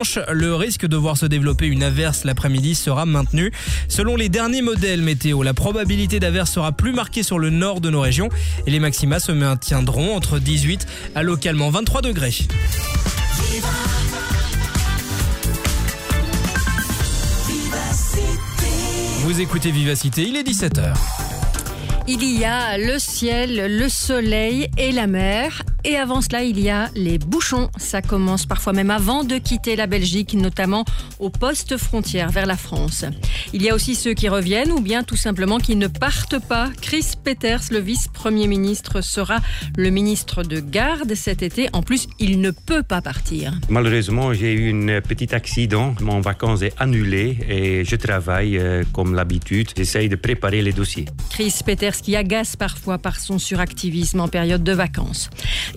Le risque de voir se développer une averse l'après-midi sera maintenu. Selon les derniers modèles météo, la probabilité d'averse sera plus marquée sur le nord de nos régions et les maxima se maintiendront entre 18 à localement 23 degrés. Vous écoutez Vivacité, il est 17h. Il y a le ciel, le soleil et la mer. Et avant cela, il y a les bouchons. Ça commence parfois même avant de quitter la Belgique, notamment au poste frontière vers la France. Il y a aussi ceux qui reviennent ou bien tout simplement qui ne partent pas. Chris Peters, le vice-premier ministre, sera le ministre de garde cet été. En plus, il ne peut pas partir. Malheureusement, j'ai eu un petit accident. Mon vacances est annulée et je travaille euh, comme l'habitude. J'essaye de préparer les dossiers. Chris Peters qui agace parfois par son suractivisme en période de vacances.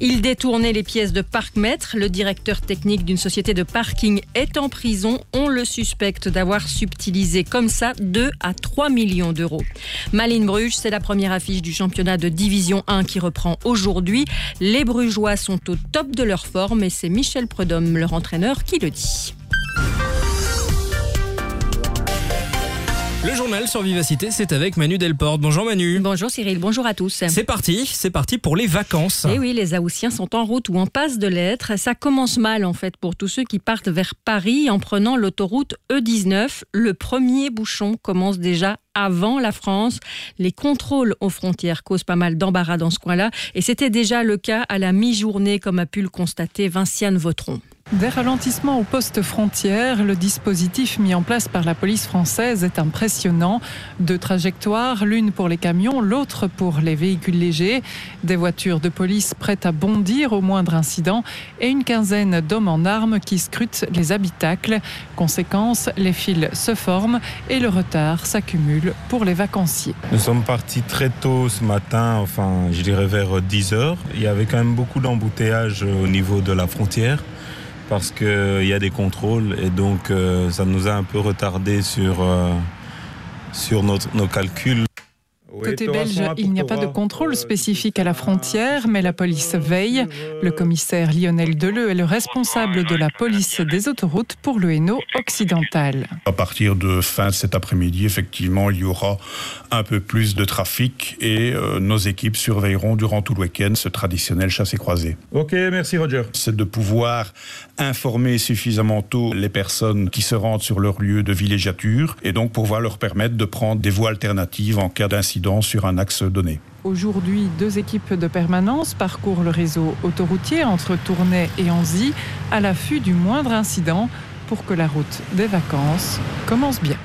Il détournait les pièces de parc-mètre. Le directeur technique d'une société de parking est en prison. On le suspecte d'avoir subtilisé comme ça 2 à 3 millions d'euros. Malines Bruges, c'est la première affiche du championnat de Division 1 qui reprend aujourd'hui. Les Brugeois sont au top de leur forme et c'est Michel Prudhomme, leur entraîneur, qui le dit. Le journal sur Vivacité, c'est avec Manu Delporte. Bonjour Manu. Bonjour Cyril, bonjour à tous. C'est parti, c'est parti pour les vacances. Et Eh oui, les Aoussiens sont en route ou en passe de l'être. Ça commence mal en fait pour tous ceux qui partent vers Paris en prenant l'autoroute E19. Le premier bouchon commence déjà avant la France. Les contrôles aux frontières causent pas mal d'embarras dans ce coin-là. Et c'était déjà le cas à la mi-journée, comme a pu le constater Vinciane Vautron. Des ralentissements au poste frontière, le dispositif mis en place par la police française est impressionnant. Deux trajectoires, l'une pour les camions, l'autre pour les véhicules légers. Des voitures de police prêtes à bondir au moindre incident et une quinzaine d'hommes en armes qui scrutent les habitacles. Conséquence, les files se forment et le retard s'accumule pour les vacanciers. Nous sommes partis très tôt ce matin, enfin je dirais vers 10 heures. Il y avait quand même beaucoup d'embouteillages au niveau de la frontière parce qu'il y a des contrôles et donc euh, ça nous a un peu retardé sur, euh, sur notre- nos calculs. Côté belge, il n'y a pas de contrôle spécifique à la frontière, mais la police veille. Le commissaire Lionel Deleu est le responsable de la police des autoroutes pour le Hainaut occidental. À partir de fin de cet après-midi, effectivement, il y aura un peu plus de trafic et euh, nos équipes surveilleront durant tout le week-end ce traditionnel chassé-croisé. Ok, merci Roger. C'est de pouvoir informer suffisamment tôt les personnes qui se rendent sur leur lieu de villégiature et donc pouvoir leur permettre de prendre des voies alternatives en cas d'incident sur un axe donné. Aujourd'hui, deux équipes de permanence parcourent le réseau autoroutier entre Tournai et Anzy à l'affût du moindre incident pour que la route des vacances commence bien.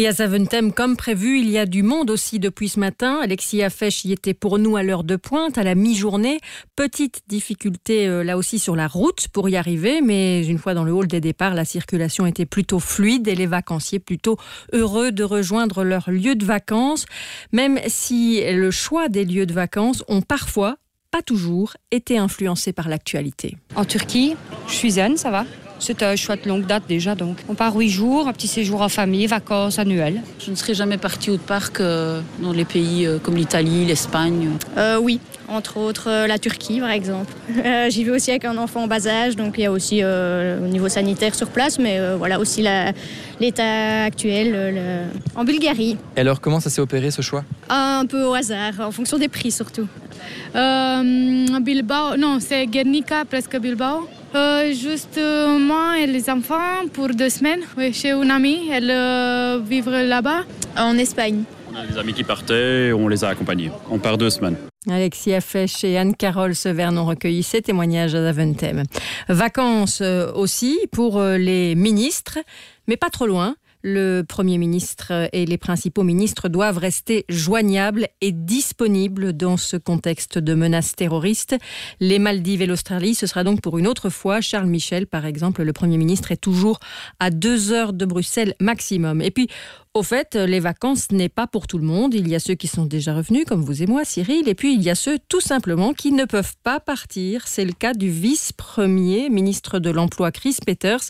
Et à Zaventem, comme prévu, il y a du monde aussi depuis ce matin. Alexis Affèche y était pour nous à l'heure de pointe, à la mi-journée. Petite difficulté euh, là aussi sur la route pour y arriver, mais une fois dans le hall des départs, la circulation était plutôt fluide et les vacanciers plutôt heureux de rejoindre leur lieu de vacances, même si le choix des lieux de vacances ont parfois, pas toujours, été influencés par l'actualité. En Turquie, je suis ça va. C'est un choix de longue date déjà, donc. On part huit jours, un petit séjour en famille, vacances annuelles. Je ne serais jamais partie autre part que dans les pays euh, comme l'Italie, l'Espagne. Euh, oui, entre autres euh, la Turquie par exemple. Euh, J'y vais aussi avec un enfant en bas âge, donc il y a aussi euh, au niveau sanitaire sur place, mais euh, voilà aussi l'état actuel euh, le- en Bulgarie. Et alors, comment ça s'est opéré ce choix? Un peu au hasard, en fonction des prix surtout. Euh, Bilbao, non, c'est Guernica, presque Bilbao. Euh, juste euh, moi et les enfants pour deux semaines oui, chez une amie. Elle euh, vivre là-bas. En Espagne. On a des amis qui partaient, on les a accompagnés. On part deux semaines. Alexis Affèche et Anne-Carole Severnon ont recueilli ces témoignages à Zaventem. Vacances euh, aussi pour les ministres, mais pas trop loin. Le Premier ministre et les principaux ministres doivent rester joignables et disponibles dans ce contexte de menaces terroristes. Les Maldives et l'Australie, ce sera donc pour une autre fois. Charles Michel, par exemple, le Premier ministre, est toujours à deux heures de Bruxelles maximum. Et puis, au fait, les vacances ce n'est pas pour tout le monde. Il y a ceux qui sont déjà revenus, comme vous et moi, Cyril, et puis il y a ceux tout simplement qui ne peuvent pas partir. C'est le cas du vice-premier ministre de l'Emploi, Chris Peters,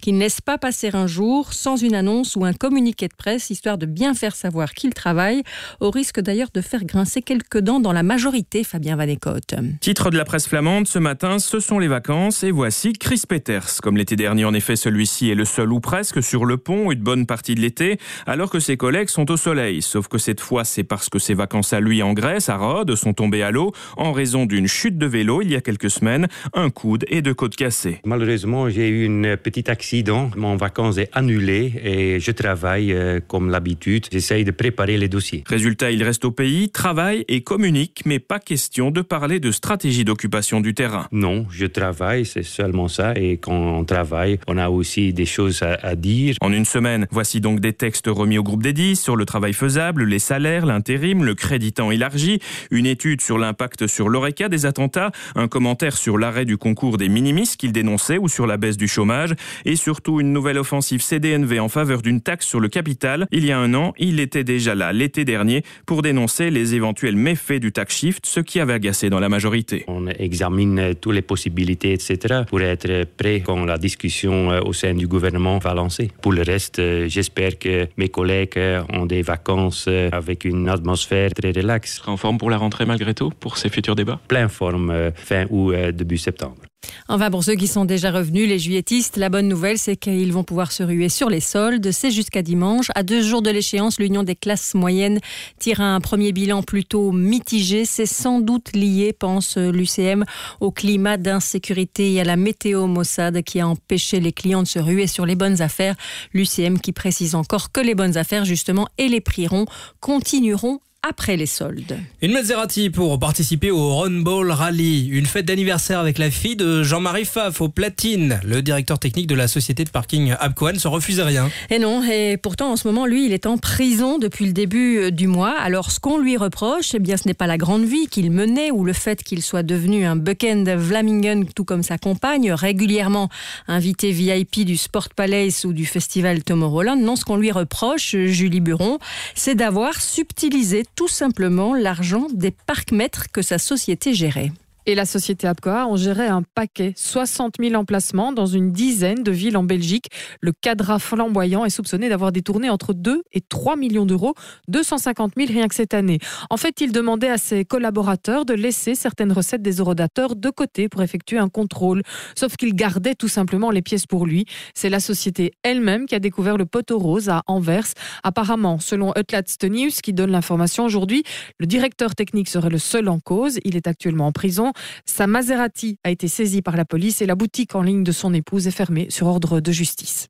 qui ne laisse pas passer un jour sans une annonce ou un communiqué de presse, histoire de bien faire savoir qu'il travaille, au risque d'ailleurs de faire grincer quelques dents dans la majorité, Fabien Vanécote. Titre de la presse flamande, ce matin, ce sont les vacances et voici Chris Peters. Comme l'été dernier, en effet, celui-ci est le seul ou presque sur le pont une bonne partie de l'été, alors que ses collègues sont au soleil. Sauf que cette fois, c'est parce que ses vacances à lui en Grèce, à Rhodes, sont tombées à l'eau en raison d'une chute de vélo il y a quelques semaines, un coude et deux côtes cassées. Malheureusement, j'ai eu un petit accident. Mon vacances est annulée et je travaille euh, comme l'habitude. J'essaye de préparer les dossiers. Résultat, il reste au pays, travaille et communique, mais pas question de parler de stratégie d'occupation du terrain. Non, je travaille, c'est seulement ça. Et quand on travaille, on a aussi des choses à, à dire. En une semaine, voici donc des textes remis au groupe des 10 sur le travail faisable, les salaires, l'intérim, le créditant élargi, une étude sur l'impact sur l'ORECA des attentats, un commentaire sur l'arrêt du concours des minimis qu'il dénonçait ou sur la baisse du chômage, et surtout une nouvelle offensive CDNV en faveur d'une taxe sur le capital. Il y a un an, il était déjà là l'été dernier pour dénoncer les éventuels méfaits du tax shift, ce qui avait agacé dans la majorité. On examine toutes les possibilités, etc., pour être prêt quand la discussion euh, au sein du gouvernement va lancer. Pour le reste, euh, j'espère que mes collègues euh, ont des vacances avec une atmosphère très relaxe. En forme pour la rentrée malgré tout, pour ces futurs débats? Plein forme fin août, début septembre. Enfin, pour ceux qui sont déjà revenus, les juilletistes, la bonne nouvelle, c'est qu'ils vont pouvoir se ruer sur les soldes. C'est jusqu'à dimanche. À deux jours de l'échéance, l'Union des classes moyennes tire un premier bilan plutôt mitigé. C'est sans doute lié, pense l'UCM, au climat d'insécurité et à la météo Mossad qui a empêché les clients de se ruer sur les bonnes affaires. L'UCM qui précise encore que les bonnes affaires, justement, et les prix ronds continueront après les soldes. Une Maserati pour participer au Run Ball Rally, une fête d'anniversaire avec la fille de Jean-Marie Pfaff au platine. Le directeur technique de la société de parking Abcoan se refuse à rien. Et non, et pourtant en ce moment, lui, il est en prison depuis le début du mois. Alors ce qu'on lui reproche, eh bien ce n'est pas la grande vie qu'il menait ou le fait qu'il soit devenu un buckend Vlamingen tout comme sa compagne, régulièrement invité VIP du Sport Palace ou du festival Tomorrowland. Non, ce qu'on lui reproche, Julie Buron, c'est d'avoir subtilisé tout simplement l'argent des parcs-mètres que sa société gérait et la société Apcoa ont géré un paquet, 60 000 emplacements dans une dizaine de villes en Belgique. Le cadre flamboyant est soupçonné d'avoir détourné entre 2 et 3 millions d'euros, 250 000 rien que cette année. En fait, il demandait à ses collaborateurs de laisser certaines recettes des eurodateurs de côté pour effectuer un contrôle. Sauf qu'il gardait tout simplement les pièces pour lui. C'est la société elle-même qui a découvert le poteau rose à Anvers. Apparemment, selon Utlatst News, qui donne l'information aujourd'hui, le directeur technique serait le seul en cause. Il est actuellement en prison. Sa Maserati a été saisie par la police et la boutique en ligne de son épouse est fermée sur ordre de justice.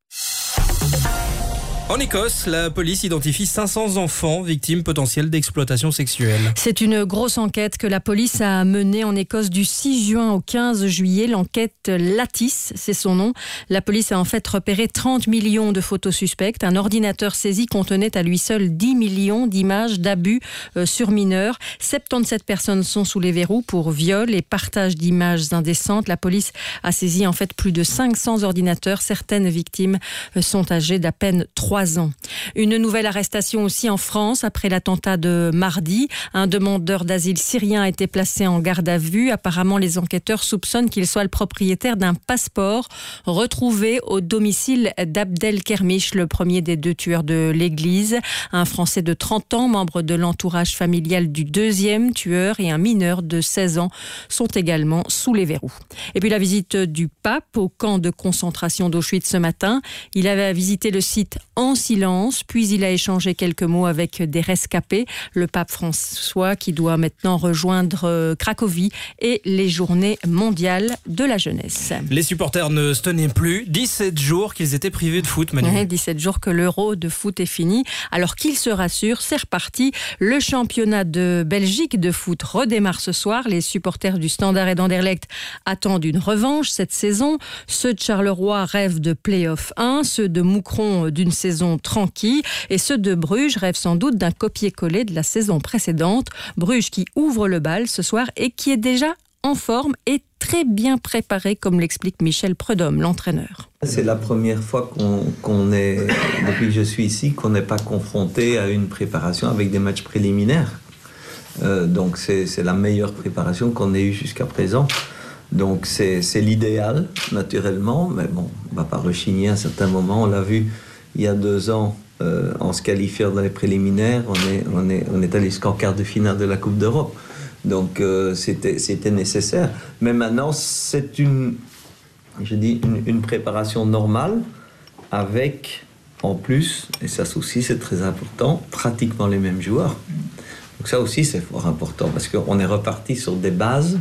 En Écosse, la police identifie 500 enfants victimes potentielles d'exploitation sexuelle. C'est une grosse enquête que la police a menée en Écosse du 6 juin au 15 juillet. L'enquête Lattice, c'est son nom. La police a en fait repéré 30 millions de photos suspectes. Un ordinateur saisi contenait à lui seul 10 millions d'images d'abus euh, sur mineurs. 77 personnes sont sous les verrous pour viol et partage d'images indécentes. La police a saisi en fait plus de 500 ordinateurs. Certaines victimes euh, sont âgées d'à peine 3 Une nouvelle arrestation aussi en France après l'attentat de mardi. Un demandeur d'asile syrien a été placé en garde à vue. Apparemment, les enquêteurs soupçonnent qu'il soit le propriétaire d'un passeport retrouvé au domicile d'Abdel Kermiche, le premier des deux tueurs de l'église. Un Français de 30 ans, membre de l'entourage familial du deuxième tueur et un mineur de 16 ans sont également sous les verrous. Et puis la visite du pape au camp de concentration d'Auschwitz ce matin. Il avait visité le site en silence, puis il a échangé quelques mots avec des rescapés, le pape François qui doit maintenant rejoindre euh, Cracovie et les journées mondiales de la jeunesse. Les supporters ne se tenaient plus. 17 jours qu'ils étaient privés de foot, Manu. Ouais, 17 jours que l'euro de foot est fini. Alors qu'ils se rassurent, c'est reparti. Le championnat de Belgique de foot redémarre ce soir. Les supporters du Standard et d'Anderlecht attendent une revanche cette saison. Ceux de Charleroi rêvent de Play-off 1, ceux de Moucron d'une saison tranquille et ceux de Bruges rêvent sans doute d'un copier-coller de la saison précédente. Bruges qui ouvre le bal ce soir et qui est déjà en forme et très bien préparé, comme l'explique Michel Prudhomme, l'entraîneur. C'est la première fois qu'on est, depuis que je suis ici, qu'on n'est pas confronté à une préparation avec des matchs préliminaires. Euh, donc c'est la meilleure préparation qu'on ait eue jusqu'à présent. Donc c'est l'idéal, naturellement, mais bon, on va pas rechigner à un certain moment, on l'a vu il y a deux ans, euh, en se qualifiant dans les préliminaires, on est, allé jusqu'en quart de finale de la Coupe d'Europe. Donc euh, c'était c'était nécessaire. Mais maintenant, c'est une, je dis, une, une préparation normale avec, en plus, et ça aussi c'est très important, pratiquement les mêmes joueurs. Donc ça aussi c'est fort important parce qu'on est reparti sur des bases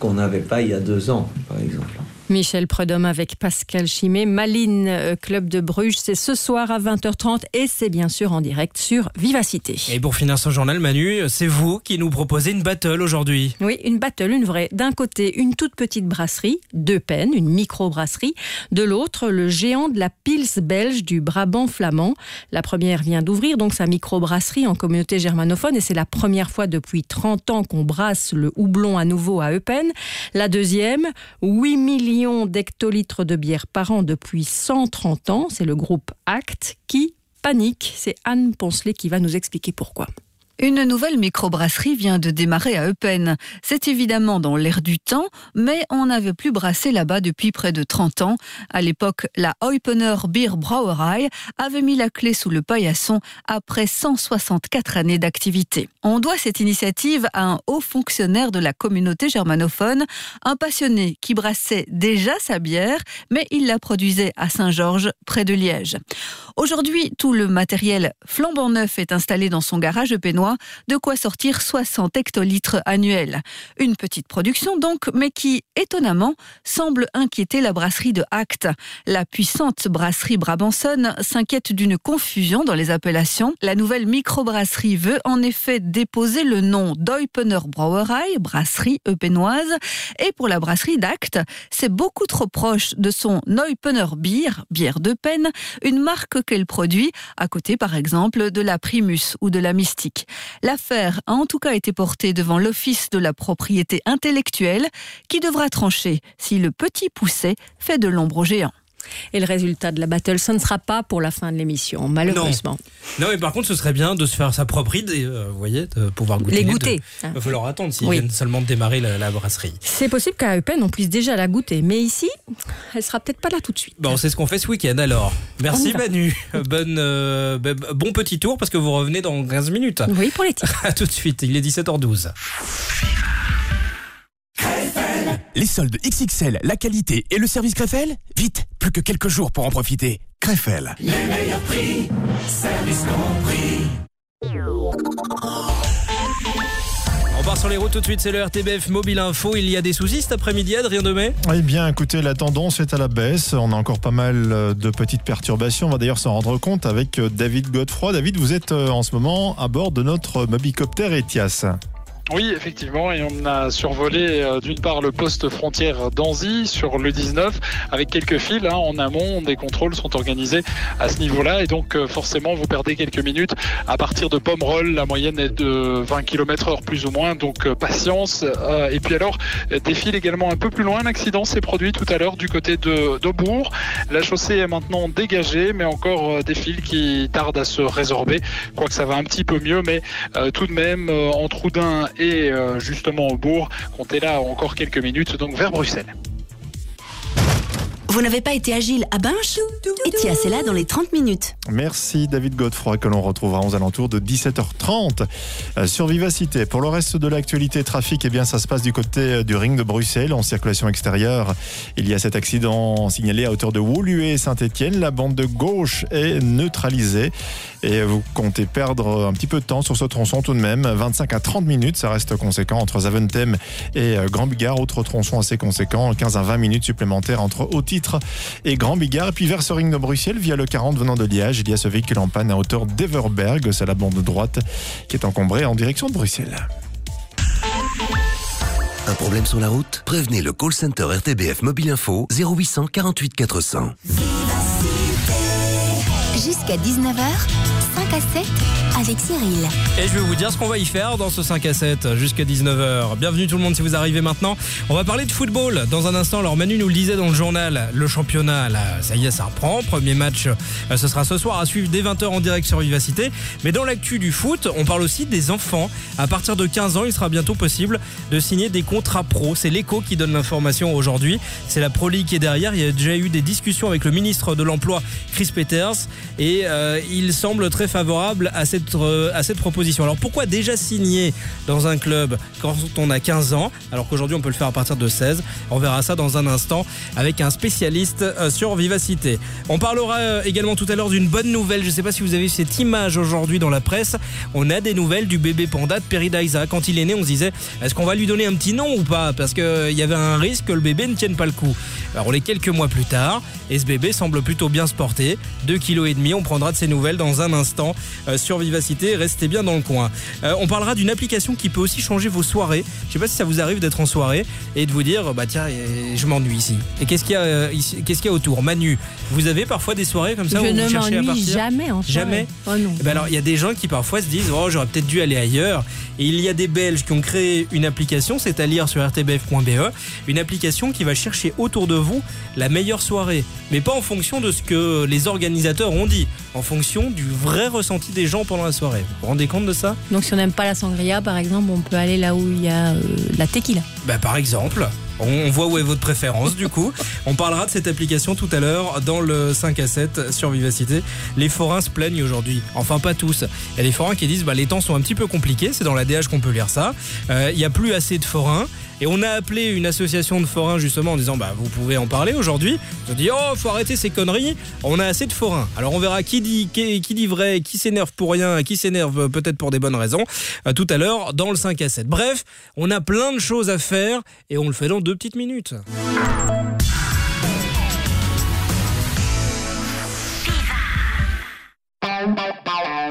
qu'on n'avait pas il y a deux ans, par exemple. Michel Prudhomme avec Pascal Chimé, Maline euh, Club de Bruges, c'est ce soir à 20h30 et c'est bien sûr en direct sur Vivacité. Et pour finir ce journal, Manu, c'est vous qui nous proposez une battle aujourd'hui. Oui, une battle, une vraie. D'un côté, une toute petite brasserie, deux peines, une micro-brasserie. De l'autre, le géant de la Pils belge du Brabant flamand. La première vient d'ouvrir donc sa micro-brasserie en communauté germanophone et c'est la première fois depuis 30 ans qu'on brasse le houblon à nouveau à Eupen. La deuxième, 8 millions d'hectolitres de bière par an depuis 130 ans. C'est le groupe ACT qui panique. C'est Anne Poncelet qui va nous expliquer pourquoi. Une nouvelle microbrasserie vient de démarrer à Eupen. C'est évidemment dans l'air du temps, mais on n'avait plus brassé là-bas depuis près de 30 ans. À l'époque, la Eupener Beer Brauerei avait mis la clé sous le paillasson après 164 années d'activité. On doit cette initiative à un haut fonctionnaire de la communauté germanophone, un passionné qui brassait déjà sa bière, mais il la produisait à Saint-Georges, près de Liège. Aujourd'hui, tout le matériel flambant neuf est installé dans son garage pénois, de quoi sortir 60 hectolitres annuels. Une petite production donc, mais qui, étonnamment, semble inquiéter la brasserie de Acte. La puissante brasserie Brabanson s'inquiète d'une confusion dans les appellations. La nouvelle microbrasserie veut en effet déposer le nom d'Eupener Brauerei, brasserie eupénoise, et pour la brasserie d'Acte, c'est beaucoup trop proche de son Neupener Bier, bière de peine, une marque qu'elle produit, à côté par exemple de la Primus ou de la Mystique. L'affaire a en tout cas été portée devant l'Office de la propriété intellectuelle qui devra trancher si le petit pousset fait de l'ombre au géant. Et le résultat de la battle, ce ne sera pas pour la fin de l'émission, malheureusement. Non, mais par contre, ce serait bien de se faire sa propre idée, euh, vous voyez, de pouvoir goûter. Les deux. goûter, Il hein. va falloir attendre s'ils Oui. viennent seulement de démarrer la, la brasserie. C'est possible qu'à Eupen, on puisse déjà la goûter. Mais ici, elle sera peut-être pas là tout de suite. Bon, c'est ce qu'on fait ce week-end alors. Merci. Manu. Bonne, euh, bah, bon petit tour parce que vous revenez dans 15 minutes. Oui, pour les titres. À tout de suite, il est 17h12. Les soldes XXL, la qualité et le service Krefel Vite, plus que quelques jours pour en profiter. Krefel. Les meilleurs prix, service compris. On part sur les routes tout de suite, c'est le RTBF Mobile Info. Il y a des soucis cet après-midi, Adrien Demet Eh bien, écoutez, la tendance est à la baisse. On a encore pas mal euh, de petites perturbations. On va d'ailleurs s'en rendre compte avec euh, David Godefroy. David, vous êtes euh, en ce moment à bord de notre Mobicopter Etias. Oui, effectivement, et on a survolé euh, d'une part le poste frontière d'Anzy sur le 19 avec quelques fils hein, en amont. Des contrôles sont organisés à ce niveau-là et donc euh, forcément vous perdez quelques minutes à partir de Pomerol. La moyenne est de 20 km heure plus ou moins, donc euh, patience. Euh, et puis alors, euh, des fils également un peu plus loin. L'accident s'est produit tout à l'heure du côté de, de Bourg. La chaussée est maintenant dégagée, mais encore des fils qui tardent à se résorber. Quoique ça va un petit peu mieux, mais tout de même entre Oudin et euh, justement au bourg. Comptez là encore quelques minutes, donc vers Bruxelles. Vous n'avez pas été agile à Binche Etias est là dans les 30 minutes. Merci David Godefroy que l'on retrouvera aux alentours de 17h30 euh, sur Vivacité. Pour le reste de l'actualité trafic, eh bien ça se passe du côté euh, du ring de Bruxelles en circulation extérieure. Il y a cet accident signalé à hauteur de Woluwe Saint-Étienne. La bande de gauche est neutralisée et vous comptez perdre un petit peu de temps sur ce tronçon tout de même. 25 à 30 minutes, ça reste conséquent entre Zaventem et euh, Grand Bigard. Autre tronçon assez conséquent, 15 à 20 minutes supplémentaires entre Et Grand Bigard. Et puis vers ce ring de Bruxelles, via le 40 venant de Liège, il y a ce véhicule en panne à hauteur d'Everberg. C'est la bande droite qui est encombrée en direction de Bruxelles. Un problème sur la route? Prévenez le call center RTBF Mobile Info 0800 48 400. Jusqu'à 19h, 5 à 7 avec Cyril. Et je vais vous dire ce qu'on va y faire dans ce 5 à 7 jusqu'à 19h. Bienvenue tout le monde si vous arrivez maintenant. On va parler de football dans un instant. Alors Manu nous le disait dans le journal, le championnat, là, ça y est, ça reprend. Premier match, euh, ce sera ce soir à suivre dès 20h en direct sur Vivacité. Mais dans l'actu du foot, on parle aussi des enfants. À partir de 15 ans, il sera bientôt possible de signer des contrats pro. C'est l'écho qui donne l'information aujourd'hui. C'est la Pro League qui est derrière. Il y a déjà eu des discussions avec le ministre de l'Emploi, Chris Peters. Et euh, il semble très favorable à cette, euh, à cette proposition. Alors pourquoi déjà signer dans un club quand on a 15 ans alors qu'aujourd'hui on peut le faire à partir de 16 On verra ça dans un instant avec un spécialiste euh, sur Vivacité. On parlera également tout à l'heure d'une bonne nouvelle. Je ne sais pas si vous avez vu cette image aujourd'hui dans la presse. On a des nouvelles du bébé panda de Peridaisa. Quand il est né, on se disait est-ce qu'on va lui donner un petit nom ou pas? Parce qu'il y avait un risque que le bébé ne tienne pas le coup. Alors on est quelques mois plus tard et ce bébé semble plutôt bien se porter. 2 kg et demi. On prendra de ces nouvelles dans un instant euh, sur Vivacité. Restez bien dans le coin. Euh, on parlera d'une application qui peut aussi changer vos soirées. Je sais pas si ça vous arrive d'être en soirée et de vous dire bah tiens je m'ennuie ici. Et qu'est-ce qu'il y a euh, qu'est-ce qu'il y a autour? Manu, vous avez parfois des soirées comme ça Je où ne vous cherchez à m'ennuie partir? jamais en soirée. Jamais? Oh non. Eh ben alors, il y a des gens qui parfois se disent Oh, j'aurais peut-être dû aller ailleurs. Et il y a des Belges qui ont créé une application, c'est à lire sur rtbf.be, une application qui va chercher autour de vous la meilleure soirée. Mais pas en fonction de ce que les organisateurs ont dit, en fonction du vrai ressenti des gens pendant la soirée. Vous vous rendez compte de ça? Donc si on n'aime pas la sangria, par exemple, on peut aller là où il y a euh, la tequila. Bah, par exemple. On voit où est votre préférence du coup. On parlera de cette application tout à l'heure dans le 5 à 7 sur Vivacité. Les forains se plaignent aujourd'hui. Enfin pas tous. Il y a des forains qui disent bah, les temps sont un petit peu compliqués. C'est dans la DH qu'on peut lire ça. Euh, Il y a plus assez de forains. Et on a appelé une association de forains justement en disant bah vous pouvez en parler aujourd'hui. Ils ont dit oh faut arrêter ces conneries. On a assez de forains. Alors on verra qui dit qui, qui dit vrai, qui s'énerve pour rien, qui s'énerve euh, peut-être pour des bonnes raisons. euh, tout à l'heure dans le 5 à 7. Bref, on a plein de choses à faire et on le fait dans deux petites minutes.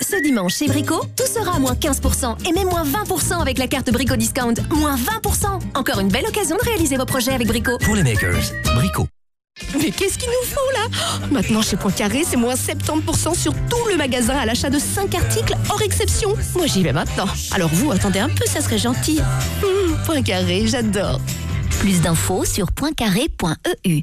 Ce dimanche chez Brico, tout sera à moins 15% et même moins 20% avec la carte Brico Discount. Moins 20% Encore une belle occasion de réaliser vos projets avec Brico. Pour les makers, Brico. Mais qu'est-ce qu'il nous faut là? Maintenant chez Poincaré, c'est moins 70% sur tout le magasin à l'achat de 5 articles hors exception. Moi j'y vais maintenant. Alors vous, attendez un peu, ça serait gentil. Hum, Poincaré, j'adore. Plus d'infos sur pointcarré.eu.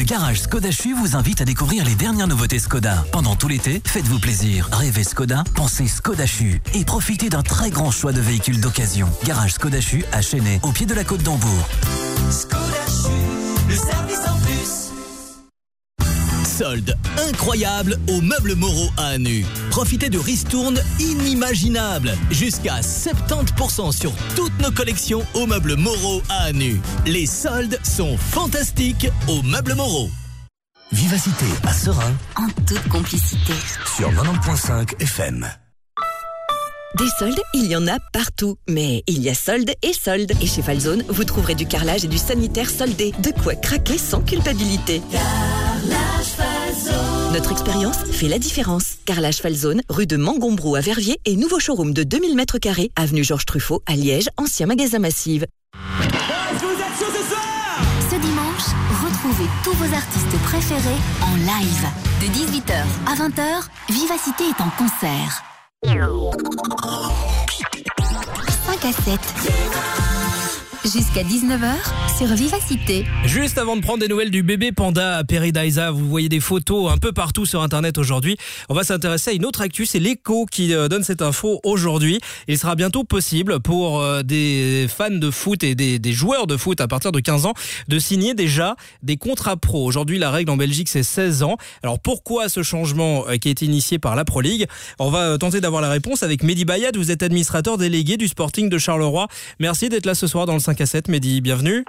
Le garage Skoda Chu vous invite à découvrir les dernières nouveautés Skoda. Pendant tout l'été, faites-vous plaisir. Rêvez Skoda, pensez Skoda Chu et profitez d'un très grand choix de véhicules d'occasion. Garage Skoda Chu à au pied de la côte d'Hambourg. Skoda service en plus. Solde incroyable au meuble Moreau à Anu. Profitez de ristournes inimaginables. Jusqu'à 70% sur toutes nos collections au meuble Moreau à Anu. Les soldes sont fantastiques au meuble Moreau. Vivacité à Serein En toute complicité. sur 90.5 FM. Des soldes, il y en a partout. Mais il y a soldes et soldes. Et chez Falzone, vous trouverez du carrelage et du sanitaire soldé. De quoi craquer sans culpabilité. Notre expérience fait la différence. Carrelage Falzone, rue de Mangombrou à Verviers et nouveau showroom de 2000 m2, avenue Georges Truffaut à Liège, ancien magasin massif. Ce dimanche, retrouvez tous vos artistes préférés en live. De 18h à 20h, Vivacité est en concert. 5 à 7. Jusqu'à 19h sur Vivacité. Juste avant de prendre des nouvelles du bébé panda à Peridaisa, vous voyez des photos un peu partout sur internet aujourd'hui. On va s'intéresser à une autre actu, c'est l'écho qui euh, donne cette info aujourd'hui. Il sera bientôt possible pour euh, des fans de foot et des, joueurs de foot à partir de 15 ans de signer déjà des contrats pro. Aujourd'hui, la règle en Belgique, c'est 16 ans. Alors pourquoi ce changement euh, qui a été initié par la Pro League? On va tenter d'avoir la réponse avec Mehdi Bayad. Vous êtes administrateur délégué du Sporting de Charleroi. Merci d'être là ce soir dans le 5 à 7. Mehdi, bienvenue.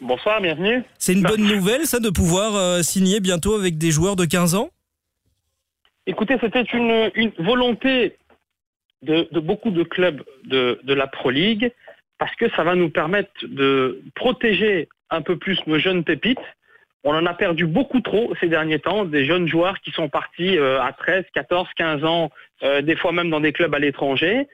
Bonsoir, bienvenue. C'est une bonne nouvelle, ça, de pouvoir euh, signer bientôt avec des joueurs de 15 ans? Écoutez, c'était une, une volonté de, de beaucoup de clubs de, de la Pro League parce que ça va nous permettre de protéger un peu plus nos jeunes pépites. On en a perdu beaucoup trop ces derniers temps, des jeunes joueurs qui sont partis euh, à 13, 14, 15 ans, euh, des fois même dans des clubs à l'étranger.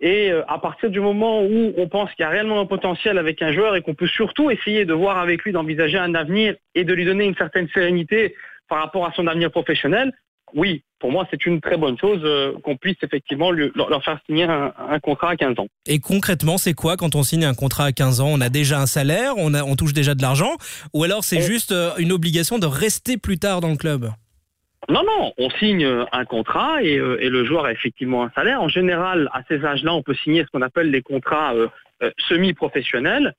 Et euh, à partir du moment où on pense qu'il y a réellement un potentiel avec un joueur et qu'on peut surtout essayer de voir avec lui d'envisager un avenir et de lui donner une certaine sérénité par rapport à son avenir professionnel, oui, pour moi, c'est une très bonne chose euh, qu'on puisse effectivement lui- leur, faire signer un, un contrat à 15 ans. Et concrètement, c'est quoi quand on signe un contrat à 15 ans? On a déjà un salaire, on, a- on touche déjà de l'argent, ou alors c'est juste euh, une obligation de rester plus tard dans le club? Non, non, on signe euh, un contrat et, euh, et le joueur a effectivement un salaire. En général, à ces âges-là, on peut signer ce qu'on appelle les contrats euh, semi-professionnels,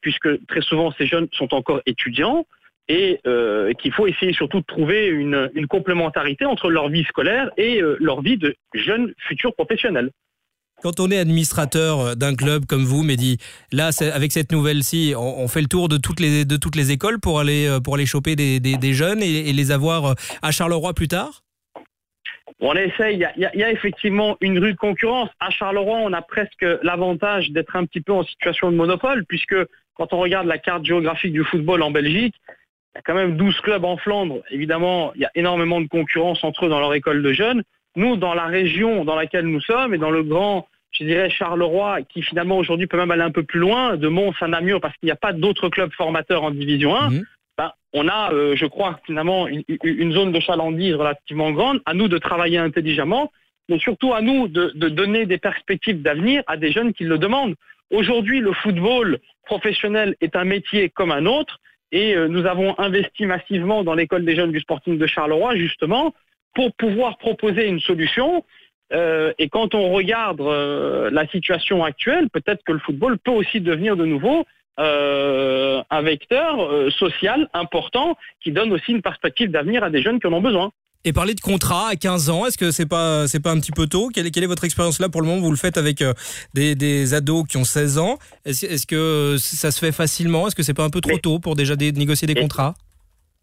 puisque très souvent ces jeunes sont encore étudiants et qu'il faut essayer surtout de trouver une, complémentarité entre leur vie scolaire et leur vie de jeunes futurs professionnels. Quand on est administrateur euh, d'un club comme vous, Mehdi, là, avec cette nouvelle-ci, on, fait le tour de toutes les, écoles pour aller, euh, pour aller choper des, jeunes et, les avoir euh, à Charleroi plus tard? On essaye, il y y a effectivement une rude concurrence. À Charleroi, on a presque l'avantage d'être un petit peu en situation de monopole, puisque quand on regarde la carte géographique du football en Belgique, il y a quand même 12 clubs en Flandre. Évidemment, il y a énormément de concurrence entre eux dans leur école de jeunes. Nous, dans la région dans laquelle nous sommes et dans le grand, je dirais, Charleroi, qui finalement aujourd'hui peut même aller un peu plus loin, de Mons à Namur, parce qu'il n'y a pas d'autres clubs formateurs en Division 1, ben, on a, euh, je crois, finalement, une, une- une zone de chalandise relativement grande. À nous de travailler intelligemment, mais surtout à nous de, de donner des perspectives d'avenir à des jeunes qui le demandent. Aujourd'hui, le football professionnel est un métier comme un autre, et euh, nous avons investi massivement dans l'école des jeunes du Sporting de Charleroi, justement, pour pouvoir proposer une solution. Euh, et quand on regarde euh, la situation actuelle, peut-être que le football peut aussi devenir de nouveau euh, un vecteur social important qui donne aussi une perspective d'avenir à des jeunes qui en ont besoin. Et parler de contrat à 15 ans, est-ce que c'est pas c'est pas un petit peu tôt? Quelle est, quelle est votre expérience là? Pour le moment Vous le faites avec des, des ados qui ont 16 ans. Est-ce que ça se fait facilement? Est-ce que c'est pas un peu trop tôt pour déjà des- négocier des contrats?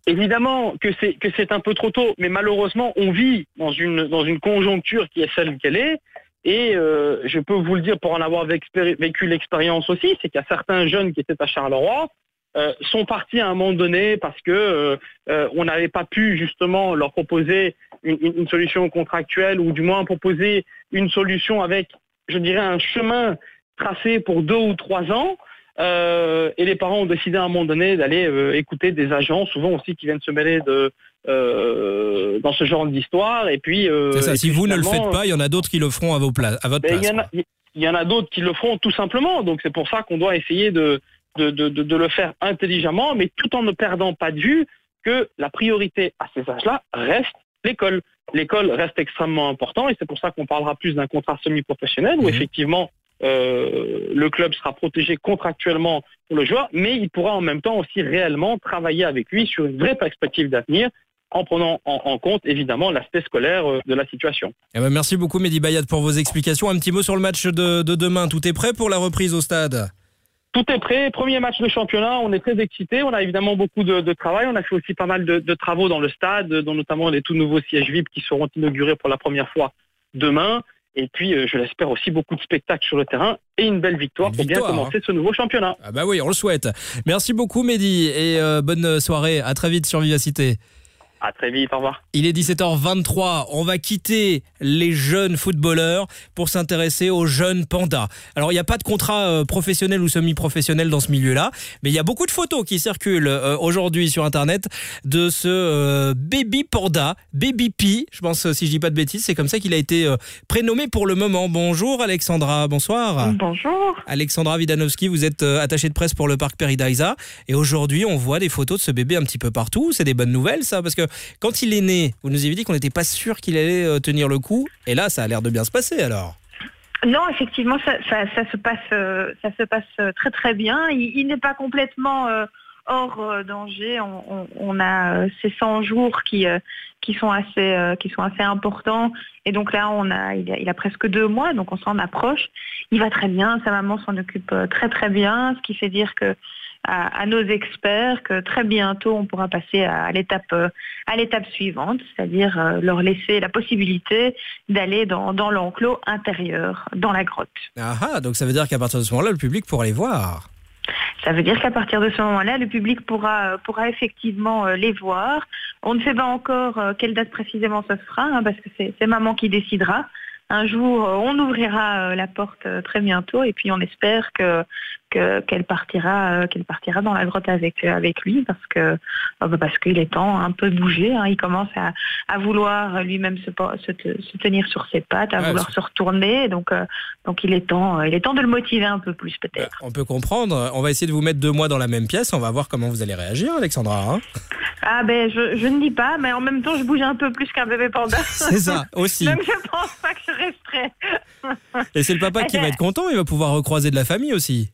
Évidemment que c'est un peu trop tôt, mais malheureusement, on vit dans une conjoncture qui est celle qu'elle est. Et euh, je peux vous le dire pour en avoir vécu l'expérience aussi, c'est qu'il y a certains jeunes qui étaient à Charleroi euh, sont partis à un moment donné parce que euh, euh, on n'avait pas pu justement leur proposer une solution contractuelle ou du moins proposer une solution avec, je dirais, un chemin tracé pour deux ou trois ans. Euh, et les parents ont décidé à un moment donné d'aller euh, écouter des agents, souvent aussi qui viennent se mêler de, euh, dans ce genre d'histoire. Et puis, ça, et si puis vous ne le faites pas, il y en a d'autres qui le feront à, vos pla- à votre ben, place. il, y en a, d'autres qui le feront tout simplement. Donc c'est pour ça qu'on doit essayer de, de, de, le faire intelligemment, mais tout en ne perdant pas de vue que la priorité à ces âges-là reste l'école. L'école reste extrêmement important et c'est pour ça qu'on parlera plus d'un contrat semi-professionnel où effectivement euh, le club sera protégé contractuellement pour le joueur, mais il pourra en même temps aussi réellement travailler avec lui sur une vraie perspective d'avenir en prenant en, en compte évidemment l'aspect scolaire euh, de la situation. Eh ben, merci beaucoup Mehdi Bayat pour vos explications. Un petit mot sur le match de, de demain. Tout est prêt pour la reprise au stade? Tout est prêt, premier match de championnat, on est très excités, on a évidemment beaucoup de, de travail, on a fait aussi pas mal de, de travaux dans le stade, dont notamment les tout nouveaux sièges VIP qui seront inaugurés pour la première fois demain, et puis euh, je l'espère aussi beaucoup de spectacles sur le terrain et une belle victoire, pour bien commencer ce nouveau championnat. Ah bah oui, on le souhaite. Merci beaucoup Mehdi et euh, bonne soirée. À très vite sur Vivacité. À très vite, au revoir. Il est 17h23. On va quitter les jeunes footballeurs pour s'intéresser aux jeunes pandas. Alors, il n'y a pas de contrat euh, professionnel ou semi-professionnel dans ce milieu-là, mais il y a beaucoup de photos qui circulent euh, aujourd'hui sur Internet de ce euh, baby panda, Baby P. Je pense, si je dis pas de bêtises, c'est comme ça qu'il a été prénommé pour le moment. Bonjour Alexandra, bonsoir. Bonjour. Alexandra Vidanovski, vous êtes attachée de presse pour le parc Peridaisa et aujourd'hui on voit des photos de ce bébé un petit peu partout. C'est des bonnes nouvelles ça parce que quand il est né, vous nous avez dit qu'on n'était pas sûr qu'il allait euh, tenir le coup et là ça a l'air de bien se passer alors. Non, effectivement, ça, se passe, euh, ça se passe euh, très très bien. Il, n'est pas complètement euh, hors euh, danger. On, a euh, ces 100 jours qui euh, sont assez euh, qui sont assez importants. Et donc là, on a il, a il a presque deux mois, donc on s'en approche. Il va très bien. Sa maman s'en occupe euh, très très bien, ce qui fait dire que à, à nos experts que très bientôt on pourra passer à, l'étape euh, à l'étape suivante, c'est-à-dire euh, leur laisser la possibilité d'aller dans, dans l'enclos intérieur, dans la grotte. Ah ah, donc ça veut dire qu'à partir de ce moment-là le public pourra les voir. Ça veut dire qu'à partir de ce moment-là, le public pourra, pourra effectivement euh, les voir. On ne sait pas encore euh, quelle date précisément ce sera, hein, parce que c'est maman qui décidera. Un jour, euh, on ouvrira euh, la porte euh, très bientôt, et puis on espère que que- qu'elle partira, euh, qu'elle partira dans la grotte avec euh, avec lui, parce que euh, bah, parce qu'il est temps un peu de bouger. hein. Il commence à, à vouloir lui-même se, tenir sur ses pattes, à Ouais, vouloir se retourner. Donc euh, donc il est temps, il est temps de le motiver un peu plus peut-être. On peut comprendre. On va essayer de vous mettre deux mois dans la même pièce. On va voir comment vous allez réagir, Alexandra. hein. Ah ben je, je ne dis pas, mais en même temps je bouge un peu plus qu'un bébé panda. C'est ça, aussi. Donc je pense pas que je resterai. Et c'est le papa qui va être content. Il va pouvoir recroiser de la famille aussi.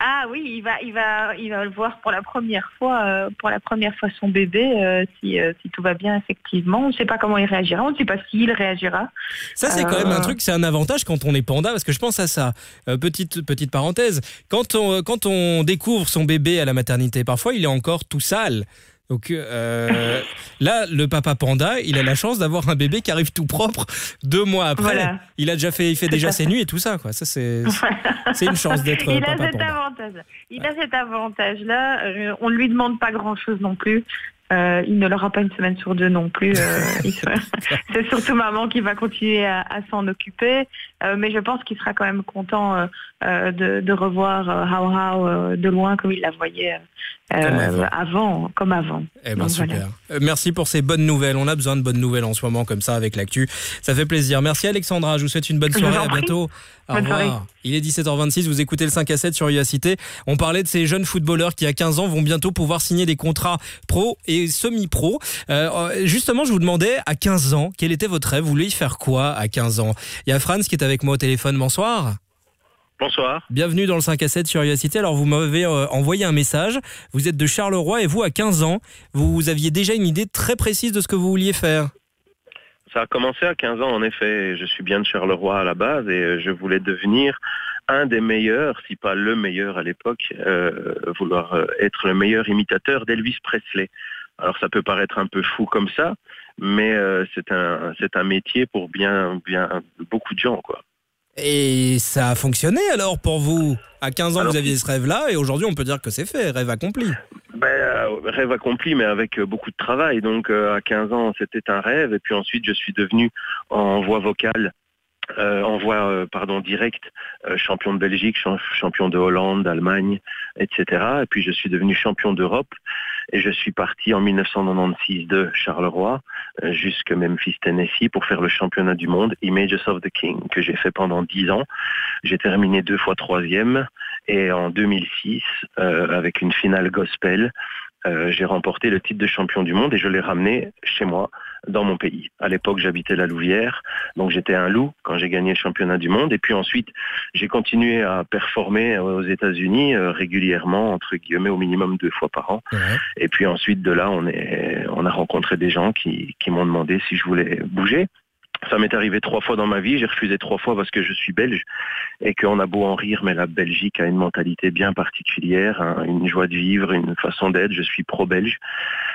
Ah oui, il va, il va, il va le voir pour la première fois, euh, pour la première fois son bébé, euh, si, euh, si tout va bien effectivement. On ne sait pas comment il réagira, on ne sait pas s'il réagira. Ça, c'est quand même un truc, c'est un avantage quand on est panda, parce que je pense à ça. Petite, petite parenthèse. Quand on, quand on découvre son bébé à la maternité, parfois il est encore tout sale. Donc euh, là, le papa panda, il a la chance d'avoir un bébé qui arrive tout propre deux mois après. Voilà. Il a déjà fait, il fait Tout déjà ses nuits et tout ça, quoi. Ça, c'est, c'est une chance d'être il a papa cet panda. avantage. Il a cet avantage-là. Euh, on ne lui demande pas grand-chose non plus. Euh, il ne l'aura pas une semaine sur deux non plus. Euh, C'est surtout maman qui va continuer à, à s'en occuper. Euh, mais je pense qu'il sera quand même content de, de revoir How How de loin comme il la voyait Comme avant. comme avant. Eh ben Donc, super. voilà. Merci pour ces bonnes nouvelles. On a besoin de bonnes nouvelles en ce moment comme ça avec l'actu. Ça fait plaisir. Merci Alexandra. Je vous souhaite une bonne soirée. À prie. Au Bonne revoir. soirée. Il est 17h26. Vous écoutez le 5 à 7 sur UACité. On parlait de ces jeunes footballeurs qui à 15 ans vont bientôt pouvoir signer des contrats pro et semi-pro. Euh, euh, justement, je vous demandais à 15 ans quel était votre rêve? Vous vouliez faire quoi à 15 ans? Il y a Franz qui est avec moi au téléphone. Bonsoir. Bonsoir. Bienvenue dans le 5 à 7 sur UACité. Alors, vous m'avez euh, envoyé un message. Vous êtes de Charleroi et vous, à 15 ans, vous aviez déjà une idée très précise de ce que vous vouliez faire. Ça a commencé à 15 ans, en effet. Je suis bien de Charleroi à la base et euh, je voulais devenir un des meilleurs, si pas le meilleur à l'époque, euh, vouloir euh, être le meilleur imitateur d'Elvis Presley. Alors ça peut paraître un peu fou comme ça, mais c'est un un métier pour bien bien beaucoup de gens quoi. Et ça a fonctionné alors pour vous? À 15 ans, Alors, vous aviez ce rêve-là et aujourd'hui, on peut dire que c'est fait, rêve accompli. Ben, euh, rêve accompli, mais avec euh, beaucoup de travail. Donc euh, à 15 ans, c'était un rêve. Et puis ensuite, je suis devenu en voix vocale, euh, en voix euh, pardon directe, euh, champion de Belgique, champ- champion de Hollande, d'Allemagne, etc. Et puis je suis devenu champion d'Europe. Et je suis parti en 1996 de Charleroi euh, jusqu'à Memphis, Tennessee, pour faire le championnat du monde Images of the King que j'ai fait pendant 10 ans. J'ai terminé deux fois troisième. Et en 2006, euh, avec une finale gospel, euh, j'ai remporté le titre de champion du monde et je l'ai ramené chez moi, dans mon pays. À l'époque, j'habitais la Louvière, donc j'étais un loup quand j'ai gagné le championnat du monde. Et puis ensuite, j'ai continué à performer aux États-Unis euh, régulièrement, entre guillemets, au minimum deux fois par an. Et puis ensuite, de là, on, est, on a rencontré des gens qui, qui m'ont demandé si je voulais bouger. Ça m'est arrivé trois fois dans ma vie. J'ai refusé trois fois parce que je suis belge et qu'on a beau en rire, mais la Belgique a une mentalité bien particulière, hein, une joie de vivre, une façon d'être. Je suis pro-belge.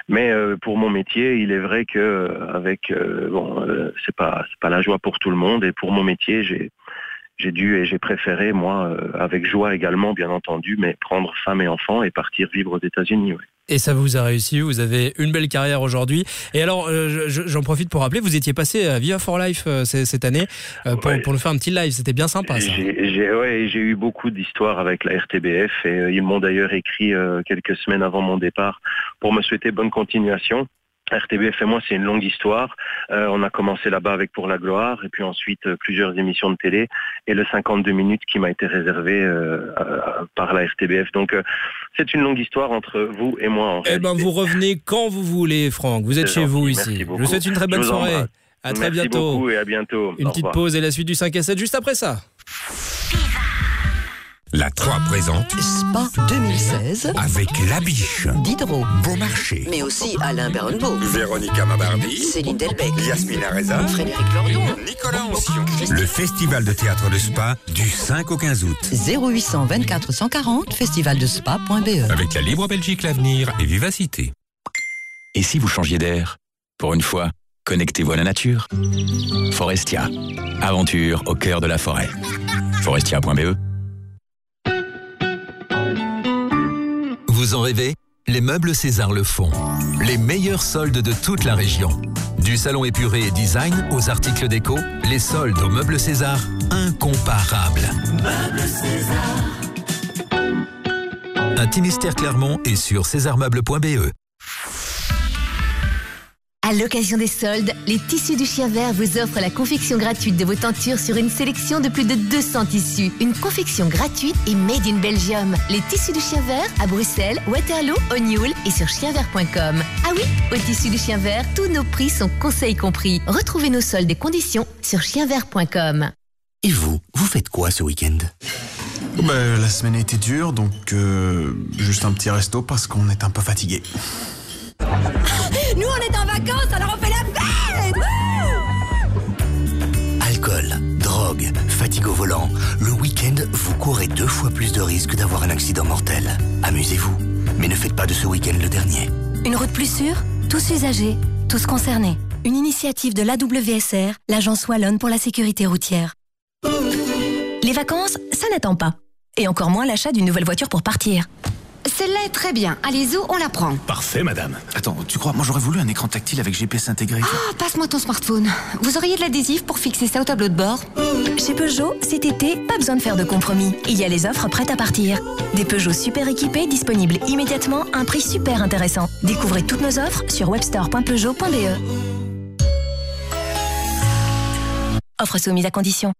Mais euh, pour mon métier, il est vrai que euh, avec euh, bon, euh, c'est pas pas la joie pour tout le monde. Et pour mon métier, j'ai dû et j'ai préféré moi, avec joie également, bien entendu, mais prendre femme et enfant et partir vivre aux États-Unis. Et ça vous a réussi, vous avez une belle carrière aujourd'hui. Et alors, euh, je- j'en profite pour rappeler, vous étiez passé à Viva for Life euh, cette année euh, pour, pour nous faire un petit live. C'était bien sympa ça. J'ai ouais, j'ai eu beaucoup d'histoires avec la RTBF et euh, ils m'ont d'ailleurs écrit euh, quelques semaines avant mon départ pour me souhaiter bonne continuation. RTBF et moi, c'est une longue histoire. Euh, on a commencé là-bas avec Pour la gloire et puis ensuite euh, plusieurs émissions de télé et le 52 minutes qui m'a été réservé euh, à- par la RTBF. Donc c'est une longue histoire entre vous et moi. En Eh ben, vous revenez quand vous voulez, Franck. Vous êtes chez vous ici. Je vous souhaite une très bonne soirée. À très Merci bientôt. beaucoup et à bientôt. Une Au petite revoir. pause et la suite du 5 à 7 juste après ça. La 3 présente Spa 2016 avec La Biche, Diderot, Beaumarchais, mais aussi Alain Bernbeau, Véronica Mabardi, Céline Delbecq, Yasmina Reza, Frédéric Lordon, Nicolas Ancion. Le festival de théâtre de Spa du 5 au 15 août. 0800 24 140 festivaldespa.be. Avec la Libre Belgique L'Avenir et Vivacité. Et si vous changiez d'air? Pour une fois, connectez-vous à la nature. Forestia. Aventure au cœur de la forêt. Forestia.be Vous en rêvez Les meubles César le font. Les meilleurs soldes de toute la région. Du salon épuré et design aux articles déco, les soldes aux meubles César, incomparables. Meubles César. Un Timistère Clermont est sur césarmeubles.be. À l'occasion des soldes, les tissus du chien vert vous offrent la confection gratuite de vos tentures sur une sélection de plus de 200 tissus. Une confection gratuite et made in Belgium. Les tissus du chien vert à Bruxelles, Waterloo, O'Neill et sur chienvert.com. Ah oui, au tissu du chien vert, tous nos prix sont conseils compris. Retrouvez nos soldes et conditions sur chienvert.com. Et vous, vous faites quoi ce week-end? Bah, la semaine a été dure, donc euh, juste un petit resto parce qu'on est un peu fatigué. Nous, on est en vacances, alors on fait la fête Alcool, drogue, fatigue au volant. Le week-end, vous courez deux fois plus de risques d'avoir un accident mortel. Amusez-vous, mais ne faites pas de ce week-end le dernier. Une route plus sûre Tous usagers, tous concernés. Une initiative de l'AWSR, l'agence Wallonne pour la sécurité routière. Les vacances, ça n'attend pas. Et encore moins l'achat d'une nouvelle voiture pour partir. Celle-là est très bien. Allez-y, on la prend. Parfait, madame. Attends, tu crois, moi j'aurais voulu un écran tactile avec GPS intégré. Ah, passe-moi ton smartphone. Vous auriez de l'adhésif pour fixer ça au tableau de bord Chez Peugeot, cet été, pas besoin de faire de compromis. Il y a les offres prêtes à partir. Des Peugeot super équipés disponibles immédiatement à un prix super intéressant. Découvrez toutes nos offres sur webstore.peugeot.be. Offre soumise à condition.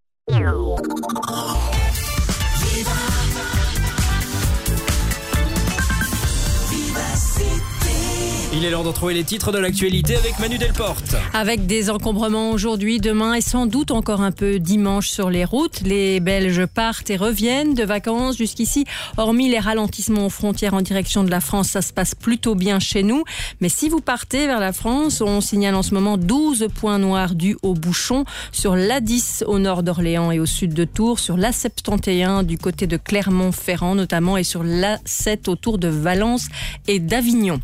Il est l'heure de retrouver les titres de l'actualité avec Manu Delporte. Avec des encombrements aujourd'hui, demain et sans doute encore un peu dimanche sur les routes. Les Belges partent et reviennent de vacances jusqu'ici. Hormis les ralentissements aux frontières en direction de la France, ça se passe plutôt bien chez nous. Mais si vous partez vers la France, on signale en ce moment 12 points noirs dus aux bouchons sur l'A10 au nord d'Orléans et au sud de Tours, sur l'A71 du côté de Clermont-Ferrand notamment et sur l'A7 autour de Valence et d'Avignon.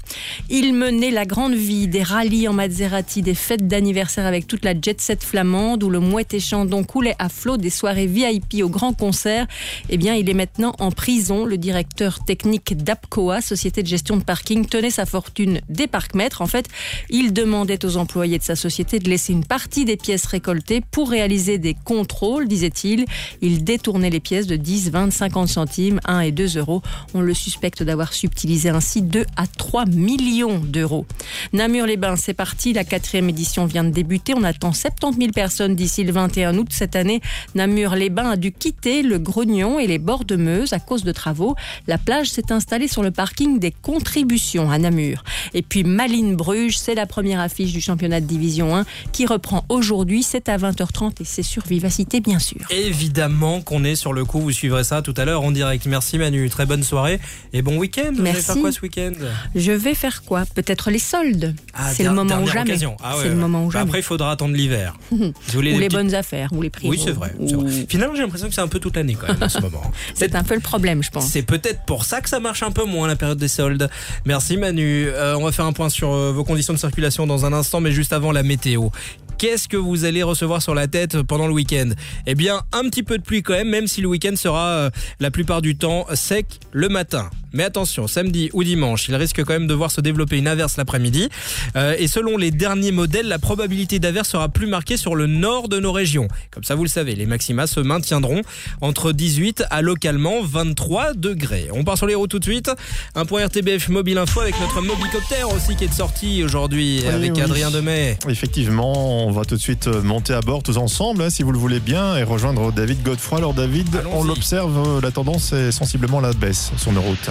Il menait la grande vie des rallyes en Maserati, des fêtes d'anniversaire avec toute la jet set flamande où le mouette et chandon coulait à flot, des soirées VIP au grand concert. Eh bien, il est maintenant en prison. Le directeur technique d'Apcoa, société de gestion de parking, tenait sa fortune des parcs-mètres. En fait, il demandait aux employés de sa société de laisser une partie des pièces récoltées pour réaliser des contrôles, disait-il. Il détournait les pièces de 10, 20, 50 centimes, 1 et 2 euros. On le suspecte d'avoir subtilisé ainsi 2 à 3 millions d'euros. Namur-les-Bains, c'est parti. La quatrième édition vient de débuter. On attend 70 000 personnes d'ici le 21 août cette année. Namur-les-Bains a dû quitter le Grognon et les bords de Meuse à cause de travaux. La plage s'est installée sur le parking des contributions à Namur. Et puis Malines-Bruges, c'est la première affiche du championnat de division 1 qui reprend aujourd'hui. C'est à 20h30 et c'est sur Vivacité, bien sûr. Évidemment qu'on est sur le coup. Vous suivrez ça tout à l'heure en direct. Merci Manu. Très bonne soirée et bon week-end. Vous allez Merci. faire quoi ce week-end? Je vais faire quoi? Peut-être les soldes. Ah, c'est le moment ou jamais. occasion. Ah ouais, c'est le ouais. moment ou Bah jamais. Après, il faudra attendre l'hiver. Ou les petites- bonnes affaires, ou les prix. Oui, c'est vrai. c'est vrai. Finalement, j'ai l'impression que c'est un peu toute l'année quand même en ce moment. C'est un peu le problème, je pense. C'est peut-être pour ça que ça marche un peu moins la période des soldes. Merci Manu. Euh, on va faire un point sur euh, vos conditions de circulation dans un instant, mais juste avant la météo. Qu'est-ce que vous allez recevoir sur la tête pendant le week-end? Eh bien, un petit peu de pluie quand même, même si le week-end sera euh, la plupart du temps sec le matin. Mais attention, samedi ou dimanche, il risque quand même de voir se développer une averse l'après-midi. Euh, et selon les derniers modèles, la probabilité d'averse sera plus marquée sur le nord de nos régions. Comme ça, vous le savez, les maxima se maintiendront entre 18 à localement 23 degrés. On part sur les routes tout de suite. Un point RTBF Mobile Info avec notre Mobicoptère aussi qui est sorti aujourd'hui Oui, avec oui. Adrien Demet. Effectivement, on va tout de suite euh, monter à bord tous ensemble, hein, si vous le voulez bien, et rejoindre David Godefroy. Alors David, on l'observe, euh, la tendance est sensiblement à la baisse sur nos routes.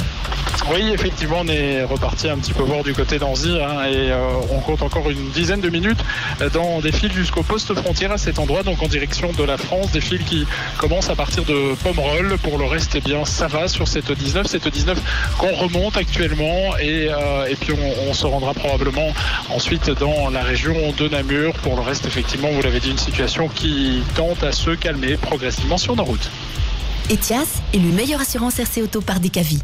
Oui, effectivement, on est reparti un petit peu voir du côté d'Anzy hein, et euh, on compte encore une dizaine de minutes dans des fils jusqu'au poste frontière à cet endroit, donc en direction de la France, des fils qui commencent à partir de Pomerol. Pour le reste, eh bien, ça va sur cette 19, cette 19 qu'on remonte actuellement et, euh, et puis on, on se rendra probablement ensuite dans la région de Namur. Pour le reste, effectivement, vous l'avez dit, une situation qui tente à se calmer progressivement sur nos routes. Etias, élu meilleure assurance RC Auto par Decavi.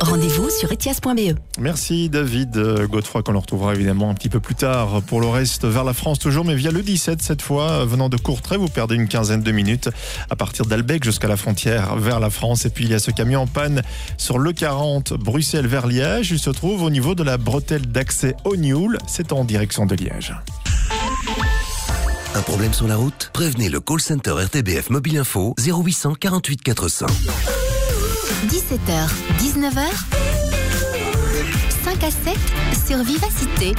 Rendez-vous sur etias.be. Merci David euh, Godefroy qu'on le retrouvera évidemment un petit peu plus tard pour le reste vers la France toujours mais via le 17 cette fois euh, venant de Courtrai vous perdez une quinzaine de minutes à partir d'Albec jusqu'à la frontière vers la France et puis il y a ce camion en panne sur le 40 Bruxelles vers Liège il se trouve au niveau de la bretelle d'accès au Nioul c'est en direction de Liège. Un problème sur la route? Prévenez le call center RTBF Mobile Info 0800 48 400. 17h, 19h, 5 à 7 sur Vivacité.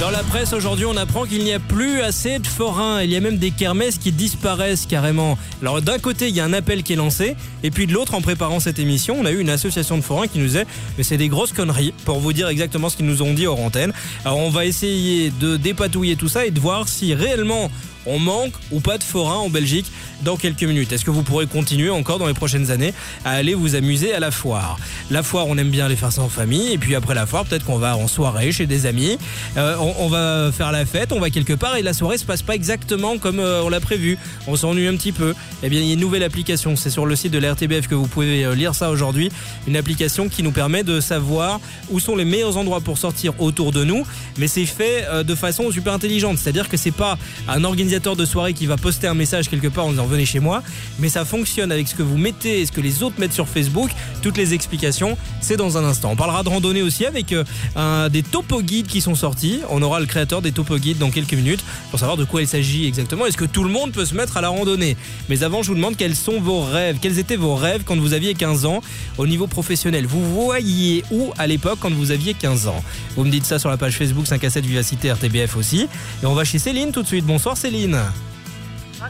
Dans la presse aujourd'hui, on apprend qu'il n'y a plus assez de forains. Il y a même des kermesses qui disparaissent carrément. Alors d'un côté, il y a un appel qui est lancé, et puis de l'autre, en préparant cette émission, on a eu une association de forains qui nous disait mais c'est des grosses conneries pour vous dire exactement ce qu'ils nous ont dit hors antenne. Alors on va essayer de dépatouiller tout ça et de voir si réellement on manque ou pas de forains en Belgique dans quelques minutes. Est-ce que vous pourrez continuer encore dans les prochaines années à aller vous amuser à la foire? La foire, on aime bien aller faire ça en famille, et puis après la foire, peut-être qu'on va en soirée chez des amis. Euh, on, va faire la fête, on va quelque part, et la soirée se passe pas exactement comme euh, on l'a prévu. On s'ennuie un petit peu. Eh bien, il y a une nouvelle application. C'est sur le site de la RTBF que vous pouvez euh, lire ça aujourd'hui. Une application qui nous permet de savoir où sont les meilleurs endroits pour sortir autour de nous, mais c'est fait de façon super intelligente. C'est-à-dire que c'est pas un organisateur de soirée qui va poster un message quelque part en disant venez chez moi, mais ça fonctionne avec ce que vous mettez et ce que les autres mettent sur Facebook. Toutes les explications, c'est dans un instant. On parlera de randonnée aussi avec euh, des topo guides qui sont sortis. On aura le créateur des topo guides dans quelques minutes pour savoir de quoi il s'agit exactement. Est-ce que tout le monde peut se mettre à la randonnée? Mais avant, je vous demande quels sont vos rêves. Quels étaient vos rêves quand vous aviez 15 ans? Au niveau professionnel Vous voyiez où à l'époque quand vous aviez 15 ans? Vous me dites ça sur la page Facebook 5 à 7 Vivacité RTBF aussi. Et on va chez Céline tout de suite. Bonsoir Céline.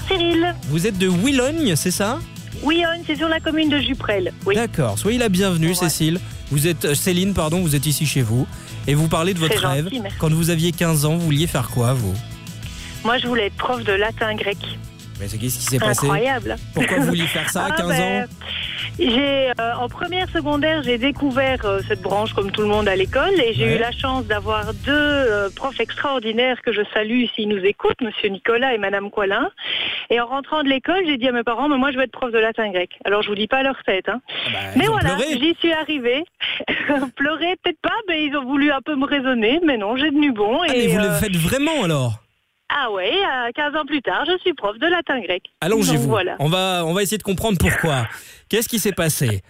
Cyril, Vous êtes de Willogne, c'est ça? Oui, c'est sur la commune de Juprel. Oui. D'accord. Soyez la bienvenue, Ouais. Cécile. Vous êtes euh, Céline, pardon. Vous êtes ici chez vous et vous parlez de votre gentil, rêve. merci. Quand vous aviez 15 ans, vous vouliez faire quoi, vous? Moi, je voulais être prof de latin grec. Mais c'est qu'est-ce qui s'est passé Incroyable. Pourquoi vous vouliez faire ça à Ah, 15 ben, ans J'ai euh, en première secondaire, j'ai découvert euh, cette branche comme tout le monde à l'école et j'ai Ouais. eu la chance d'avoir deux euh, profs extraordinaires que je salue s'ils nous écoutent, Monsieur Nicolas et Madame Coilin. Et en rentrant de l'école, j'ai dit à mes parents, mais moi je veux être prof de latin grec. Alors je vous dis pas leur tête, hein. mais Ah bah, ont voilà, j'y suis arrivée. Pleurer peut-être pas, mais ils ont voulu un peu me raisonner, mais non, j'ai tenu bon. Ah, et, mais vous le faites vraiment alors? Ah ouais, à 15 ans plus tard, je suis prof de latin grec. Allongez-vous. Voilà. On va, on va essayer de comprendre pourquoi. Qu'est-ce qui s'est passé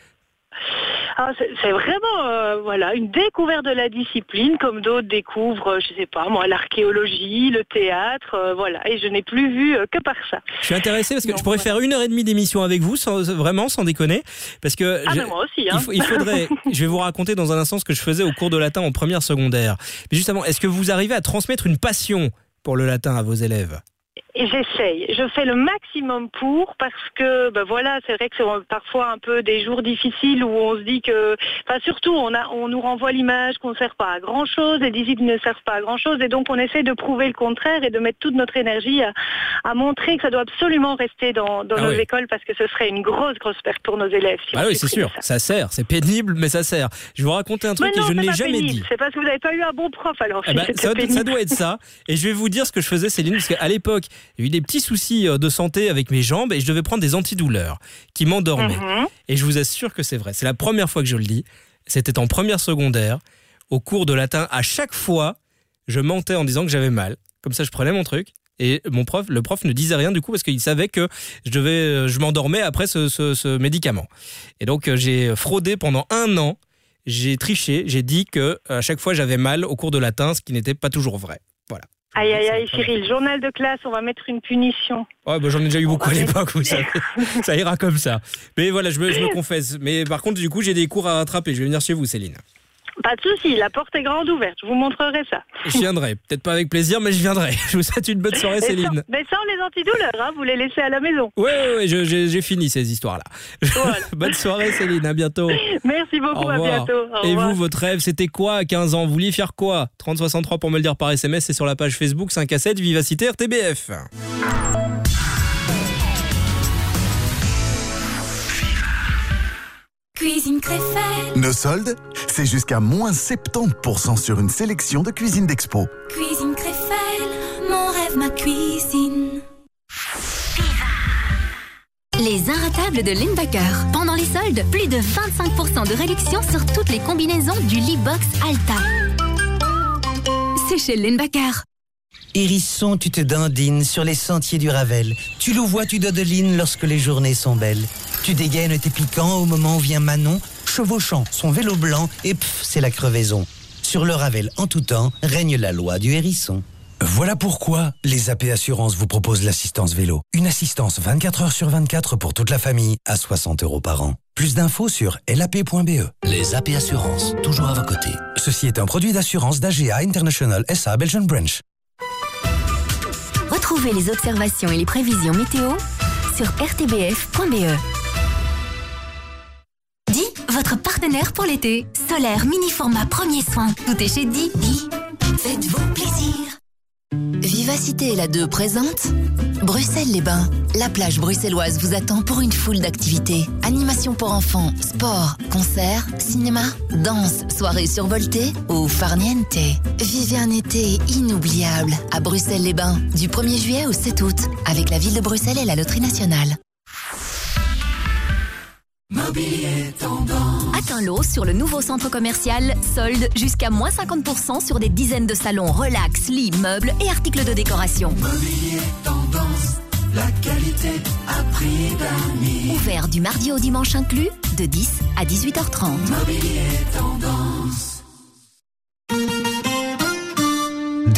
Ah, c'est vraiment euh, voilà une découverte de la discipline, comme d'autres découvrent, euh, je sais pas moi, l'archéologie, le théâtre, euh, voilà. Et je n'ai plus vu euh, que par ça. Je suis intéressé parce que je pourrais faire une heure et demie d'émission avec vous, sans, vraiment, sans déconner. Parce que Ah, je- mais moi aussi, hein. il, il faudrait. je vais vous raconter dans un instant ce que je faisais au cours de latin en première secondaire. Mais justement, est-ce que vous arrivez à transmettre une passion pour le latin à vos élèves Et j'essaye. Je fais le maximum pour parce que, ben voilà, c'est vrai que c'est parfois un peu des jours difficiles où on se dit que, enfin surtout, on a, on nous renvoie l'image qu'on ne sert pas à grand chose, les disciples ne servent pas à grand chose, et donc on essaie de prouver le contraire et de mettre toute notre énergie à, à montrer que ça doit absolument rester dans, dans Ah nos oui. écoles parce que ce serait une grosse, grosse perte pour nos élèves. si on oui, c'est sûr, ça. ça sert. C'est pénible, mais ça sert. Je vais vous raconter un truc non, et je ne l'ai jamais pénible. dit. C'est parce que vous n'avez pas eu un bon prof alors. Eh si ben, ça, ça doit être ça. Et je vais vous dire ce que je faisais, Céline, parce qu'à l'époque, a eu des petits soucis euh, de santé avec mes jambes et je devais prendre des antidouleurs qui m'endormaient. Mhm. Et je vous assure que c'est vrai. C'est la première fois que je le dis. C'était en première secondaire. Au cours de latin, à chaque fois, je mentais en disant que j'avais mal. Comme ça, je prenais mon truc. Et mon prof, le prof ne disait rien du coup parce qu'il savait que je devais, euh, je m'endormais après ce, ce- ce médicament. Et donc euh, j'ai fraudé pendant un an. J'ai triché. J'ai dit que à chaque fois j'avais mal au cours de latin, ce qui n'était pas toujours vrai. Voilà. Aïe, aïe, aïe, Cyril, journal de classe, on va mettre une punition. Ouais, bah, j'en ai déjà eu beaucoup à l'époque, vous savez. ça ira comme ça. Mais voilà, je me, je me confesse. Mais par contre, du coup, j'ai des cours à rattraper. Je vais venir chez vous, Céline. Pas de souci, la porte est grande ouverte, je vous montrerai ça. Je viendrai. Peut-être pas avec plaisir, mais je viendrai. Je vous souhaite une bonne soirée, Mais sans, Céline. mais sans les antidouleurs, hein, vous les laissez à la maison. Ouais, ouais, ouais, j'ai fini ces histoires-là. bonne soirée, Céline. À bientôt. Merci beaucoup, Au à bientôt. Au Et revoir. vous, votre rêve, c'était quoi à 15 ans? Vous vouliez faire quoi? 3063 pour me le dire par SMS, c'est sur la page Facebook 5 à 7 Vivacité RTBF. Cuisine Créfelle, Nos soldes, c'est jusqu'à moins 70% sur une sélection de cuisine d'expo. cuisine Créfelle, mon rêve, ma cuisine. Les inratables de Lindbacker. Pendant les soldes, plus de 25% de réduction sur toutes les combinaisons du lit box Alta. C'est chez Lindbacker. Hérisson, tu te dandines sur les sentiers du Ravel. Tu louvois, tu dodelines lorsque les journées sont belles. Tu dégaines tes piquants au moment où vient Manon, chevauchant son vélo blanc et pff, c'est la crevaison. Sur le Ravel, en tout temps, règne la loi du hérisson. Voilà pourquoi les AP Assurances vous proposent l'assistance vélo. Une assistance 24 heures sur 24 pour toute la famille à 60 euros par an. Plus d'infos sur lap.be. Les AP Assurances, toujours à vos côtés. Ceci est un produit d'assurance d'AGA International SA Belgian Branch. Retrouvez les observations et les prévisions météo sur rtbf.be. Di, votre partenaire pour l'été. Solaire, mini format, premier soin. Tout est chez Di. Faites-vous plaisir. Vivacité la 2 présente Bruxelles-les-Bains. La plage bruxelloise vous attend pour une foule d'activités. Animation pour enfants, sport, concerts, cinéma, danse, soirée survoltée ou farniente. Vivez un été inoubliable à Bruxelles-les-Bains du 1er juillet au 7 août avec la ville de Bruxelles et la Loterie nationale. Mobilier tendance. Atteins l'eau sur le nouveau centre commercial, solde jusqu'à moins 50% sur des dizaines de salons relax, lits, meubles et articles de décoration. Mobilier tendance. La qualité à prix d'amis. Ouvert du mardi au dimanche inclus, de 10 à 18h30. Mobilier tendance.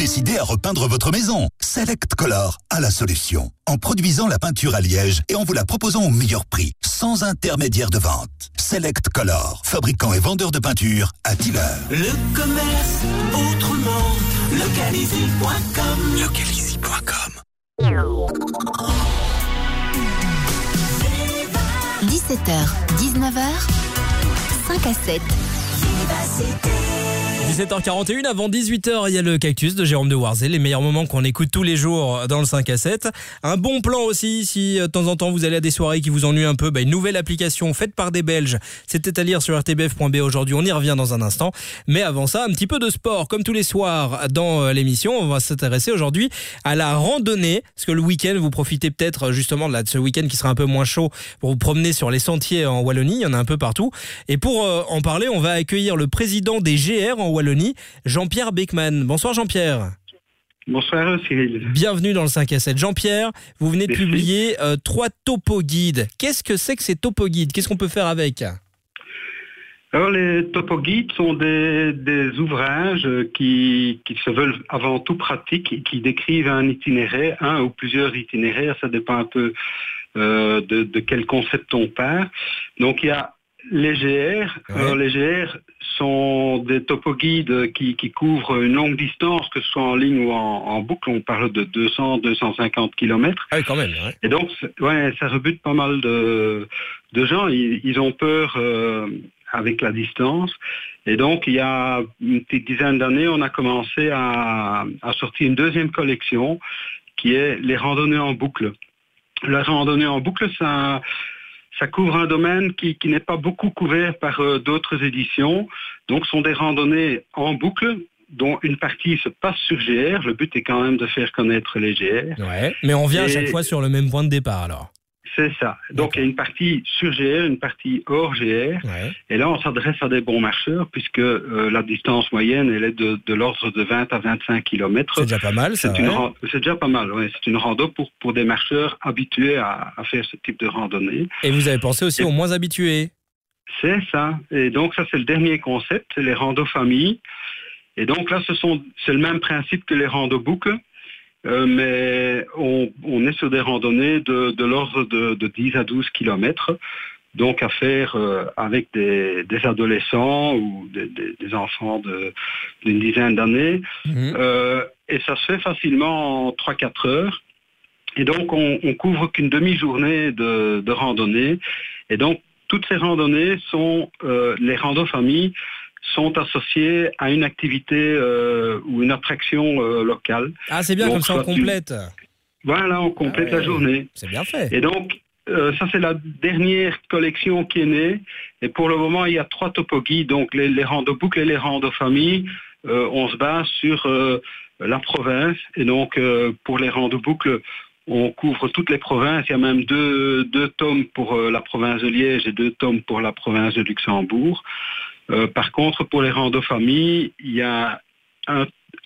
Décidez à repeindre votre maison. Select Color a la solution. En produisant la peinture à liège et en vous la proposant au meilleur prix, sans intermédiaire de vente. Select Color, fabricant et vendeur de peinture à Tiller. Le commerce autrement. Localizy.com. Localizy.com. 17h, 19h, 5 à 7. 17h41 avant 18h, il y a le cactus de Jérôme de Warzé, les meilleurs moments qu'on écoute tous les jours dans le 5 à 7. Un bon plan aussi, si euh, de temps en temps vous allez à des soirées qui vous ennuient un peu, bah, une nouvelle application faite par des Belges. C'était à lire sur rtbf.be aujourd'hui, on y revient dans un instant. Mais avant ça, un petit peu de sport, comme tous les soirs dans euh, l'émission, on va s'intéresser aujourd'hui à la randonnée, parce que le week-end, vous profitez peut-être justement de, ce week-end qui sera un peu moins chaud pour vous promener sur les sentiers en Wallonie, il y en a un peu partout. Et pour euh, en parler, on va accueillir le président des GR en Wallonie, Jean-Pierre Beckman. Bonsoir Jean-Pierre. Bonsoir Cyril. Bienvenue dans le 5 à 7. Jean-Pierre, vous venez de publier euh, trois topo guides. Qu'est-ce que c'est que ces topo guides? Qu'est-ce qu'on peut faire avec? Alors les topoguides sont des, des ouvrages qui, qui se veulent avant tout pratiques et qui décrivent un itinéraire, un ou plusieurs itinéraires, ça dépend un peu euh, de, de quel concept on part. Donc il y a les GR. Alors les GR sont des topoguides qui, qui couvrent une longue distance, que ce soit en ligne ou en, en boucle. On parle de 200-250 kilomètres. Ah oui, quand même. ouais. Et donc, ouais, ça rebute pas mal de, de gens. Ils, ils ont peur euh, avec la distance. Et donc, il y a une petite dizaine d'années, on a commencé à, à sortir une deuxième collection qui est les randonnées en boucle. La randonnée en boucle, ça, ça couvre un domaine qui, qui n'est pas beaucoup couvert par euh, d'autres éditions. Donc, ce sont des randonnées en boucle dont une partie se passe sur GR. Le but est quand même de faire connaître les GR. Ouais. Mais on vient à chaque fois sur le même point de départ alors. C'est ça. Donc il y a une partie sur GR, une partie hors GR. Et là, on s'adresse à des bons marcheurs puisque euh, la distance moyenne, elle est de, de l'ordre de 20 à 25 km. C'est déjà pas mal, ça, C'est ouais. c'est déjà pas mal. C'est une rando pour, pour des marcheurs habitués à, à faire ce type de randonnée. Et vous avez pensé aussi aux moins habitués. C'est ça. Et donc ça, c'est le dernier concept, les randos familles. Et donc là, ce c'est le même principe que les randos boucles. Euh, mais on, on est sur des randonnées de, de l'ordre de, de 10 à 12 kilomètres, donc à faire euh, avec des, des adolescents ou des, des- des enfants de- d'une dizaine d'années. Euh, et ça se fait facilement en 3-4 heures. Et donc, on, on couvre qu'une demi-journée de, de randonnée. Et donc, toutes ces randonnées sont, les randos familles sont associées à une activité euh, ou une attraction euh, locale. Ah, c'est bien, Donc, comme ça on une- complète. Voilà, on complète Ah ouais, la journée. C'est bien fait. Et donc, euh, ça c'est la dernière collection qui est née. Et pour le moment, il y a trois topoguides, donc les, les randos boucles et les randos familles. On se base sur la province. Et donc, pour les randos boucles, on couvre toutes les provinces. Il y a même deux, deux tomes pour la province de Liège et deux tomes pour la province de Luxembourg. Euh, par contre, pour les randos familles, il y a un,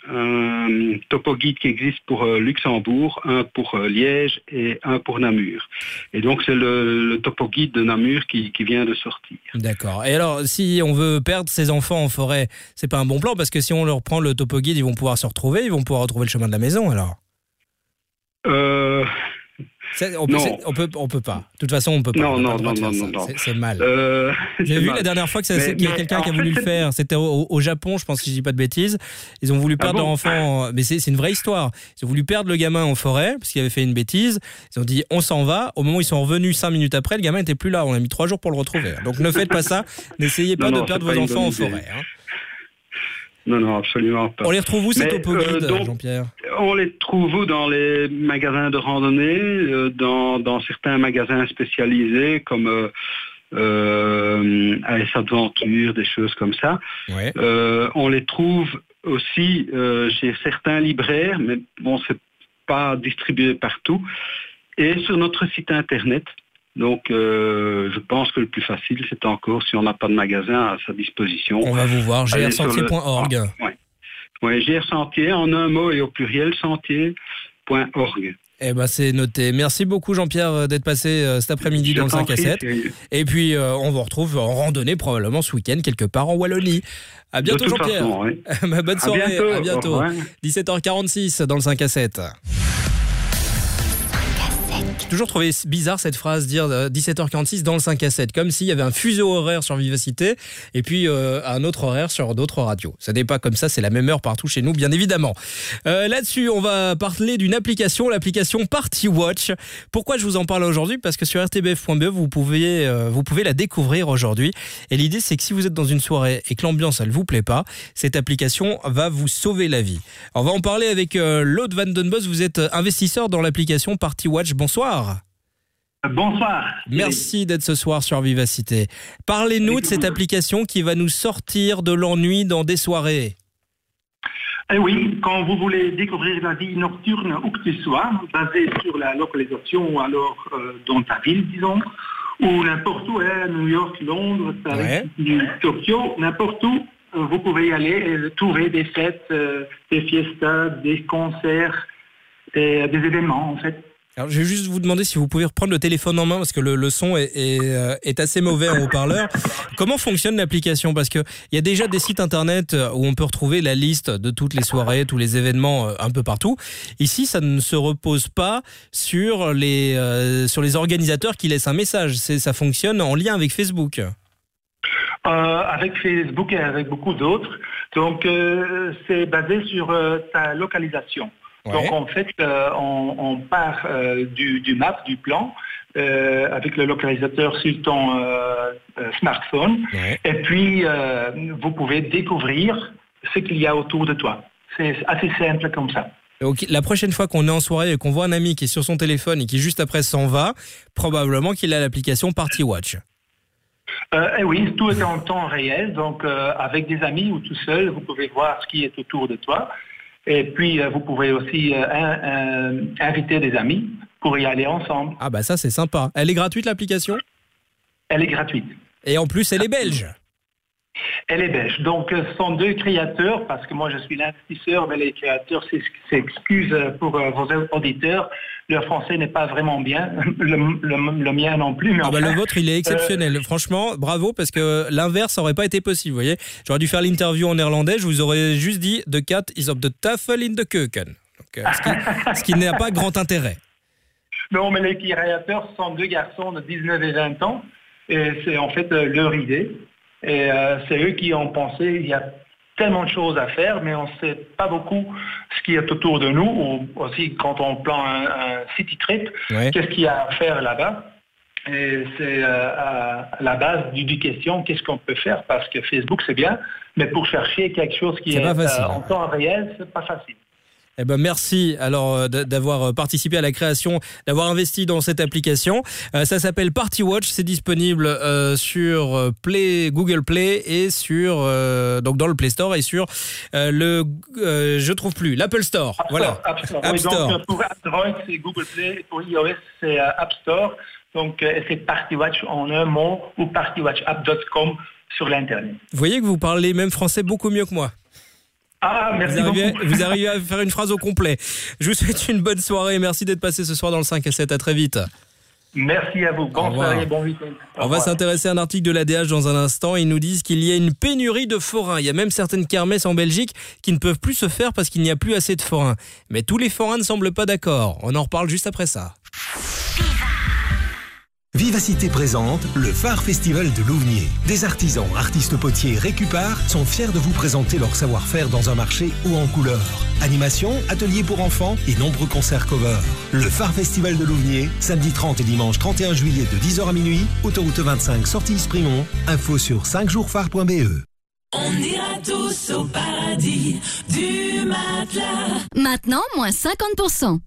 un topo guide qui existe pour euh, Luxembourg, un pour euh, Liège et un pour Namur. Et donc c'est le, le topo guide de Namur qui, qui vient de sortir. D'accord. Et alors, si on veut perdre ses enfants en forêt, c'est pas un bon plan parce que si on leur prend le topo guide, ils vont pouvoir se retrouver, ils vont pouvoir retrouver le chemin de la maison alors? Euh, On peut, Non. on peut, on peut pas. De toute façon, on peut pas. Non, pas non, non, non. C'est- mal. Euh, J'ai vu mal. la dernière fois qu'il y a quelqu'un qui a voulu fait, le faire. C'était au, au Japon, je pense, si je dis pas de bêtises. Ils ont voulu Ah perdre bon leur enfant. Mais c'est une vraie histoire. Ils ont voulu perdre le gamin en forêt parce qu'il avait fait une bêtise. Ils ont dit on s'en va. Au moment où ils sont revenus cinq minutes après, le gamin était plus là. On a mis trois jours pour le retrouver. Donc ne faites pas ça. N'essayez pas de perdre vos enfants en forêt. hein. Non, non, absolument pas. On les retrouve où ces Mais, topo euh, Jean-Pierre? On les trouve où? Dans les magasins de randonnée, euh, dans, dans certains magasins spécialisés comme euh, euh, AS Adventure, des choses comme ça. Ouais. Euh, on les trouve aussi chez certains libraires, mais bon, c'est pas distribué partout. Et sur notre site internet. Donc, euh, je pense que le plus facile, c'est encore si on n'a pas de magasin à sa disposition. On va vous voir. Allez sur le- grsentier.org. Ouais. Ouais, GR Sentier, en un mot et au pluriel, sentier.org. Eh ben c'est noté. Merci beaucoup Jean-Pierre euh, d'être passé euh, cet après-midi dans le t'en 5 à prie, 7. Thierry. Et puis euh, on vous retrouve en randonnée probablement ce week-end quelque part en Wallonie. À bientôt Jean-Pierre. oui. Bonne À soirée. bientôt, À bientôt. revoir. 17h46 dans le 5 à 7. Toujours trouvé bizarre cette phrase dire euh, 17h46 dans le 5 à 7, comme s'il y avait un fuseau horaire sur Vivacité et puis euh, un autre horaire sur d'autres radios. Ça n'est pas comme ça, c'est la même heure partout chez nous, bien évidemment. Euh, Là-dessus, on va parler d'une application, l'application Party Watch. Pourquoi je vous en parle aujourd'hui? Parce que sur rtbf.be, vous pouvez, euh, vous pouvez la découvrir aujourd'hui. Et l'idée, c'est que si vous êtes dans une soirée et que l'ambiance, elle vous plaît pas, cette application va vous sauver la vie. On va en parler avec euh, Lode Van Den Bos. Vous êtes investisseur dans l'application Party Watch. Bonsoir. Bonsoir. Merci d'être ce soir sur Vivacité. Parlez-nous de cette application qui va nous sortir de l'ennui dans des soirées. Eh oui, quand vous voulez découvrir la vie nocturne où que tu sois, basée sur la localisation ou alors euh, dans ta ville, disons, ou n'importe où, hein, New York, Londres, Paris, Tokyo, n'importe où, euh, vous pouvez y aller et trouver des fêtes, euh, des fiestas, des concerts, et, des événements en fait. Alors, je vais juste vous demander si vous pouvez reprendre le téléphone en main parce que le, le son est, est, euh, est assez mauvais en haut-parleur. Comment fonctionne l'application? Parce qu'il y a déjà des sites internet où on peut retrouver la liste de toutes les soirées, tous les événements euh, un peu partout. Ici, ça ne se repose pas sur les, euh, sur les organisateurs qui laissent un message. Ça fonctionne en lien avec Facebook. Euh, avec Facebook et avec beaucoup d'autres. Donc, euh, c'est basé sur euh, ta localisation. Donc, en fait, euh, on, on part euh, du, du map, du plan, euh, avec le localisateur sur ton smartphone. Et puis, vous pouvez découvrir ce qu'il y a autour de toi. C'est assez simple comme ça. La prochaine fois qu'on est en soirée et qu'on voit un ami qui est sur son téléphone et qui juste après s'en va, probablement qu'il a l'application Party Watch. Euh, eh oui, tout est en temps réel. Donc, euh, avec des amis ou tout seul, vous pouvez voir ce qui est autour de toi. Et puis, euh, vous pouvez aussi euh, un- inviter des amis pour y aller ensemble. Ah bah ça c'est sympa. Elle est gratuite l'application? Elle est gratuite. Et en plus elle est belge. Elle est belge. Donc, euh, ce sont deux créateurs, parce que moi, je suis l'investisseur, mais les créateurs s'ex- s'excusent euh, pour euh, vos auditeurs. Leur français n'est pas vraiment bien, le, le- le mien non plus. Mais Ah bah enfin, le vôtre il est exceptionnel. Franchement, bravo parce que l'inverse aurait pas été possible. Vous voyez, j'aurais dû faire l'interview en néerlandais. Je vous aurais juste dit the cat is of the tafel in the keuken. Euh, ce qui, qui n'a pas grand intérêt. Non, mais les créateurs sont deux garçons de 19 et 20 ans. Et c'est en fait euh, leur idée. Et euh, c'est eux qui ont pensé, il y a tellement de choses à faire, mais on ne sait pas beaucoup ce qui est autour de nous, ou aussi quand on plante un, un city trip, Ouais. qu'est-ce qu'il y a à faire là-bas. Et c'est euh, à la base du, du question, qu'est-ce qu'on peut faire Parce que Facebook, c'est bien, mais pour chercher quelque chose qui est, euh, en temps réel, c'est pas facile. Eh ben merci alors euh, d'avoir euh, participé à la création, d'avoir investi dans cette application. Euh, ça s'appelle Party Watch, c'est disponible sur Play, Google Play et sur donc dans le Play Store et sur le je trouve plus l'Apple Store. voilà. App Store. App Oui, donc, Store. pour Android, c'est Google Play. Pour iOS, c'est App Store. Donc, c'est PartyWatch en un mot ou partywatchapp.com sur l'Internet. Vous voyez que vous parlez même français beaucoup mieux que moi. Ah, merci vous arrivez, beaucoup. vous arrivez à faire une phrase au complet. Je vous souhaite une bonne soirée. Merci d'être passé ce soir dans le 5 à 7. À très vite. Merci à vous. Bonne soirée, bon week-end. On va s'intéresser à un article de l'ADH dans un instant. Ils nous disent qu'il y a une pénurie de forains. Il y a même certaines kermesses en Belgique qui ne peuvent plus se faire parce qu'il n'y a plus assez de forains. Mais tous les forains ne semblent pas d'accord. On en reparle juste après ça. Vivacité présente le Phare Festival de Louvnier. Des artisans, artistes potiers, récupards sont fiers de vous présenter leur savoir-faire dans un marché haut en couleur. Animation, ateliers pour enfants et nombreux concerts cover. Le Phare Festival de Louvnier, samedi 30 et dimanche 31 juillet de 10h à minuit, autoroute 25 sortie Sprimont. Info sur 5jours-phare.be. On ira tous au paradis du matelas. Maintenant, moins 50%.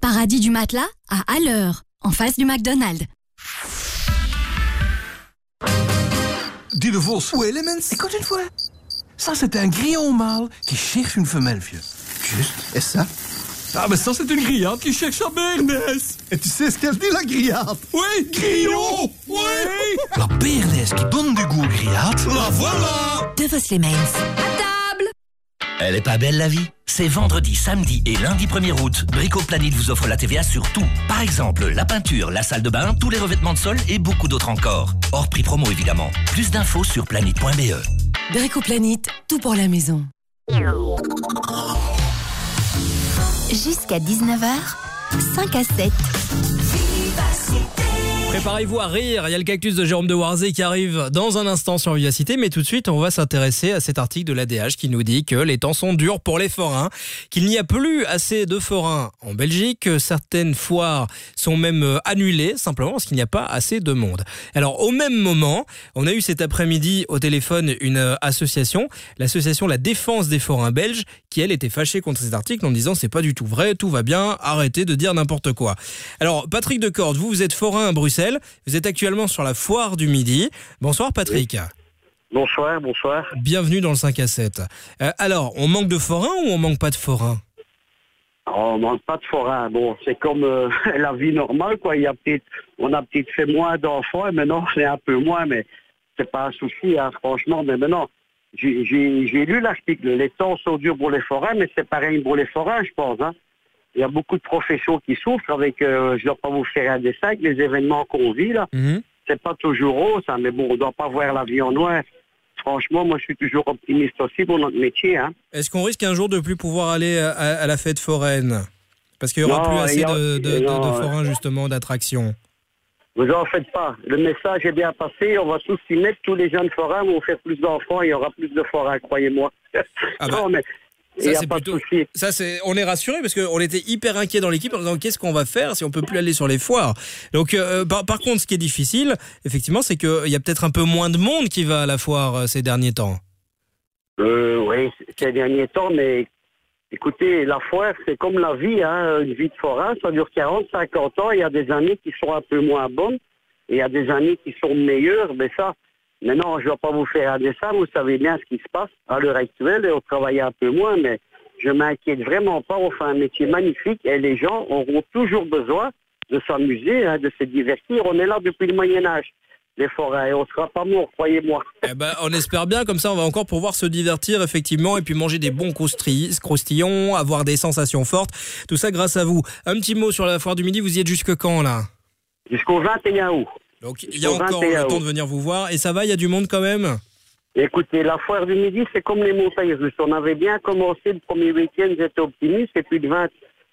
Paradis du matelas à à l'heure, en face du McDonald's. Dis le Vos. Ou Elements. Écoute une fois. Ça, c'est un grillon mâle qui cherche une femelle, vieux. Juste. Et ça? Ah, mais ça, c'est une grillade qui cherche sa bernesse. Et tu sais ce qu'elle dit, la grillade? Oui, grillon. Oui. La bernesse qui donne du goût aux grillades. La voilà. De Vos les Mains. Elle est pas belle la vie? C'est vendredi, samedi et lundi 1er août. Brico Planète vous offre la TVA sur tout. Par exemple, la peinture, la salle de bain, tous les revêtements de sol et beaucoup d'autres encore. Hors prix promo évidemment. Plus d'infos sur planète.be. Bricoplanète, tout pour la maison. Jusqu'à 19h, 5 à 7. Préparez-vous à rire. Il y a le cactus de Jérôme de Warzé qui arrive dans un instant sur Vivacité. Mais tout de suite, on va s'intéresser à cet article de l'ADH qui nous dit que les temps sont durs pour les forains, qu'il n'y a plus assez de forains en Belgique, que certaines foires sont même euh, annulées simplement parce qu'il n'y a pas assez de monde. Alors, au même moment, on a eu cet après-midi au téléphone une euh, association, l'association La Défense des forains belges, qui elle était fâchée contre cet article en disant c'est pas du tout vrai, tout va bien, arrêtez de dire n'importe quoi. Alors, Patrick Decorde, vous, vous êtes forain à Bruxelles, vous êtes actuellement sur la foire du Midi. Bonsoir Patrick. Bonsoir, bonsoir. Bienvenue dans le 5 à 7. Euh, alors, on manque de forains ou on manque pas de forains? Oh, on manque pas de forain. Bon, c'est comme euh, la vie normale, quoi. Il y a on a peut-être fait moins d'enfants et maintenant c'est un peu moins, mais c'est pas un souci, hein, franchement. Mais maintenant, j'ai lu l'article. Les temps sont durs pour les forains, mais c'est pareil pour les forains, je pense. Hein. Il y a beaucoup de professions qui souffrent avec, euh, je ne dois pas vous faire un dessin, avec les événements qu'on vit là. C'est pas toujours rose, hein, mais bon, on ne doit pas voir la vie en noir. Franchement, moi, je suis toujours optimiste aussi pour notre métier. Hein. Est-ce qu'on risque un jour de plus pouvoir aller à, à la fête foraine? Parce qu'il y aura Non, plus assez a- de, de- de- non, de forains justement, d'attractions. Vous en faites pas. Le message est bien passé. On va tous s'y mettre. Tous les jeunes forains vont faire plus d'enfants. Il y aura plus de forains, croyez-moi. non, mais il Ça, c'est pas plutôt-. Ça, c'est, on est rassuré parce qu'on était hyper inquiet dans l'équipe en disant qu'est-ce qu'on va faire si on peut plus aller sur les foires? Donc, euh, par, par contre, ce qui est difficile, effectivement, c'est qu'il y a peut-être un peu moins de monde qui va à la foire euh, ces derniers temps. Euh, oui, ces derniers temps, mais écoutez, la foire, c'est comme la vie. Hein. Une vie de forain, ça dure 40, 50 ans. Il y a des années qui sont un peu moins bonnes et il y a des années qui sont meilleures. Mais ça, maintenant, je ne vais pas vous faire un dessin. Vous savez bien ce qui se passe à l'heure actuelle et on travaille un peu moins, mais je m'inquiète vraiment pas. On fait un métier magnifique et les gens auront toujours besoin de s'amuser, hein, de se divertir. On est là depuis le Moyen-Âge, les forêts, on ne sera pas mort, croyez-moi. Eh ben, on espère bien, comme ça on va encore pouvoir se divertir effectivement et puis manger des bons croustillons, avoir des sensations fortes. Tout ça grâce à vous. Un petit mot sur la foire du midi, vous y êtes jusque quand là? Jusqu'au 21 août. Donc il y a encore 21 le temps de venir vous voir et ça va, il y a du monde quand même Écoutez, la foire du midi, c'est comme les montagnes russes. On avait bien commencé le premier week-end, j'étais optimiste, et puis le, 20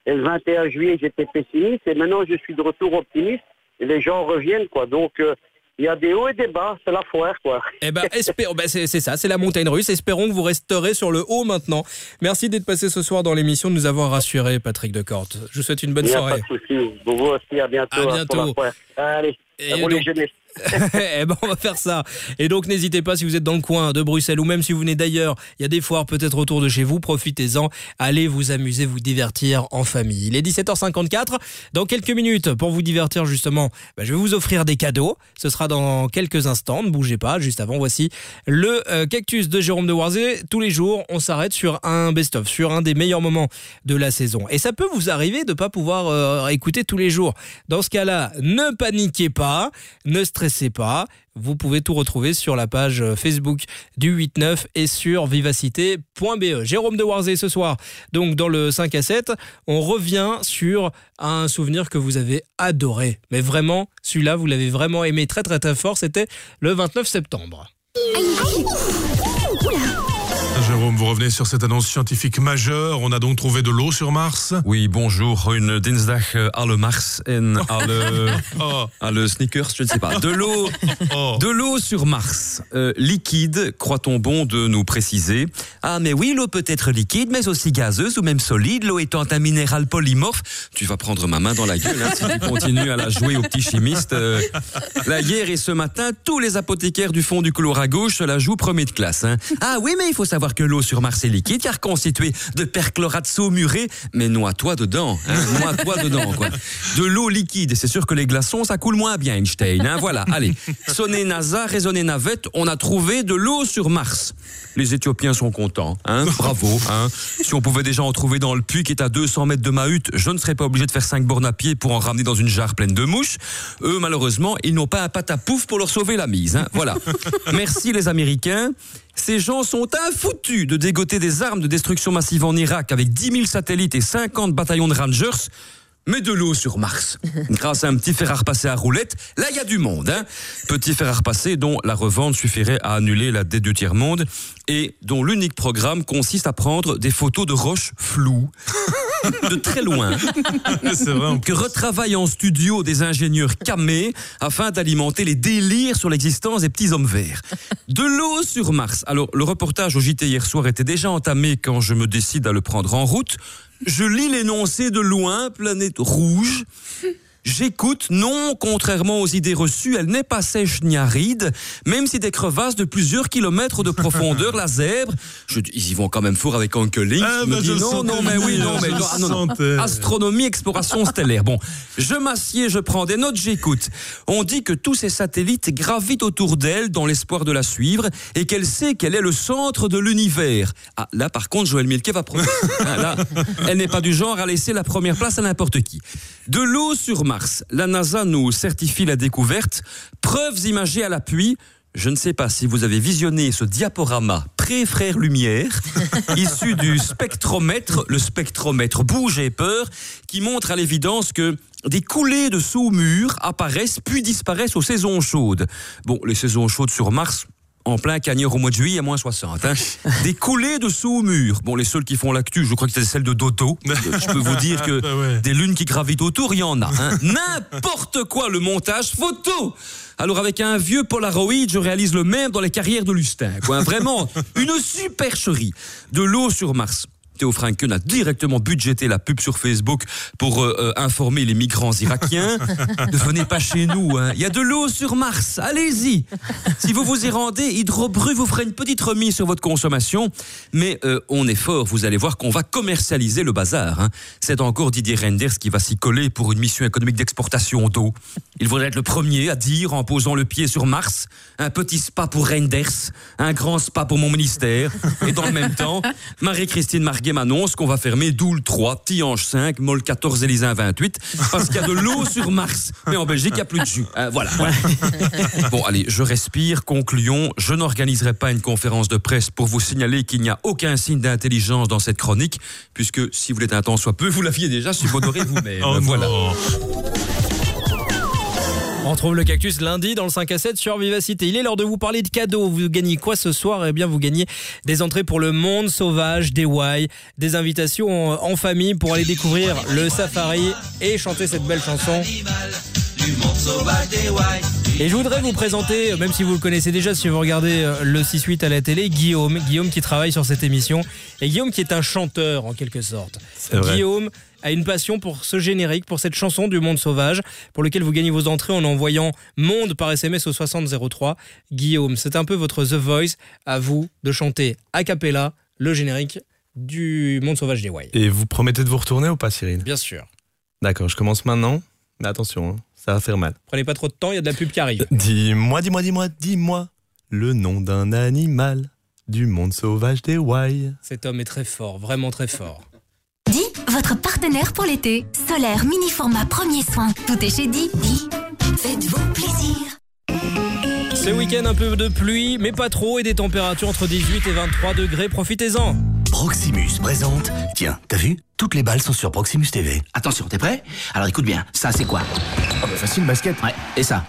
et le 21 juillet, j'étais pessimiste, et maintenant je suis de retour optimiste, et les gens reviennent, quoi. Donc, euh, il y a des hauts et des bas, c'est la foire, quoi. Eh ben, espérons, ben, c'est ça, c'est la montagne russe. Espérons que vous resterez sur le haut maintenant. Merci d'être passé ce soir dans l'émission, de nous avoir rassurés, Patrick Decorte. Je vous souhaite une bonne Il n'y a soirée. pas de souci. Vous aussi, à bientôt. À hein, bientôt. pour la foire. Allez, Et roulez donc-. eh ben, on va faire ça. Et donc, n'hésitez pas si vous êtes dans le coin de Bruxelles ou même si vous venez d'ailleurs, il y a des foires peut-être autour de chez vous, profitez-en. Allez vous amuser, vous divertir en famille. Il est 17h54. Dans quelques minutes, pour vous divertir justement, bah, je vais vous offrir des cadeaux. Ce sera dans quelques instants. Ne bougez pas. Juste avant, voici le euh, cactus de Jérôme de Warzé. Tous les jours, on s'arrête sur un best-of, sur un des meilleurs moments de la saison. Et ça peut vous arriver de pas pouvoir euh, écouter tous les jours. Dans ce cas-là, ne paniquez pas, ne stressez pas. Vous pouvez tout retrouver sur la page Facebook du 8-9 et sur vivacité.be. Jérôme de Warzé ce soir, donc dans le 5 à 7, on revient sur un souvenir que vous avez adoré. Mais vraiment, celui-là, vous l'avez vraiment aimé très très très fort, c'était le 29 septembre. Jérôme, vous revenez sur cette annonce scientifique majeure. On a donc trouvé de l'eau sur Mars Oui, bonjour. Une dinsdag alle Mars en alle, Oh. alle sneakers, je ne sais pas. De l'eau, de l'eau sur Mars. Euh, liquide, croit-on bon de nous préciser Ah, mais oui, l'eau peut être liquide, mais aussi gazeuse ou même solide. L'eau étant un minéral polymorphe. Tu vas prendre ma main dans la gueule hein, si tu continues à la jouer au petit chimiste. Euh, là, hier et ce matin, tous les apothicaires du fond du couloir à gauche la jouent premier de classe. hein. Ah oui, mais il faut savoir que l'eau sur Mars est liquide, car constituée de perchlorate saumuré, mais noie-toi dedans. Hein, noie-toi dedans, quoi. De l'eau liquide, et c'est sûr que les glaçons, ça coule moins bien, Einstein. Hein, voilà, allez. Sonnez NASA, résonnez navette, on a trouvé de l'eau sur Mars. Les Éthiopiens sont contents, hein, bravo. Hein. Si on pouvait déjà en trouver dans le puits qui est à 200 mètres de ma hutte, je ne serais pas obligé de faire 5 bornes à pied pour en ramener dans une jarre pleine de mouches. Eux, malheureusement, ils n'ont pas un patapouf pour leur sauver la mise. Hein. Voilà. Merci les Américains. Ces gens sont infoutus de dégoter des armes de destruction massive en Irak avec 10 000 satellites et 50 bataillons de Rangers. Mais de l'eau sur Mars. Grâce à un petit fer à repasser à roulette, là il y a du monde. Hein petit fer à repasser dont la revente suffirait à annuler la dette du tiers-monde et dont l'unique programme consiste à prendre des photos de roches floues, de très loin, vrai. que retravaillent en studio des ingénieurs camés afin d'alimenter les délires sur l'existence des petits hommes verts. De l'eau sur Mars. Alors, le reportage au JT hier soir était déjà entamé quand je me décide à le prendre en route. Je lis l'énoncé de loin, planète rouge. J'écoute, non, contrairement aux idées reçues, elle n'est pas sèche ni aride, même si des crevasses de plusieurs kilomètres de profondeur, la zèbre, je, ils y vont quand même fort avec Uncle Link, Ah, bah, non, non, mais oui, non, mais non, ah, non, non. sentais. Astronomie, exploration stellaire. Bon, je m'assieds, je prends des notes, j'écoute. On dit que tous ces satellites gravitent autour d'elle dans l'espoir de la suivre et qu'elle sait qu'elle est le centre de l'univers. Ah, là, par contre, Joël Milquet va prendre. Ah, là, elle n'est pas du genre à laisser la première place à n'importe qui. De l'eau sur Mars. La NASA nous certifie la découverte. Preuves imagées à l'appui. Je ne sais pas si vous avez visionné ce diaporama pré-frère Lumière, issu du spectromètre, le spectromètre bouge et peur, qui montre à l'évidence que des coulées de saumure apparaissent puis disparaissent aux saisons chaudes. Bon, les saisons chaudes sur Mars, en plein cagneur au mois de juillet à moins 60. hein. Des coulées de saumure. Bon, les seules qui font l'actu, je crois que c'est celles de Doto. Je peux vous dire que Bah ouais. des lunes qui gravitent autour, il y en a. hein. N'importe quoi le montage photo. Alors avec un vieux Polaroid, je réalise le même dans les carrières de Lustin. Quoi. Vraiment, une supercherie. De l'eau sur Mars. Théo Franken a directement budgété la pub sur Facebook pour euh, euh, informer les migrants irakiens. ne venez pas chez nous, hein. il y a de l'eau sur Mars, allez-y. Si vous vous y rendez, Hydrobru vous fera une petite remise sur votre consommation. Mais euh, on est fort, vous allez voir qu'on va commercialiser le bazar. hein. C'est encore Didier Renders qui va s'y coller pour une mission économique d'exportation d'eau. Il voudrait être le premier à dire, en posant le pied sur Mars, un petit spa pour Renders, un grand spa pour mon ministère. Et dans le même temps, Marie-Christine M'annonce qu'on va fermer Doule 3, Tiange 5, Molle 14, Élisin 28, parce qu'il y a de l'eau sur Mars. Mais en Belgique, il n'y a plus de jus. Euh, voilà. Bon, allez, je respire. Concluons. Je n'organiserai pas une conférence de presse pour vous signaler qu'il n'y a aucun signe d'intelligence dans cette chronique, puisque si vous l'êtes un temps soit peu, vous l'aviez déjà subodoré vous-même. Oh voilà. non. On retrouve le cactus lundi dans le 5 à 7 sur Vivacité. Il est l'heure de vous parler de cadeaux. Vous gagnez quoi ce soir? Eh bien, vous gagnez des entrées pour le monde sauvage, des Wai, des invitations en famille pour aller découvrir le safari et chanter cette belle chanson. Et je voudrais vous présenter, même si vous le connaissez déjà, si vous regardez euh, le 6-8 à la télé, Guillaume. Guillaume qui travaille sur cette émission. Et Guillaume qui est un chanteur en quelque sorte. Guillaume a une passion pour ce générique, pour cette chanson du monde sauvage, pour lequel vous gagnez vos entrées en envoyant monde par SMS au 6003. Guillaume, c'est un peu votre The Voice. À vous de chanter a cappella le générique du monde sauvage des Wai. Et vous promettez de vous retourner ou pas, Cyril? Bien sûr. D'accord, je commence maintenant. Mais attention, hein, ça va faire mal. Prenez pas trop de temps, il y a de la pub qui arrive. Dis-moi, dis-moi, dis-moi, dis-moi le nom d'un animal du monde sauvage des Wai. Cet homme est très fort, vraiment très fort. Di, votre partenaire pour l'été. Solaire, mini format, premier soin. Tout est chez Di. Di, faites-vous plaisir. Ce week-end, un peu de pluie, mais pas trop, et des températures entre 18 et 23 degrés. Profitez-en. Proximus présente. Tiens, t'as vu? Toutes les balles sont sur Proximus TV. Attention, t'es prêt? Alors écoute bien, ça c'est quoi? Oh bah facile, basket. Ouais, et ça?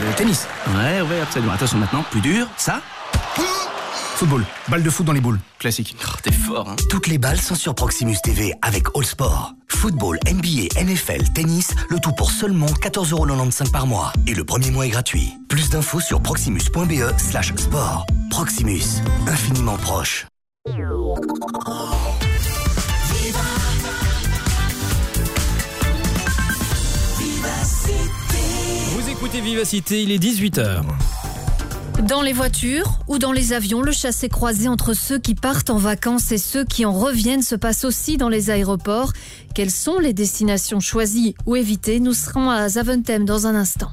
Le tennis? Ouais, ouais, absolument. Attention maintenant, plus dur, ça? Football. Balle de foot dans les boules. Classique. Oh, T'es fort, hein Toutes les balles sont sur Proximus TV avec All Sport. Football, NBA, NFL, tennis, le tout pour seulement 14,95€ par mois. Et le premier mois est gratuit. Plus d'infos sur proximus.be slash sport. Proximus, infiniment proche. Vous écoutez Vivacité, il est 18h. Dans les voitures ou dans les avions, le chassé-croisé entre ceux qui partent en vacances et ceux qui en reviennent se passe aussi dans les aéroports. Quelles sont les destinations choisies ou évitées? Nous serons à Zaventem dans un instant.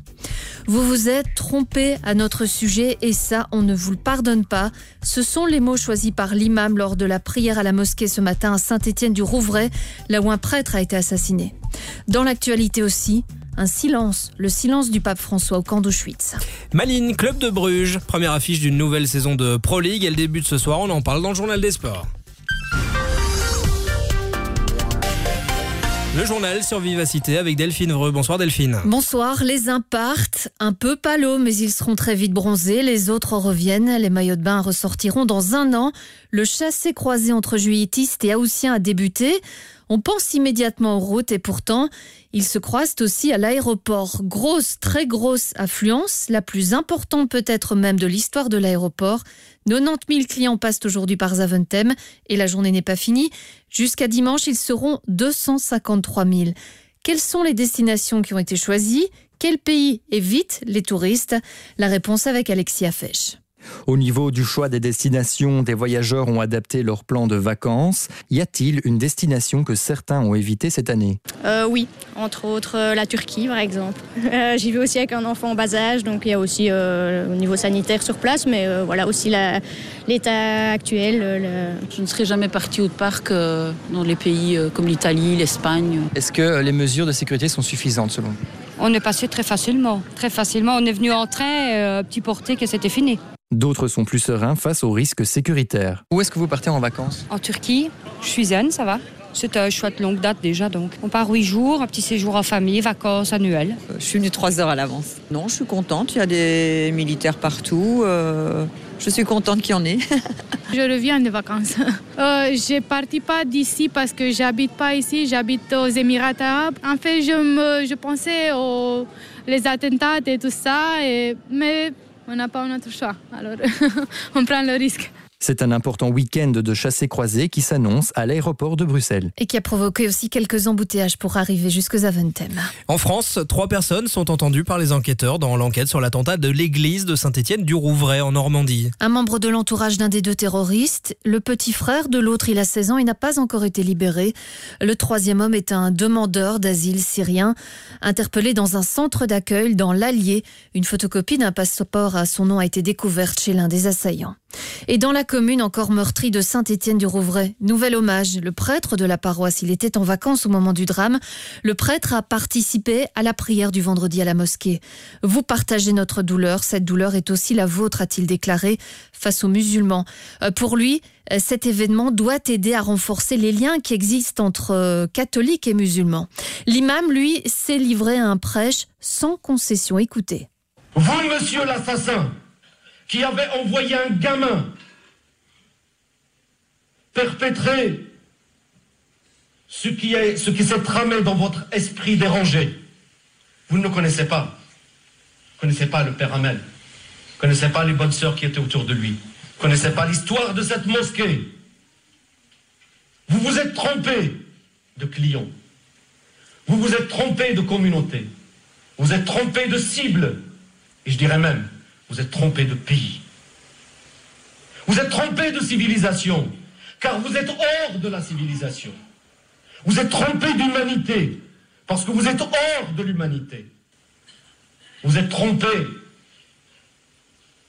Vous vous êtes trompé à notre sujet et ça, on ne vous le pardonne pas. Ce sont les mots choisis par l'imam lors de la prière à la mosquée ce matin à Saint-Étienne-du-Rouvray, là où un prêtre a été assassiné. Dans l'actualité aussi, un silence, le silence du pape François au camp d'Auschwitz. Malines, club de Bruges, première affiche d'une nouvelle saison de Pro League. Elle débute ce soir, on en parle dans le journal des sports. Le journal sur Vivacité avec Delphine Vreux. Bonsoir Delphine. Bonsoir, les uns partent, un peu palos, mais ils seront très vite bronzés. Les autres reviennent. Les maillots de bain ressortiront dans un an. Le chassé-croisé entre juilletistes et haussiens a débuté. On pense immédiatement aux routes et pourtant, ils se croisent aussi à l'aéroport. Grosse, très grosse affluence, la plus importante peut-être même de l'histoire de l'aéroport. 90 000 clients passent aujourd'hui par Zaventem et la journée n'est pas finie. Jusqu'à dimanche, ils seront 253 000. Quelles sont les destinations qui ont été choisies? Quel pays évite les touristes? La réponse avec Alexia Fesch. Au niveau du choix des destinations, des voyageurs ont adapté leur plan de vacances. Y a-t-il une destination que certains ont évité cette année? Euh, oui, entre autres euh, la Turquie par exemple. Euh, J'y vais aussi avec un enfant en bas âge, donc il y a aussi euh, au niveau sanitaire sur place, mais euh, voilà aussi l'état actuel. euh, le- Je ne serais jamais partie part que dans les pays euh, comme l'Italie, l'Espagne. Est-ce que les mesures de sécurité sont suffisantes selon vous? On est passé très facilement. Très facilement. On est venu en train, euh, petit porté que c'était fini. D'autres sont plus sereins face aux risques sécuritaires. Où est-ce que vous partez en vacances? En Turquie, je suis zen, ça va. C'est un chouette longue date déjà, donc. On part huit jours, un petit séjour en famille, vacances annuelles. Je suis venue trois heures à l'avance. Non, je suis contente. Il y a des militaires partout. euh, je suis contente qu'il y en ait. Je reviens de vacances. Euh, je partis pas d'ici parce que j'habite pas ici, j'habite aux Émirats arabes. En fait, je, me, je pensais aux les attentats et tout ça, et, mais on n'a pas un autre choix. Alors, on prend le risque. C'est un important week-end de chassés-croisés qui s'annonce à l'aéroport de Bruxelles. Et qui a provoqué aussi quelques embouteillages pour arriver jusque Zaventem. En France, trois personnes sont entendues par les enquêteurs dans l'enquête sur l'attentat de l'église de Saint-Étienne du Rouvray en Normandie. Un membre de l'entourage d'un des deux terroristes, le petit frère de l'autre, il a 16 ans, il n'a pas encore été libéré. Le troisième homme est un demandeur d'asile syrien, interpellé dans un centre d'accueil dans l'Allier. Une photocopie d'un passeport à son nom a été découverte chez l'un des assaillants. Et dans la commune encore meurtrie de Saint-Étienne-du-Rouvray, nouvel hommage. Le prêtre de la paroisse, il était en vacances au moment du drame. Le prêtre a participé à la prière du vendredi à la mosquée. Vous partagez notre douleur, cette douleur est aussi la vôtre, a-t-il déclaré face aux musulmans. Euh, Pour lui, euh, cet événement doit aider à renforcer les liens qui existent entre euh, catholiques et musulmans. L'imam, lui, s'est livré à un prêche sans concession. Écoutez. Vous, monsieur l'assassin, qui avez envoyé un gamin perpétrer ce qui est, ce qui s'est tramé dans votre esprit dérangé, vous ne le connaissez pas. connaissait pas le père Hamel, connaissait pas les bonnes sœurs qui étaient autour de lui, connaissait pas l'histoire de cette mosquée. Vous vous êtes trompé de clients. Vous vous êtes trompé de communauté. Vous êtes trompé de cible. Et je dirais même, vous êtes trompé de pays. Vous êtes trompé de civilisation, car vous êtes hors de la civilisation. Vous êtes trompé d'humanité, parce que vous êtes hors de l'humanité. Vous êtes trompé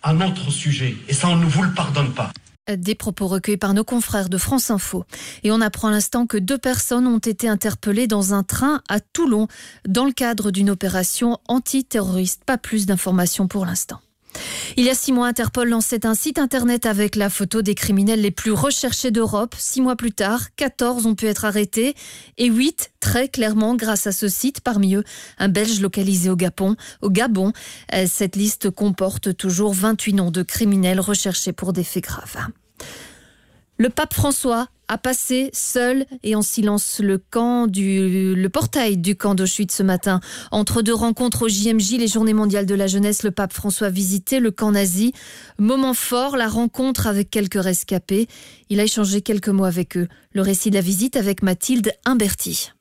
à notre sujet, et ça, on ne vous le pardonne pas. Des propos recueillis par nos confrères de France Info. Et on apprend à l'instant que deux personnes ont été interpellées dans un train à Toulon dans le cadre d'une opération antiterroriste. Pas plus d'informations pour l'instant. Il y a six mois, Interpol lançait un site internet avec la photo des criminels les plus recherchés d'Europe. Six mois plus tard, 14 ont pu être arrêtés et 8 très clairement grâce à ce site. Parmi eux, un Belge localisé au Gabon. Au Gabon, Euh, cette liste comporte toujours 28 noms de criminels recherchés pour des faits graves. Le pape François a passé seul et en silence le camp du le portail du camp d'Auschwitz ce matin. Entre deux rencontres au JMJ, les Journées mondiales de la jeunesse, le pape François a visité le camp nazi. Moment fort, la rencontre avec quelques rescapés. Il a échangé quelques mots avec eux. Le récit de la visite avec Mathilde Imberti.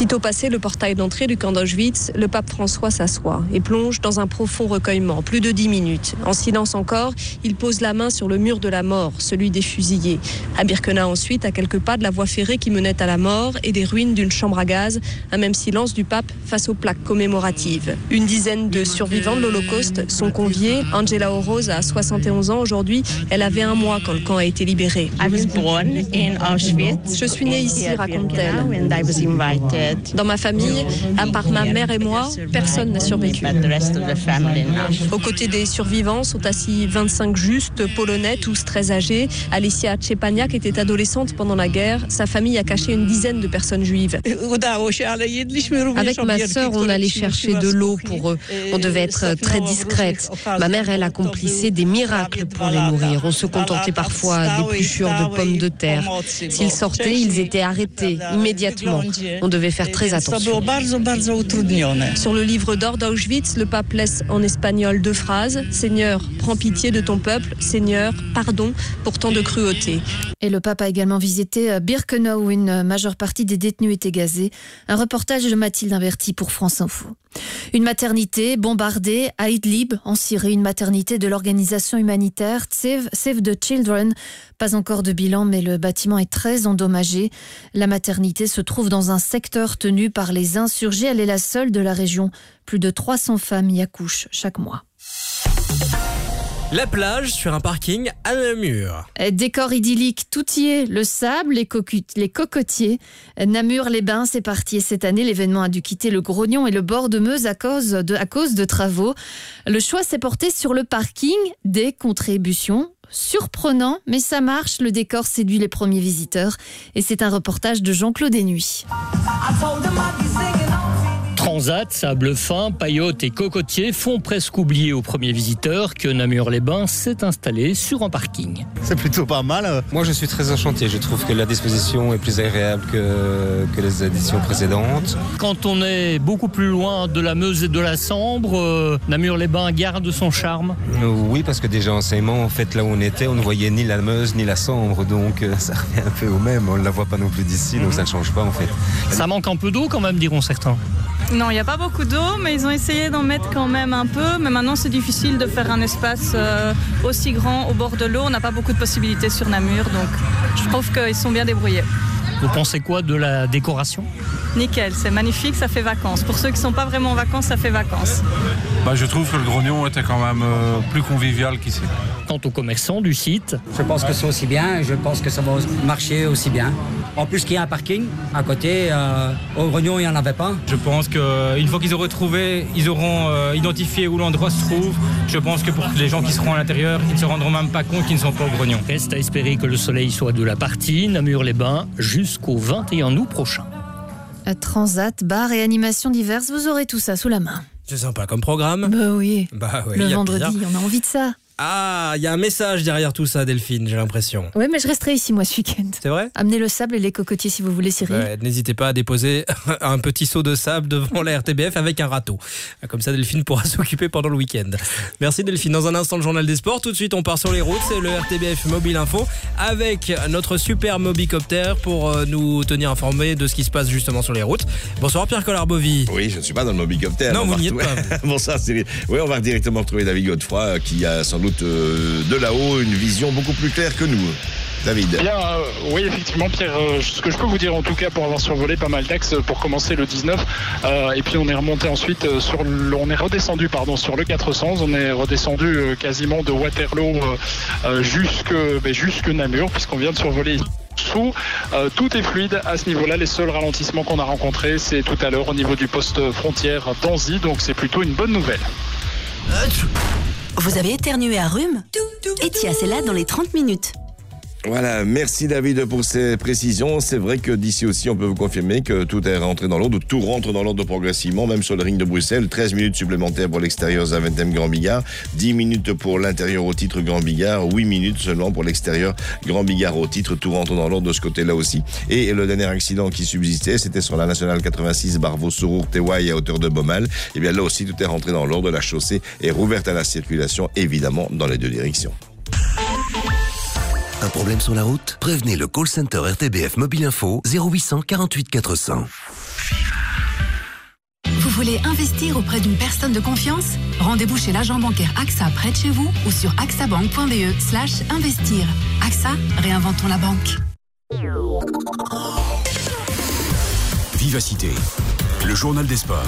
Sitôt passé le portail d'entrée du camp d'Auschwitz, le pape François s'assoit et plonge dans un profond recueillement, plus de dix minutes. En silence encore, il pose la main sur le mur de la mort, celui des fusillés. À Birkenau ensuite, à quelques pas de la voie ferrée qui menait à la mort et des ruines d'une chambre à gaz, un même silence du pape face aux plaques commémoratives. Une dizaine de survivants de l'Holocauste sont conviés. Angela Oroz a 71 ans aujourd'hui. Elle avait un mois quand le camp a été libéré. Je suis née ici, raconte-t-elle. Dans ma famille, à part ma mère et moi, personne n'a survécu. Aux côtés des survivants sont assis 25 justes polonais, tous très âgés. Alicia Tchepaniak était adolescente pendant la guerre. Sa famille a caché une dizaine de personnes juives. Avec ma sœur, on allait chercher de l'eau pour eux. On devait être très discrète. Ma mère, elle accomplissait des miracles pour les nourrir. On se contentait parfois d'épluchures de pommes de terre. S'ils sortaient, ils étaient arrêtés immédiatement. On devait faire très attention. Sur le livre d'or d'Auschwitz, le pape laisse en espagnol deux phrases. Seigneur, prends pitié de ton peuple. Seigneur, pardon pour tant de cruauté. Et le pape a également visité euh, Birkenau où une majeure partie des détenus étaient gazés. Un reportage de Mathilde Inverti pour France Info. Une maternité bombardée à Idlib, en Syrie, une maternité de l'organisation humanitaire Save, Save the Children. Pas encore de bilan, mais le bâtiment est très endommagé. La maternité se trouve dans un secteur tenu par les insurgés. Elle est la seule de la région. Plus de 300 femmes y accouchent chaque mois. La plage sur un parking à Namur. Décor idyllique, tout y est. Le sable, les, les cocotiers. Namur-les-Bains, c'est parti. Et cette année, l'événement a dû quitter le Grognon et le bord de Meuse à cause de, à cause de travaux. Le choix s'est porté sur le parking des contributions. Surprenant, mais ça marche. Le décor séduit les premiers visiteurs. Et c'est un reportage de Jean-Claude Nuit. Transat, sable fin, paillotes et cocotiers font presque oublier aux premiers visiteurs que Namur-les-Bains s'est installé sur un parking. C'est plutôt pas mal. Moi, je suis très enchanté. Je trouve que la disposition est plus agréable que, que les éditions précédentes. Quand on est beaucoup plus loin de la Meuse et de la Sambre, euh, Namur-les-Bains garde son charme. Euh, Oui, parce que déjà enseignement, en fait, là où on était, on ne voyait ni la Meuse ni la Sambre, donc euh, ça revient un peu au même. On ne la voit pas non plus d'ici, donc ça ne change pas en fait. Ça manque un peu d'eau quand même, diront certains. Non, il n'y a pas beaucoup d'eau, mais ils ont essayé d'en mettre quand même un peu. Mais maintenant, c'est difficile de faire un espace euh, aussi grand au bord de l'eau. On n'a pas beaucoup de possibilités sur Namur, donc je trouve qu'ils sont bien débrouillés. Vous pensez quoi de la décoration? Nickel, c'est magnifique, ça fait vacances. Pour ceux qui ne sont pas vraiment en vacances, ça fait vacances. Bah, je trouve que le grognon était quand même euh, plus convivial qu'ici. Quant aux commerçants du site, Je pense que c'est aussi bien et je pense que ça va marcher aussi bien. En plus qu'il y a un parking à côté, euh, au Grognon il n'y en avait pas. Je pense qu'une fois qu'ils auront trouvé, ils auront euh, identifié où l'endroit se trouve. Je pense que pour les gens qui seront à l'intérieur, ils ne se rendront même pas compte qu'ils ne sont pas au grognon. reste à espérer que le soleil soit de la partie, Namur-les-Bains, jusqu'au 21 août prochain. À Transat, bar et animations diverses, vous aurez tout ça sous la main. C'est sympa comme programme. Bah oui. Bah ouais, le vendredi, pire. on a envie de ça. Ah, il y a un message derrière tout ça, Delphine, j'ai l'impression. Oui, mais je resterai ici, moi, ce week-end. C'est vrai? Amenez le sable et les cocotiers si vous voulez, Cyril. Ouais, N'hésitez pas à déposer un petit seau de sable devant la RTBF avec un râteau. Comme ça, Delphine pourra s'occuper pendant le week-end. Merci Delphine. Dans un instant, le journal des sports. Tout de suite, on part sur les routes. C'est le RTBF Mobile Info avec notre super mobicoptère pour euh, nous tenir informés de ce qui se passe justement sur les routes. Bonsoir Pierre Collarbovi. Oui, je ne suis pas dans le mobicoptère. Non, On vous n'y êtes pas. Bonsoir Cyril. Oui, on va directement retrouver David Godefroy euh, qui a sans doute euh, de là-haut une vision beaucoup plus claire que nous. David. Bien, euh, oui, effectivement, Pierre, euh, ce que je peux vous dire en tout cas pour avoir survolé pas mal d'axes pour commencer le 19, euh, et puis on est remonté ensuite sur le, on est redescendu pardon sur le 400, on est redescendu euh, quasiment de Waterloo jusque ben, jusque Namur puisqu'on vient de survoler sous. Euh, tout est fluide à ce niveau-là. Les seuls ralentissements qu'on a rencontrés, c'est tout à l'heure au niveau du poste frontière d'Anzy, donc c'est plutôt une bonne nouvelle. Vous avez éternué à rhume Etia, c'est là dans les 30 minutes. Voilà, merci David pour ces précisions. C'est vrai que d'ici aussi, on peut vous confirmer que tout est rentré dans l'ordre, tout rentre dans l'ordre progressivement, même sur le ring de Bruxelles. 13 minutes supplémentaires pour l'extérieur Zaventem Grand Bigard, 10 minutes pour l'intérieur au titre Grand Bigard, 8 minutes seulement pour l'extérieur Grand Bigard au titre. Tout rentre dans l'ordre de ce côté-là aussi. Et le dernier accident qui subsistait, c'était sur la nationale 86 Barvaux-Sourour, Tewaï à hauteur de Beaumal. Et bien là aussi, tout est rentré dans l'ordre. La chaussée est rouverte à la circulation, évidemment, dans les deux directions. Un problème sur la route? Prévenez le call center RTBF Mobile Info 0800 48 400. Vous voulez investir auprès d'une personne de confiance? Rendez-vous chez l'agent bancaire AXA près de chez vous ou sur axabank.be slash investir. AXA, réinventons la banque. Vivacité, le journal des sports.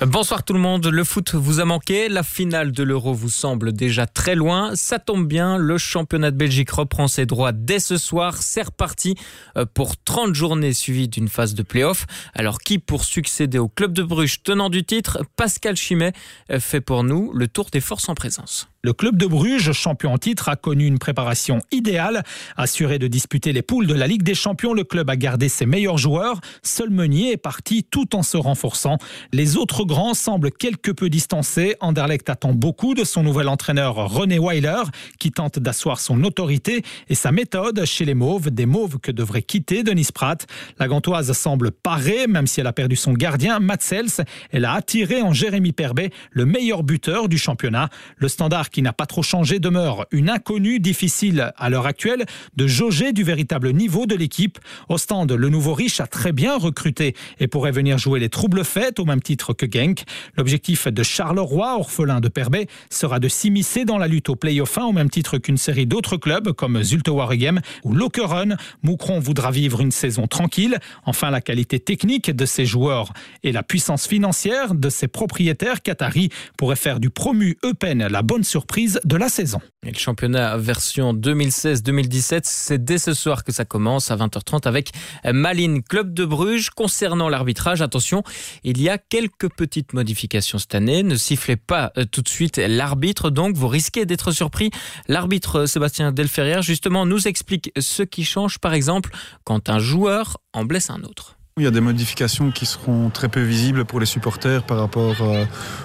Bonsoir tout le monde, le foot vous a manqué, la finale de l'Euro vous semble déjà très loin, ça tombe bien, le championnat de Belgique reprend ses droits dès ce soir, c'est reparti euh, pour 30 journées suivies d'une phase de play-off. Alors qui pour succéder au club de Bruges tenant du titre, Pascal Chimet euh, fait pour nous le tour des forces en présence. Le club de Bruges, champion en titre, a connu une préparation idéale. Assuré de disputer les poules de la Ligue des Champions, le club a gardé ses meilleurs joueurs. Seul Meunier est parti tout en se renforçant. Les autres grands semblent quelque peu distancés. Anderlecht attend beaucoup de son nouvel entraîneur René Weiler, qui tente d'asseoir son autorité et sa méthode chez les Mauves, des Mauves que devrait quitter Denis Pratt. La Gantoise semble parée, même si elle a perdu son gardien, Matsels. Elle a attiré en Jérémy Perbet le meilleur buteur du championnat. Le standard qui n'a pas trop changé demeure une inconnue difficile à l'heure actuelle de jauger du véritable niveau de l'équipe. Au stand, le nouveau riche a très bien recruté et pourrait venir jouer les troubles fêtes au même titre que Genk. L'objectif de Charleroi, orphelin de Perbet, sera de s'immiscer dans la lutte au play-off 1 au même titre qu'une série d'autres clubs comme Zulte Waregem ou Lokeren. Moucron voudra vivre une saison tranquille. Enfin, la qualité technique de ses joueurs et la puissance financière de ses propriétaires qataris pourraient faire du promu Eupen la bonne surprise de la saison. Et le championnat version 2016-2017, c'est dès ce soir que ça commence à 20h30 avec Malines Club de Bruges. Concernant l'arbitrage, attention, il y a quelques petites modifications cette année. Ne sifflez pas euh, tout de suite l'arbitre, donc vous risquez d'être surpris. L'arbitre euh, Sébastien Delferrière, justement, nous explique ce qui change, par exemple, quand un joueur en blesse un autre. Il y a des modifications qui seront très peu visibles pour les supporters par rapport euh,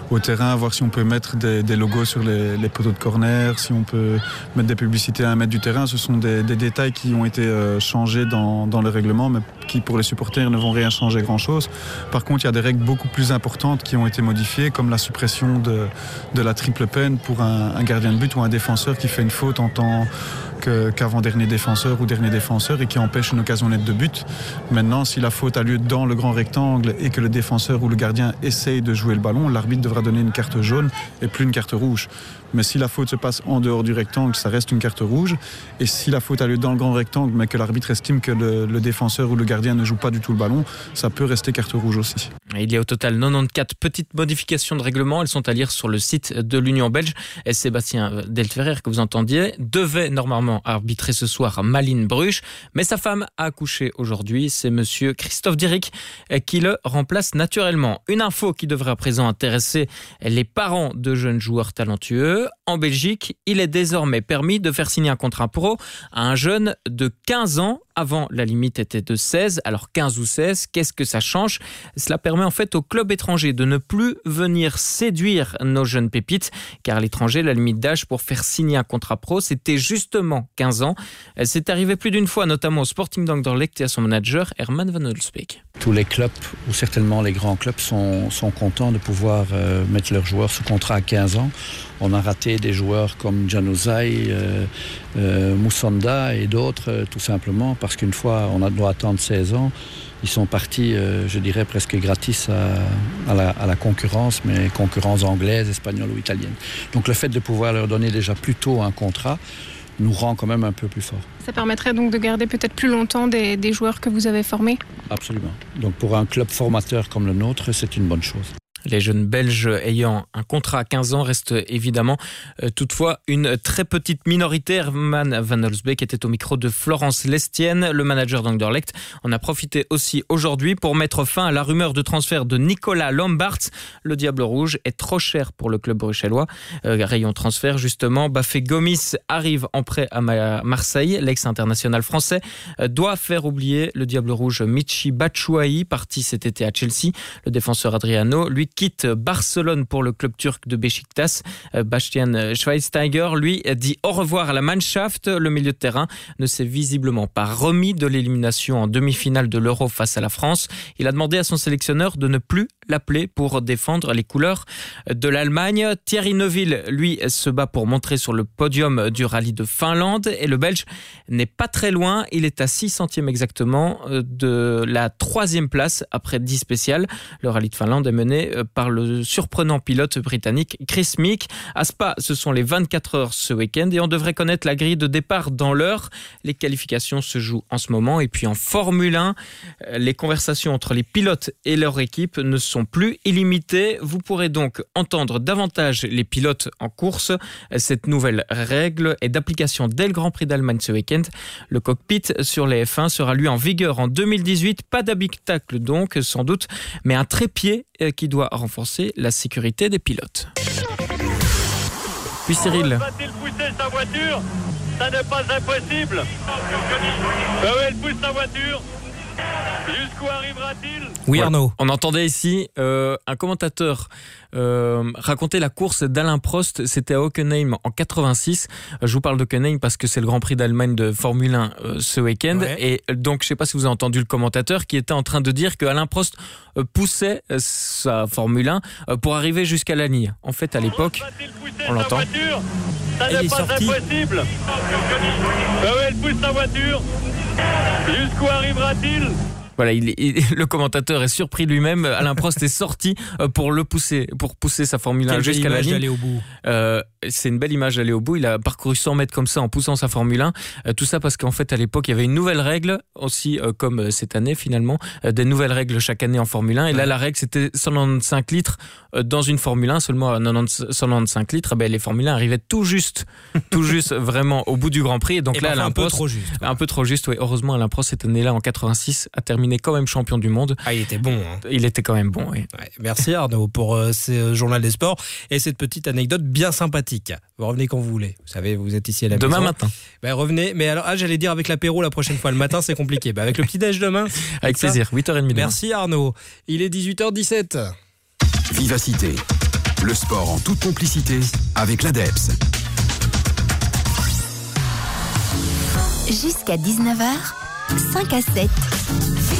au terrain, voir si on peut mettre des, logos sur les, poteaux de corner, si on peut mettre des publicités à un mètre du terrain. Ce sont des, détails qui ont été euh, changés dans, le règlement, mais qui pour les supporters ne vont rien changer grand-chose. Par contre, il y a des règles beaucoup plus importantes qui ont été modifiées, comme la suppression de, la triple peine pour un, gardien de but ou un défenseur qui fait une faute en tant qu'avant-dernier défenseur ou dernier défenseur et qui empêche une occasion nette de but. Maintenant, si la faute a lieu dans le grand rectangle et que le défenseur ou le gardien essaye de jouer le ballon, l'arbitre devra donner une carte jaune et plus une carte rouge. Mais si la faute se passe en dehors du rectangle, ça reste une carte rouge. Et si la faute a lieu dans le grand rectangle, mais que l'arbitre estime que le, défenseur ou le gardien ne joue pas du tout le ballon, ça peut rester carte rouge aussi. Il y a au total 94 petites modifications de règlement. Elles sont à lire sur le site de l'Union belge. Et Sébastien Delferrer, que vous entendiez, devait normalement arbitrer ce soir Maline Bruche. Mais sa femme a accouché aujourd'hui. C'est monsieur Christophe Diric qui le remplace naturellement. Une info qui devrait à présent intéresser les parents de jeunes joueurs talentueux. En Belgique, il est désormais permis de faire signer un contrat pro à un jeune de 15 ans Avant, la limite était de 16, alors 15 ou 16, qu'est-ce que ça change? Cela permet en fait aux clubs étrangers de ne plus venir séduire nos jeunes pépites, car à l'étranger, la limite d'âge pour faire signer un contrat pro, c'était justement 15 ans. C'est arrivé plus d'une fois, notamment au Sporting d'Anderlecht et à son manager Herman Van Olsbeek. Tous les clubs, ou certainement les grands clubs, sont, sont contents de pouvoir euh, mettre leurs joueurs sous contrat à 15 ans. On a raté des joueurs comme Januzaj, euh, euh, Moussanda et d'autres, euh, tout simplement, parce qu'une fois on a doit attendre 16 ans, ils sont partis, euh, je dirais, presque gratis à, à, la, à, la, concurrence, mais concurrence anglaise, espagnole ou italienne. Donc le fait de pouvoir leur donner déjà plus tôt un contrat nous rend quand même un peu plus fort. Ça permettrait donc de garder peut-être plus longtemps des, des joueurs que vous avez formés? Absolument. Donc pour un club formateur comme le nôtre, c'est une bonne chose. Les jeunes Belges ayant un contrat à 15 ans restent évidemment euh, toutefois une très petite minorité. Herman Van Olsbeek était au micro de Florence Lestienne, le manager d'Anderlecht. On a profité aussi aujourd'hui pour mettre fin à la rumeur de transfert de Nicolas Lombards. Le Diable Rouge est trop cher pour le club bruxellois. Euh, rayon transfert justement, Bafé Gomis arrive en prêt à Marseille. L'ex-international français euh, doit faire oublier le Diable Rouge Michi Batshuayi, parti cet été à Chelsea. Le défenseur Adriano, lui quitte Barcelone pour le club turc de Besiktas. Bastian Schweinsteiger, lui, dit au revoir à la Mannschaft. Le milieu de terrain ne s'est visiblement pas remis de l'élimination en demi-finale de l'Euro face à la France. Il a demandé à son sélectionneur de ne plus l'appeler pour défendre les couleurs de l'Allemagne. Thierry Neuville, lui, se bat pour montrer sur le podium du rallye de Finlande et le Belge n'est pas très loin. Il est à 6 centièmes exactement de la troisième place après 10 spéciales. Le rallye de Finlande est mené par le surprenant pilote britannique Chris Meek. À Spa, ce sont les 24 heures ce week-end et on devrait connaître la grille de départ dans l'heure. Les qualifications se jouent en ce moment et puis en Formule 1, les conversations entre les pilotes et leur équipe ne sont plus illimitées. Vous pourrez donc entendre davantage les pilotes en course. Cette nouvelle règle est d'application dès le Grand Prix d'Allemagne ce week-end. Le cockpit sur les F1 sera lui en vigueur en 2018. Pas d'habitacle donc, sans doute, mais un trépied qui doit renforcer la sécurité des pilotes. Puis Cyril. Va-t-il pousser sa voiture? Ça n'est pas impossible. Ben oui, elle pousse sa voiture. Jusqu'où arrivera-t-il Oui Arnaud. On entendait ici euh, un commentateur euh, raconter la course d'Alain Prost. C'était à Hockenheim en 86. Je vous parle d'Hockenheim parce que c'est le Grand Prix d'Allemagne de Formule 1 euh, ce week-end. Ouais. Et donc, je sais pas si vous avez entendu le commentateur qui était en train de dire que Alain Prost poussait sa Formule 1 euh, pour arriver jusqu'à la ligne. En fait, à l'époque, on l'entend. Ça n'est pas sorti. impossible. Ben oui, elle pousse sa voiture. Jusqu'où arrivera-t-il voilà, il, il, le commentateur est surpris lui-même. Alain Prost est sorti pour le pousser, pour pousser sa Formule 1 jusqu'à la ligne. Au bout. Euh, c'est une belle image d'aller au bout. Il a parcouru 100 mètres comme ça en poussant sa Formule 1. Euh, tout ça parce qu'en fait, à l'époque, il y avait une nouvelle règle aussi, euh, comme cette année finalement, euh, des nouvelles règles chaque année en Formule 1. Et là, la règle, c'était 195 litres euh, dans une Formule 1, seulement à 90, 195 litres. Ben, les Formule 1 arrivaient tout juste, tout juste vraiment au bout du Grand Prix. Et donc Et là, ben, Alain un peu Prost, trop juste. un peu trop juste. Oui, heureusement, Alain Prost cette année-là en 86 a terminé quand même champion du monde. Ah, il était bon. Hein. Il était quand même bon. Oui. Ouais, merci Arnaud pour euh, ce euh, journal des sports et cette petite anecdote bien sympathique. Vous revenez quand vous voulez. Vous savez, vous êtes ici à la Demain maison. matin. Ben, revenez. Mais alors, ah, j'allais dire avec l'apéro la prochaine fois. Le matin, c'est compliqué. Ben, avec le petit déj demain. Avec ça. plaisir. 8h30 demain. Merci Arnaud. Il est 18h17. Vivacité. Le sport en toute complicité avec l'ADEPS. Jusqu'à 19h, 5 à 7.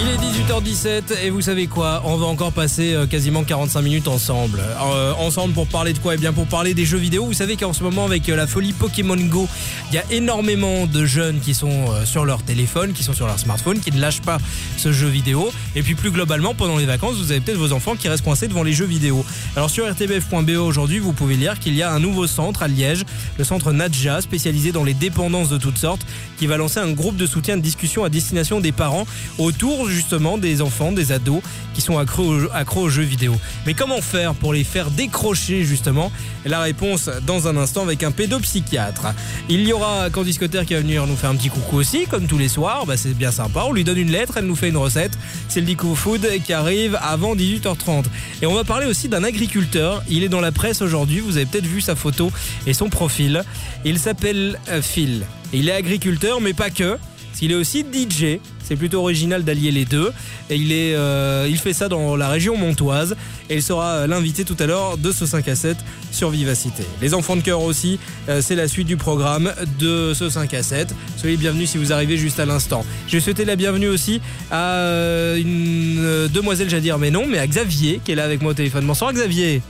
Il est 18h17 et vous savez quoi On va encore passer euh, quasiment 45 minutes ensemble. Euh, ensemble pour parler de quoi? Eh bien pour parler des jeux vidéo. Vous savez qu'en ce moment avec euh, la folie Pokémon Go, il y a énormément de jeunes qui sont sur leur téléphone, qui sont sur leur smartphone, qui ne lâchent pas ce jeu vidéo. Et puis plus globalement, pendant les vacances, vous avez peut-être vos enfants qui restent coincés devant les jeux vidéo. Alors sur rtbf.be aujourd'hui, vous pouvez lire qu'il y a un nouveau centre à Liège, le centre Nadja, spécialisé dans les dépendances de toutes sortes, qui va lancer un groupe de soutien de discussion à destination des parents autour justement des enfants, des ados qui sont accros aux, jeux vidéo. Mais comment faire pour les faire décrocher justement? La réponse dans un instant avec un pédopsychiatre. Il y aura Candice qui va venir nous faire un petit coucou aussi, comme tous les soirs. Bah, c'est bien sympa. On lui donne une lettre, elle nous fait une recette. C'est le Dico Food qui arrive avant 18h30. Et on va parler aussi d'un agriculteur. Il est dans la presse aujourd'hui. Vous avez peut-être vu sa photo et son profil. Il s'appelle euh, Phil. Il est agriculteur, mais pas que. Il est aussi DJ. C'est plutôt original d'allier les deux. Et il, est, euh, il fait ça dans la région montoise. Et il sera l'invité tout à l'heure de ce 5 à 7 sur Vivacité. Les enfants de cœur aussi, euh, c'est la suite du programme de ce 5 à 7. Soyez bienvenus si vous arrivez juste à l'instant. Je vais souhaiter la bienvenue aussi à euh, une euh, demoiselle, j'allais dire, mais non, mais à Xavier qui est là avec moi au téléphone. Bonsoir Xavier.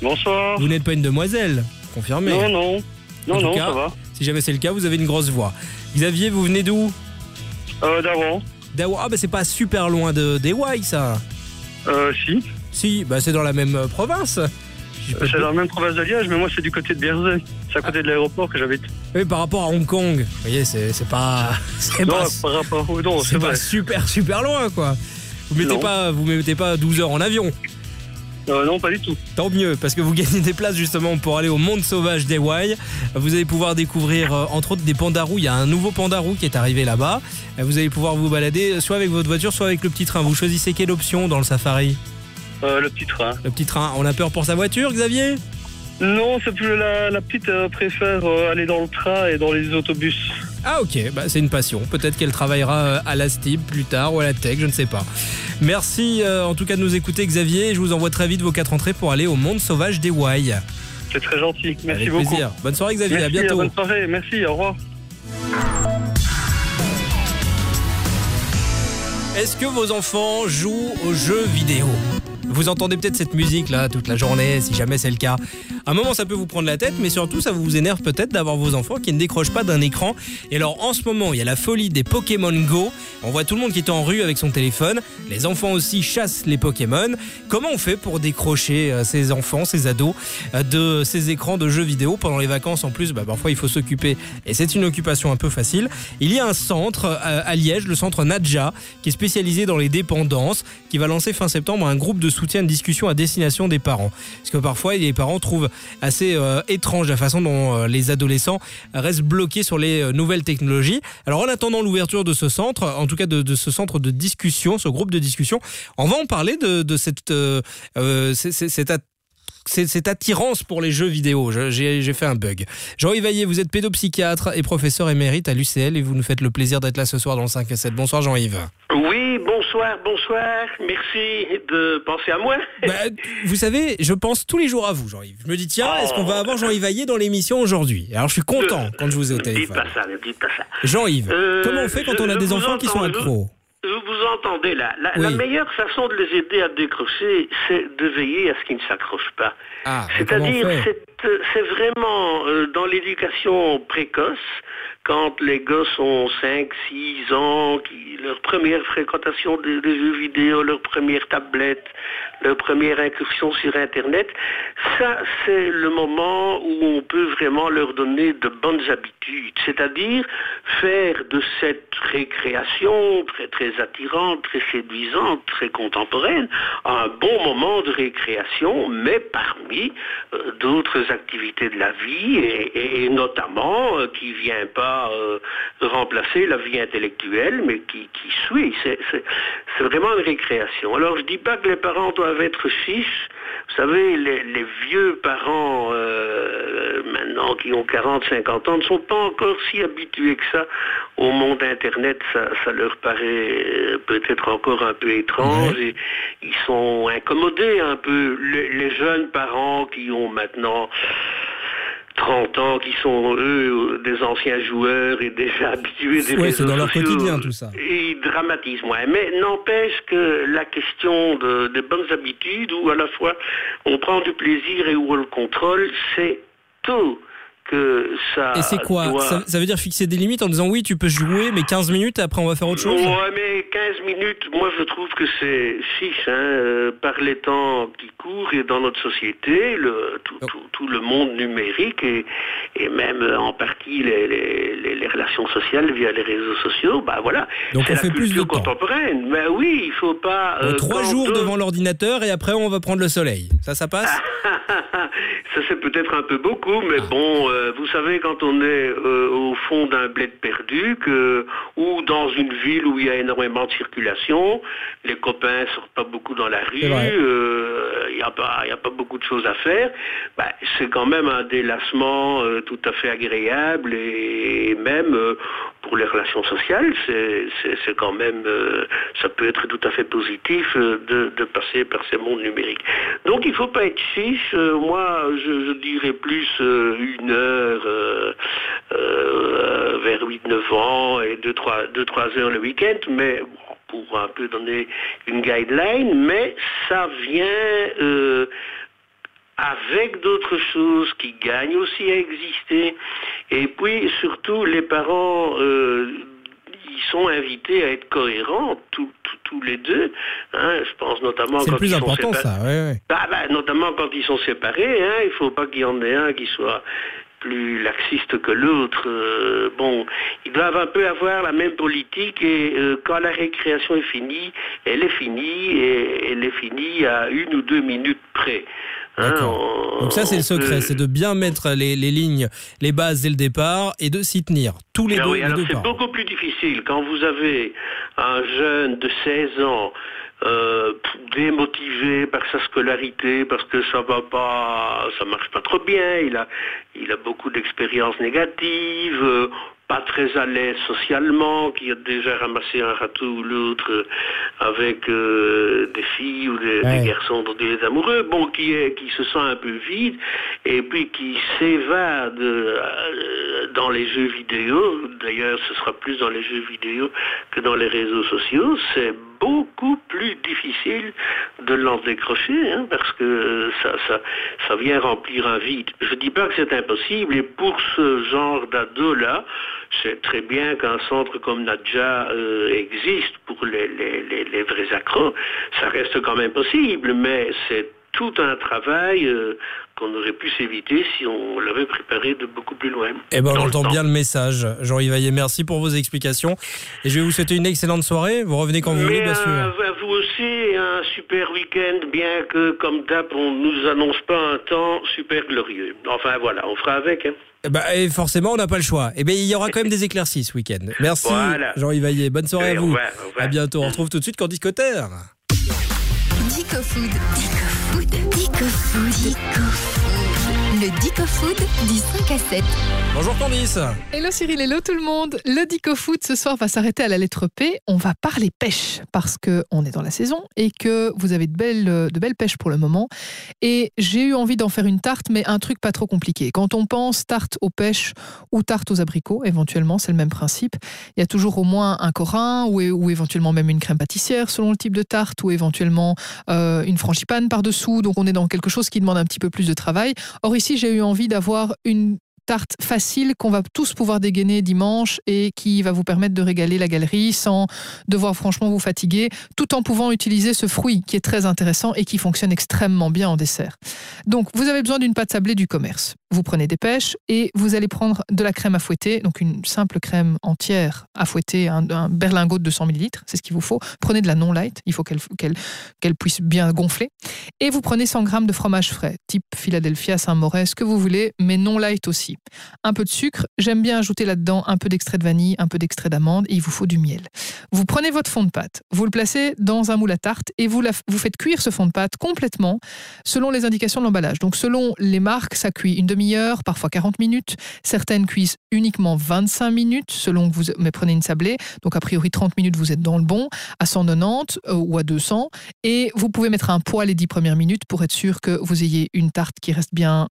Bonsoir. Vous n'êtes pas une demoiselle, confirmé. Non, non. Non, non, cas, ça va. Si jamais c'est le cas, vous avez une grosse voix. Xavier, vous venez d'où? Euh, d'avant. D'Awa. Ah bah c'est pas super loin de d'Ewaï ça. Euh, si. Si, bah c'est dans la même euh, province. C'est dans la même province de Liège, mais moi c'est du côté de Bierzé. C'est à côté de l'aéroport que j'habite. Oui, par rapport à Hong Kong. Vous voyez, c'est c'est pas. C'est Non, pas, par rapport au non, c'est c'est pas vrai. super super loin quoi. Vous mettez Non. pas vous mettez pas 12 heures en avion. Euh, non, pas du tout. Tant mieux, parce que vous gagnez des places justement pour aller au monde sauvage d'Hawaï. Vous allez pouvoir découvrir euh, entre autres des pandarous. Il y a un nouveau pandarou qui est arrivé là-bas. Euh, Vous allez pouvoir vous balader soit avec votre voiture, soit avec le petit train. Vous choisissez quelle option dans le safari Euh, le petit train. Le petit train. On a peur pour sa voiture, Xavier? Non, c'est plus la, la petite euh, préfère euh, aller dans le train et dans les autobus. Ah ok, bah, c'est une passion. Peut-être qu'elle travaillera euh, à la STIB plus tard ou à la Tech, je ne sais pas. Merci euh, en tout cas de nous écouter Xavier. Je vous envoie très vite vos quatre entrées pour aller au monde sauvage des Hawaï. C'est très gentil. Merci Avec beaucoup. plaisir. Bonne soirée Xavier, Merci, à bientôt. Bonne soirée, merci, au revoir. Est-ce que vos enfants jouent aux jeux vidéo? Vous entendez peut-être cette musique là toute la journée, si jamais c'est le cas. À un moment, ça peut vous prendre la tête, mais surtout, ça vous énerve peut-être d'avoir vos enfants qui ne décrochent pas d'un écran. Et alors, en ce moment, il y a la folie des Pokémon Go. On voit tout le monde qui est en rue avec son téléphone. Les enfants aussi chassent les Pokémon. Comment on fait pour décrocher euh, ces enfants, ces ados, euh, de ces écrans de jeux vidéo pendant les vacances En plus, bah, parfois, il faut s'occuper. Et c'est une occupation un peu facile. Il y a un centre euh, à Liège, le centre Nadja, qui est spécialisé dans les dépendances, qui va lancer fin septembre un groupe de soutien de discussion à destination des parents. Parce que parfois, les parents trouvent assez euh, étrange la façon dont euh, les adolescents restent bloqués sur les euh, nouvelles technologies. Alors, en attendant l'ouverture de ce centre, en tout cas de, ce centre de discussion, ce groupe de discussion, on va en parler de, cette, cette cette attirance pour les jeux vidéo. J'ai fait un bug. Jean-Yves Vaillé, vous êtes pédopsychiatre et professeur émérite à l'UCL et vous nous faites le plaisir d'être là ce soir dans le 5 à 7. Bonsoir Jean-Yves. Oui, bonsoir, bonsoir. Merci de penser à moi. Bah, vous savez, je pense tous les jours à vous, Jean-Yves. Je me dis, tiens, est-ce qu'on va avoir Jean-Yves Vaillé dans l'émission aujourd'hui? Alors, je suis content quand je vous ai au Dites téléphone. pas ça, ne dites pas ça. Jean-Yves, Euh, comment on fait quand je- on a des vous enfants qui sont accros? Je vous entendez là. La, Oui. la meilleure façon de les aider à décrocher, c'est de veiller à ce qu'ils ne s'accrochent pas. Ah, C'est-à-dire, euh, c'est vraiment euh, dans l'éducation précoce, quand les gosses ont 5, 6 ans, leur première fréquentation des des jeux vidéo, leur première tablette, leur première incursion sur Internet, ça, c'est le moment où on peut vraiment leur donner de bonnes habitudes, c'est-à-dire faire de cette récréation très, très attirante, très séduisante, très contemporaine, un bon moment de récréation, mais parmi euh, d'autres activités de la vie, et, notamment euh, qui vient pas euh, remplacer la vie intellectuelle, mais qui, suit. C'est- vraiment une récréation. Alors je dis pas que les parents être fiches. Vous savez, les, les vieux parents, euh, maintenant qui ont 40, 50 ans, ne sont pas encore si habitués que ça au monde Internet. Ça, ça leur paraît euh, peut-être encore un peu étrange. Et ils sont incommodés un peu. Les, les jeunes parents qui ont maintenant 30 ans, qui sont eux des anciens joueurs et déjà habitués des Ouais, c'est réseaux dans leur sociaux, quotidien tout ça. ils dramatisent moins. Mais n'empêche que la question de, des bonnes habitudes, où à la fois on prend du plaisir et où on le contrôle, c'est tout que ça Et c'est quoi doit- ça, ça veut dire fixer des limites en disant oui, tu peux jouer, mais 15 minutes et après on va faire autre chose? Ouais, mais 15 minutes, moi je trouve que c'est 6 hein, euh, par les temps qui courent et dans notre société, le, tout, tout, tout le monde numérique et, et même euh, en partie les, les- les- les relations sociales via les réseaux sociaux, bah voilà. Donc on la fait plus de temps. contemporaine. Mais oui, il faut pas. Bon, euh, trois jours devant l'ordinateur et après on va prendre le soleil. Ça, ça passe? Ça c'est peut-être un peu beaucoup, mais bon, euh, vous savez quand on est euh, au fond d'un bled perdu, que, ou dans une ville où il y a énormément de circulation, les copains sortent pas beaucoup dans la rue, euh, il n'y a pas, y a pas beaucoup de choses à faire. Bah, c'est quand même un délassement euh, tout à fait agréable et, même euh, pour les relations sociales, c'est- quand même, euh, ça peut être tout à fait positif euh, de, passer par ces mondes numériques. Donc il ne faut pas être six. euh, moi, je, dirais plus une heure vers 8-9 ans et 2-3 heures le week-end, mais pour un peu donner une guideline, mais ça vient avec d'autres choses qui gagnent aussi à exister. Et puis surtout, les parents, euh, ils sont invités à être cohérents, tous- tous- tous les deux. hein. je pense notamment quand plus ils sont séparés. ça. ouais, ouais. Bah, bah, notamment quand ils sont séparés, hein, il faut pas qu'il y en ait un qui soit plus laxiste que l'autre. Euh, bon, ils doivent un peu avoir la même politique et euh, quand la récréation est finie, elle est finie et elle est finie à une ou deux minutes près. On- Donc ça, c'est le secret, c'est de bien mettre les, les lignes, les bases dès le départ et de s'y tenir. Tous les Ah deux, oui, alors c'est beaucoup plus difficile quand vous avez un jeune de 16 ans euh, démotivé par sa scolarité parce que ça va pas, ça marche pas trop bien. Il a, il a beaucoup d'expériences négatives. euh, pas très à l'aise socialement, qui a déjà ramassé un râteau ou l'autre euh, avec euh, des filles ou des, garçons dont il est amoureux, bon, qui, est, qui se sent un peu vide, et puis qui s'évade euh, dans les jeux vidéo, d'ailleurs ce sera plus dans les jeux vidéo que dans les réseaux sociaux, c'est beaucoup plus difficile de l'en décrocher, hein, parce que ça, ça, ça vient remplir un vide. Je ne dis pas que c'est impossible, et pour ce genre d'ado-là, c'est très bien qu'un centre comme Nadja euh, existe pour les, les, les, les vrais accros. Ça reste quand même possible, mais c'est tout un travail euh, qu'on aurait pu s'éviter si on l'avait préparé de beaucoup plus loin. Eh ben, on entend bien le message. Jean-Yves Vaillet, merci pour vos explications. Et je vais vous souhaiter une excellente soirée. Vous revenez quand vous voulez, bien sûr. euh, à vous aussi, un super week-end, bien que, comme d'hab, on nous annonce pas un temps super glorieux. Enfin voilà, on fera avec. Hein. Ben, et forcément, on n'a pas le choix. Eh ben, il y aura quand même des éclaircies ce week-end. Merci, Voilà. Jean-Yves. Bonne soirée Allez, à au vous. revoir, au revoir. À bientôt. On retrouve tout de suite Candice Cotter. Dico Food. Dico Food. Dico Food. Dico Food. Le Dico Food du 5 à 7. Bonjour Candice. Hello Cyril, hello tout le monde. Le Dico Food ce soir va s'arrêter à la lettre P. On va parler pêche parce que on est dans la saison et que vous avez de belles, de belles pêches pour le moment. Et j'ai eu envie d'en faire une tarte, mais un truc pas trop compliqué. Quand on pense tarte aux pêches ou tarte aux abricots, éventuellement, c'est le même principe. Il y a toujours au moins un corin ou, ou éventuellement même une crème pâtissière selon le type de tarte ou éventuellement euh, une frangipane par-dessous. Donc on est dans quelque chose qui demande un petit peu plus de travail. Or ici, j'ai eu envie d'avoir une tarte facile qu'on va tous pouvoir dégainer dimanche et qui va vous permettre de régaler la galerie sans devoir franchement vous fatiguer, tout en pouvant utiliser ce fruit qui est très intéressant et qui fonctionne extrêmement bien en dessert. Donc, vous avez besoin d'une pâte sablée du commerce. Vous prenez des pêches et vous allez prendre de la crème à fouetter, donc une simple crème entière à fouetter, un, berlingot de 200 ml, c'est ce qu'il vous faut. Prenez de la non light, il faut qu'elle qu'elle qu'elle puisse bien gonfler. Et vous prenez 100 g de fromage frais, type Philadelphia, Saint-Maurès, ce que vous voulez, mais non light aussi. Un peu de sucre, j'aime bien ajouter là-dedans un peu d'extrait de vanille, un peu d'extrait d'amande et il vous faut du miel. Vous prenez votre fond de pâte, vous le placez dans un moule à tarte et vous, vous faites cuire ce fond de pâte complètement selon les indications de l'emballage. Donc selon les marques, ça cuit une demi-heure, parfois 40 minutes. Certaines cuisent uniquement 25 minutes selon que vous mais prenez une sablée. Donc a priori 30 minutes, vous êtes dans le bon, à 190 euh, ou à 200. Et vous pouvez mettre un poêle les 10 premières minutes pour être sûr que vous ayez une tarte qui reste bien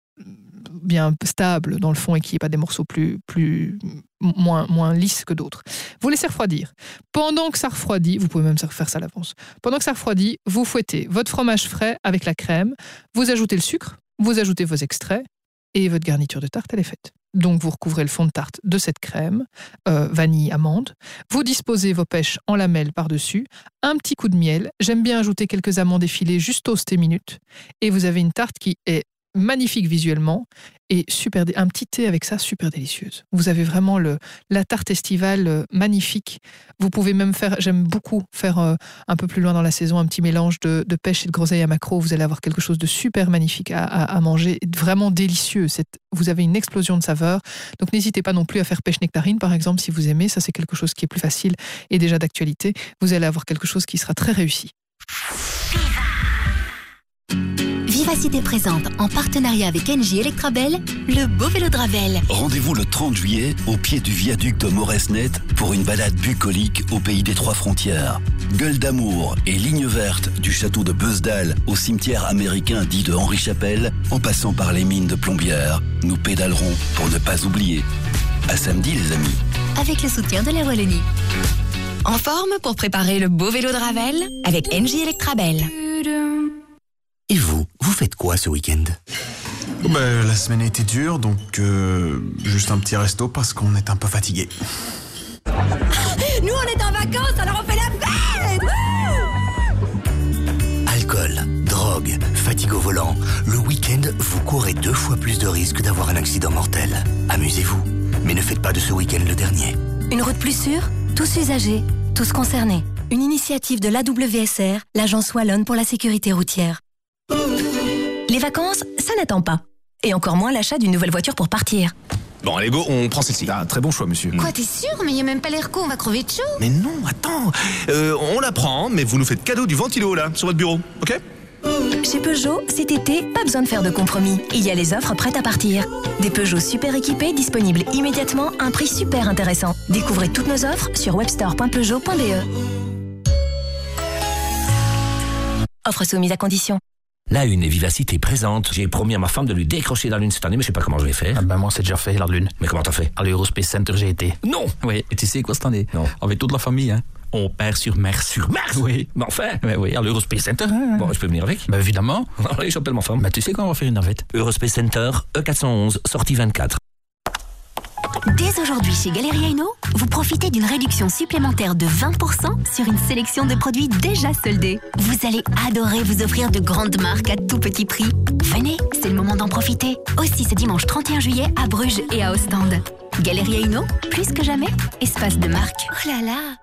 bien stable dans le fond et qui n'y ait pas des morceaux plus, plus moins, moins lisses que d'autres. Vous laissez refroidir. Pendant que ça refroidit, vous pouvez même faire ça à l'avance. Pendant que ça refroidit, vous fouettez votre fromage frais avec la crème, vous ajoutez le sucre, vous ajoutez vos extraits, et votre garniture de tarte, elle est faite. Donc vous recouvrez le fond de tarte de cette crème, euh, vanille, amande. Vous disposez vos pêches en lamelles par-dessus, un petit coup de miel. J'aime bien ajouter quelques amandes effilées juste au minute. Et vous avez une tarte qui est magnifique visuellement et super un petit thé avec ça super délicieuse. Vous avez vraiment le la tarte estivale euh, magnifique. Vous pouvez même faire j'aime beaucoup faire euh, un peu plus loin dans la saison un petit mélange de, de pêche et de groseille à maquereau. Vous allez avoir quelque chose de super magnifique à, à- à manger, vraiment délicieux. Vous avez une explosion de saveurs. Donc n'hésitez pas non plus à faire pêche nectarine par exemple si vous aimez. Ça c'est quelque chose qui est plus facile et déjà d'actualité. Vous allez avoir quelque chose qui sera très réussi. Vivacité présente, en partenariat avec NJ Electrabel, le beau vélo de Ravel. Rendez-vous le 30 juillet au pied du viaduc de Moresnet pour une balade bucolique au pays des trois frontières. Gueule d'amour et ligne verte du château de Beusdal au cimetière américain dit de Henri Chapelle, en passant par les mines de Plombières, nous pédalerons pour ne pas oublier. À samedi les amis. Avec le soutien de la Wallonie. En forme pour préparer le beau vélo de Ravel avec NJ Electrabel. Et vous, vous faites quoi ce week-end? Ben, la semaine a été dure, donc euh, juste un petit resto parce qu'on est un peu fatigué. Nous on est en vacances, alors on fait la fête Alcool, drogue, fatigue au volant. Le week-end, vous courez deux fois plus de risques d'avoir un accident mortel. Amusez-vous, mais ne faites pas de ce week-end le dernier. Une route plus sûre? Tous usagers, tous concernés. Une initiative de l'AWSR, l'Agence Wallonne pour la sécurité routière. Les vacances, ça n'attend pas. Et encore moins l'achat d'une nouvelle voiture pour partir. Bon, allez, go, on prend celle-ci. Ah, très bon choix, monsieur. Quoi, t'es sûr Mais y a même pas l'air con, on va crever de chaud. Mais non, attends. Euh, on la prend, mais vous nous faites cadeau du ventilo, là, sur votre bureau, ok? Chez Peugeot, cet été, pas besoin de faire de compromis. Il y a les offres prêtes à partir. Des Peugeot super équipés disponibles immédiatement à un prix super intéressant. Découvrez toutes nos offres sur webstore.peugeot.be. Offre soumise à condition. La Une et Vivacité présente. J'ai promis à ma femme de lui décrocher la Lune cette année, mais je sais pas comment je vais faire. Ah ben moi, c'est déjà fait, la Lune. Mais comment t'as fait? À l'Eurospace Center, j'ai été. Non Oui, et tu sais quoi cette année? Non. Avec toute la famille, hein. On perd sur mer. Sur Mars Oui. Mais enfin Ouais, oui, à l'Eurospace Center. hein. Bon, je peux venir avec Ben évidemment. Allez, j'appelle ma femme. Ben tu sais quand on va faire une navette Eurospace Center, E411, sortie 24. Dès aujourd'hui chez Galeria Eno, vous profitez d'une réduction supplémentaire de 20% sur une sélection de produits déjà soldés. Vous allez adorer vous offrir de grandes marques à tout petit prix. Venez, c'est le moment d'en profiter. Aussi ce dimanche 31 juillet à Bruges et à Ostende. Galeria Eno, plus que jamais, espace de marque. Oh là là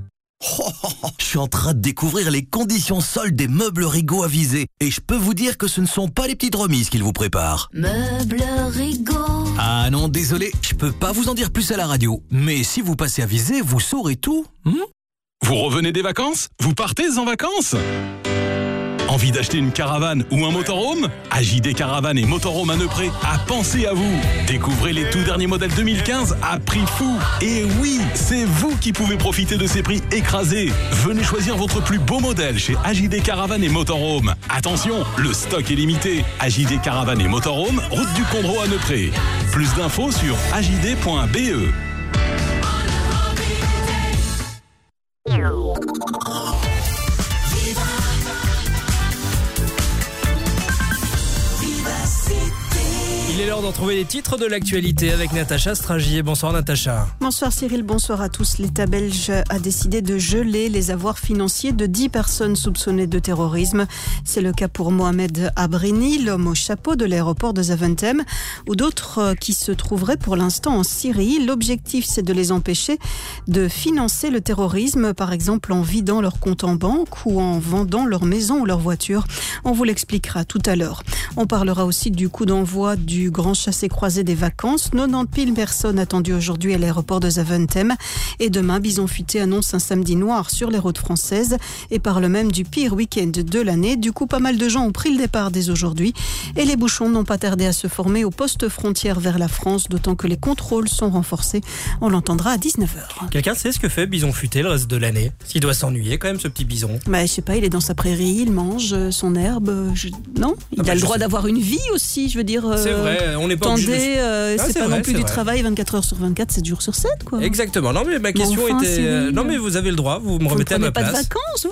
Oh, oh, oh, je suis en train de découvrir les conditions soldes des meubles Rigaud avisés. Et je peux vous dire que ce ne sont pas les petites remises qu'ils vous préparent. Meubles Rigaud. Ah non, désolé, je peux pas vous en dire plus à la radio. Mais si vous passez à viser, vous saurez tout. hmm? Vous revenez des vacances? Vous partez en vacances? Envie d'acheter une caravane ou un motorhome AJD Caravane et Motorhome à Neupré a pensé à vous. Découvrez les tout derniers modèles 2015 à prix fou. Et oui, c'est vous qui pouvez profiter de ces prix écrasés. Venez choisir votre plus beau modèle chez AJD Caravane et Motorhome. Attention, le stock est limité. AJD Caravane et Motorhome, route du Condro à Neupré. Plus d'infos sur ajd.be. Il est l'heure d'en trouver les titres de l'actualité avec Natacha Stragier. Bonsoir Natacha. Bonsoir Cyril, bonsoir à tous. L'État belge a décidé de geler les avoirs financiers de 10 personnes soupçonnées de terrorisme. C'est le cas pour Mohamed Abrini, l'homme au chapeau de l'aéroport de Zaventem, ou d'autres euh, qui se trouveraient pour l'instant en Syrie. L'objectif, c'est de les empêcher de financer le terrorisme, par exemple en vidant leur compte en banque ou en vendant leur maison ou leur voiture. On vous l'expliquera tout à l'heure. On parlera aussi du coup d'envoi du du grand chassé-croisé des vacances. 90 000 personnes attendues aujourd'hui à l'aéroport de Zaventem. Et demain, Bison Futé annonce un samedi noir sur les routes françaises et parle même du pire week-end de l'année. Du coup, pas mal de gens ont pris le départ dès aujourd'hui. Et les bouchons n'ont pas tardé à se former au poste frontière vers la France, d'autant que les contrôles sont renforcés. On l'entendra à 19h. Quelqu'un sait ce que fait Bison Futé le reste de l'année? S'il doit s'ennuyer quand même, ce petit bison. Bah, je sais pas, il est dans sa prairie, il mange euh, son herbe. euh, je- Non? Il Ah bah, a le je droit d'avoir une vie aussi, je veux dire. euh, C'est vrai, on n'est pas obligé de- Attendez, euh, Ah, c'est pas vrai, non plus du vrai. travail 24 heures sur 24, 7 jours sur 7, quoi. Exactement. Non, mais ma question enfin, était. euh. Non, mais vous avez le droit, vous me Vous remettez à ma pas de place. vacances, vous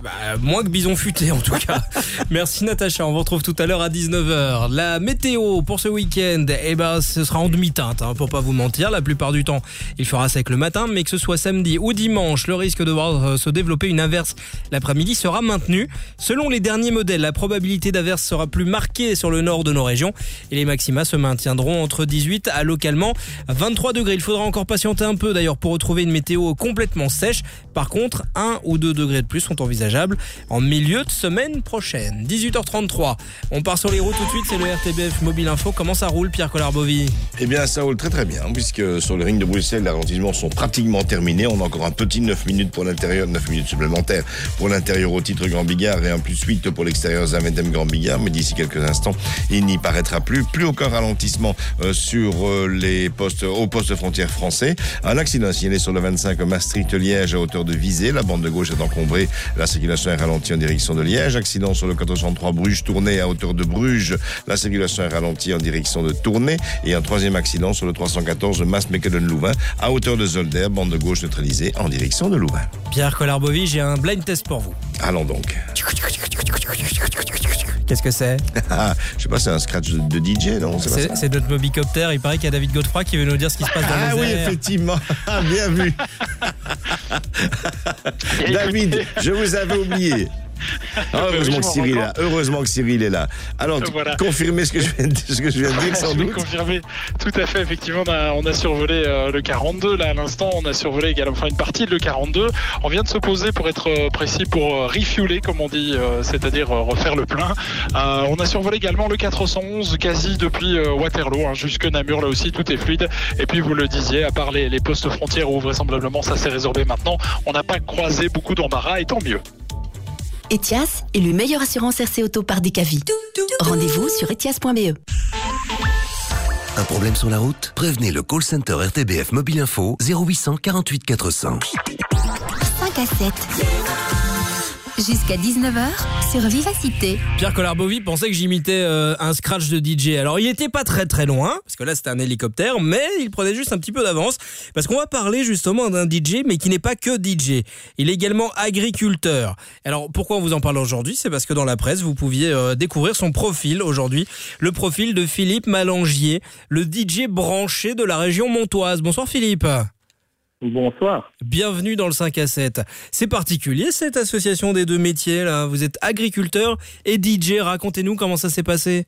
Bah, moins que Bison Futé en tout cas. Merci Natacha, on vous retrouve tout à l'heure à 19h. La météo pour ce week-end, eh ben, ce sera en demi-teinte, hein, pour pas vous mentir. La plupart du temps, il fera sec le matin, mais que ce soit samedi ou dimanche, le risque de voir euh, se développer une averse l'après-midi sera maintenu. Selon les derniers modèles, la probabilité d'averse sera plus marquée sur le nord de nos régions et les maxima se maintiendront entre 18 à localement 23 degrés. Il faudra encore patienter un peu d'ailleurs pour retrouver une météo complètement sèche. Par contre, 1 ou 2 degrés de plus sont envisageables en milieu de semaine prochaine. 18h33. On part sur les routes tout de suite, c'est le RTBF Mobile Info. Comment ça roule Pierre Collarbovi Eh bien, ça roule très très bien, puisque sur le ring de Bruxelles, les ralentissements sont pratiquement terminés. On a encore un petit 9 minutes pour l'intérieur, 9 minutes supplémentaires pour l'intérieur au titre Grand Bigard et un plus 8 pour l'extérieur Zaventem Grand Bigard. Mais d'ici quelques instants, il n'y paraîtra plus. Plus aucun ralentissement euh, sur euh, les postes, aux postes frontières français. Un accident signalé sur le 25 Maastricht-Liège à hauteur de Visée. La bande de gauche est encombrée. La circulation est ralentie en direction de Liège. Accident sur le 403 Bruges-Tournai à hauteur de Bruges. La circulation est ralentie en direction de Tournai. Et un troisième accident sur le 314 Maas-Mechelen-Louvain à hauteur de Zolder. Bande de gauche neutralisée en direction de Louvain. Pierre Collarbovi, j'ai un blind test pour vous. Allons donc. Qu'est-ce que c'est? Ah, je sais pas, c'est un scratch de, de DJ, non? C'est notre mobicoptère. Il paraît qu'il y a David Godefroy qui veut nous dire ce qui se passe dans Ah les oui, airs. effectivement. Ah, Bien vu. David, je vous l'avais. Ah, heureusement que Cyril est là. Heureusement que Cyril est là. Alors, Voilà. confirmez ce que je viens de, ce que je viens de dire, sans doute. confirmer. Tout à fait, effectivement, on a, on a survolé euh, le 42 là à l'instant. On a survolé également enfin, une partie de le 42. On vient de se poser pour être euh, précis pour euh, refueler, comme on dit, euh, c'est-à-dire refaire le plein. On a survolé également le 411 quasi depuis Waterloo hein, jusque Namur. Là aussi, tout est fluide. Et puis vous le disiez, à part les, les postes frontières où vraisemblablement ça s'est résorbé maintenant, on n'a pas croisé beaucoup d'embarras et tant mieux. Etias, élu meilleure assurance RC Auto par Decavi. Rendez-vous sur etias.be. Un problème sur la route? Prévenez le call center RTBF Mobile Info 0800 48 400. 5 à 7. Jusqu'à 19h sur Vivacité. Pierre Collarbovi pensait que j'imitais euh, un scratch de DJ. Alors il était pas très très loin, parce que là c'était un hélicoptère, mais il prenait juste un petit peu d'avance, parce qu'on va parler justement d'un DJ, mais qui n'est pas que DJ. Il est également agriculteur. Alors pourquoi on vous en parle aujourd'hui? C'est parce que dans la presse, vous pouviez euh, découvrir son profil aujourd'hui, le profil de Philippe Malangier, le DJ branché de la région montoise. Bonsoir Philippe. Bonsoir. Bienvenue dans le 5 à 7. C'est particulier cette association des deux métiers là. Vous êtes agriculteur et DJ. Racontez-nous comment ça s'est passé.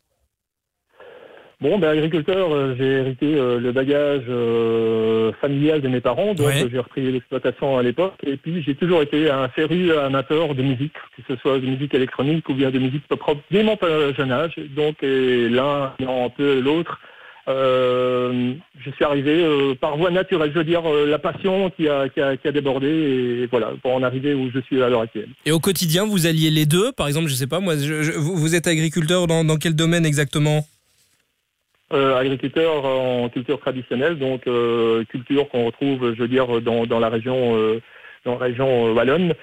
Bon, ben, agriculteur, euh, j'ai hérité euh, le bagage euh, familial de mes parents, donc Ouais. j'ai repris l'exploitation à l'époque. Et puis j'ai toujours été un féru amateur de musique, que ce soit de musique électronique ou bien de musique pop rock, dès mon jeune âge. Donc l'un ayant un peu l'autre, euh, je suis arrivé euh, par voie naturelle, je veux dire euh, la passion qui a, qui, a, qui a débordé et voilà pour en arriver où je suis à l'heure actuelle. Et au quotidien, vous alliez les deux? Par exemple, je sais pas, moi, je- je- vous êtes agriculteur dans, dans quel domaine exactement? Euh, agriculteur en culture traditionnelle, donc euh, culture qu'on retrouve, je veux dire, dans, dans la région, euh, dans la région wallonne,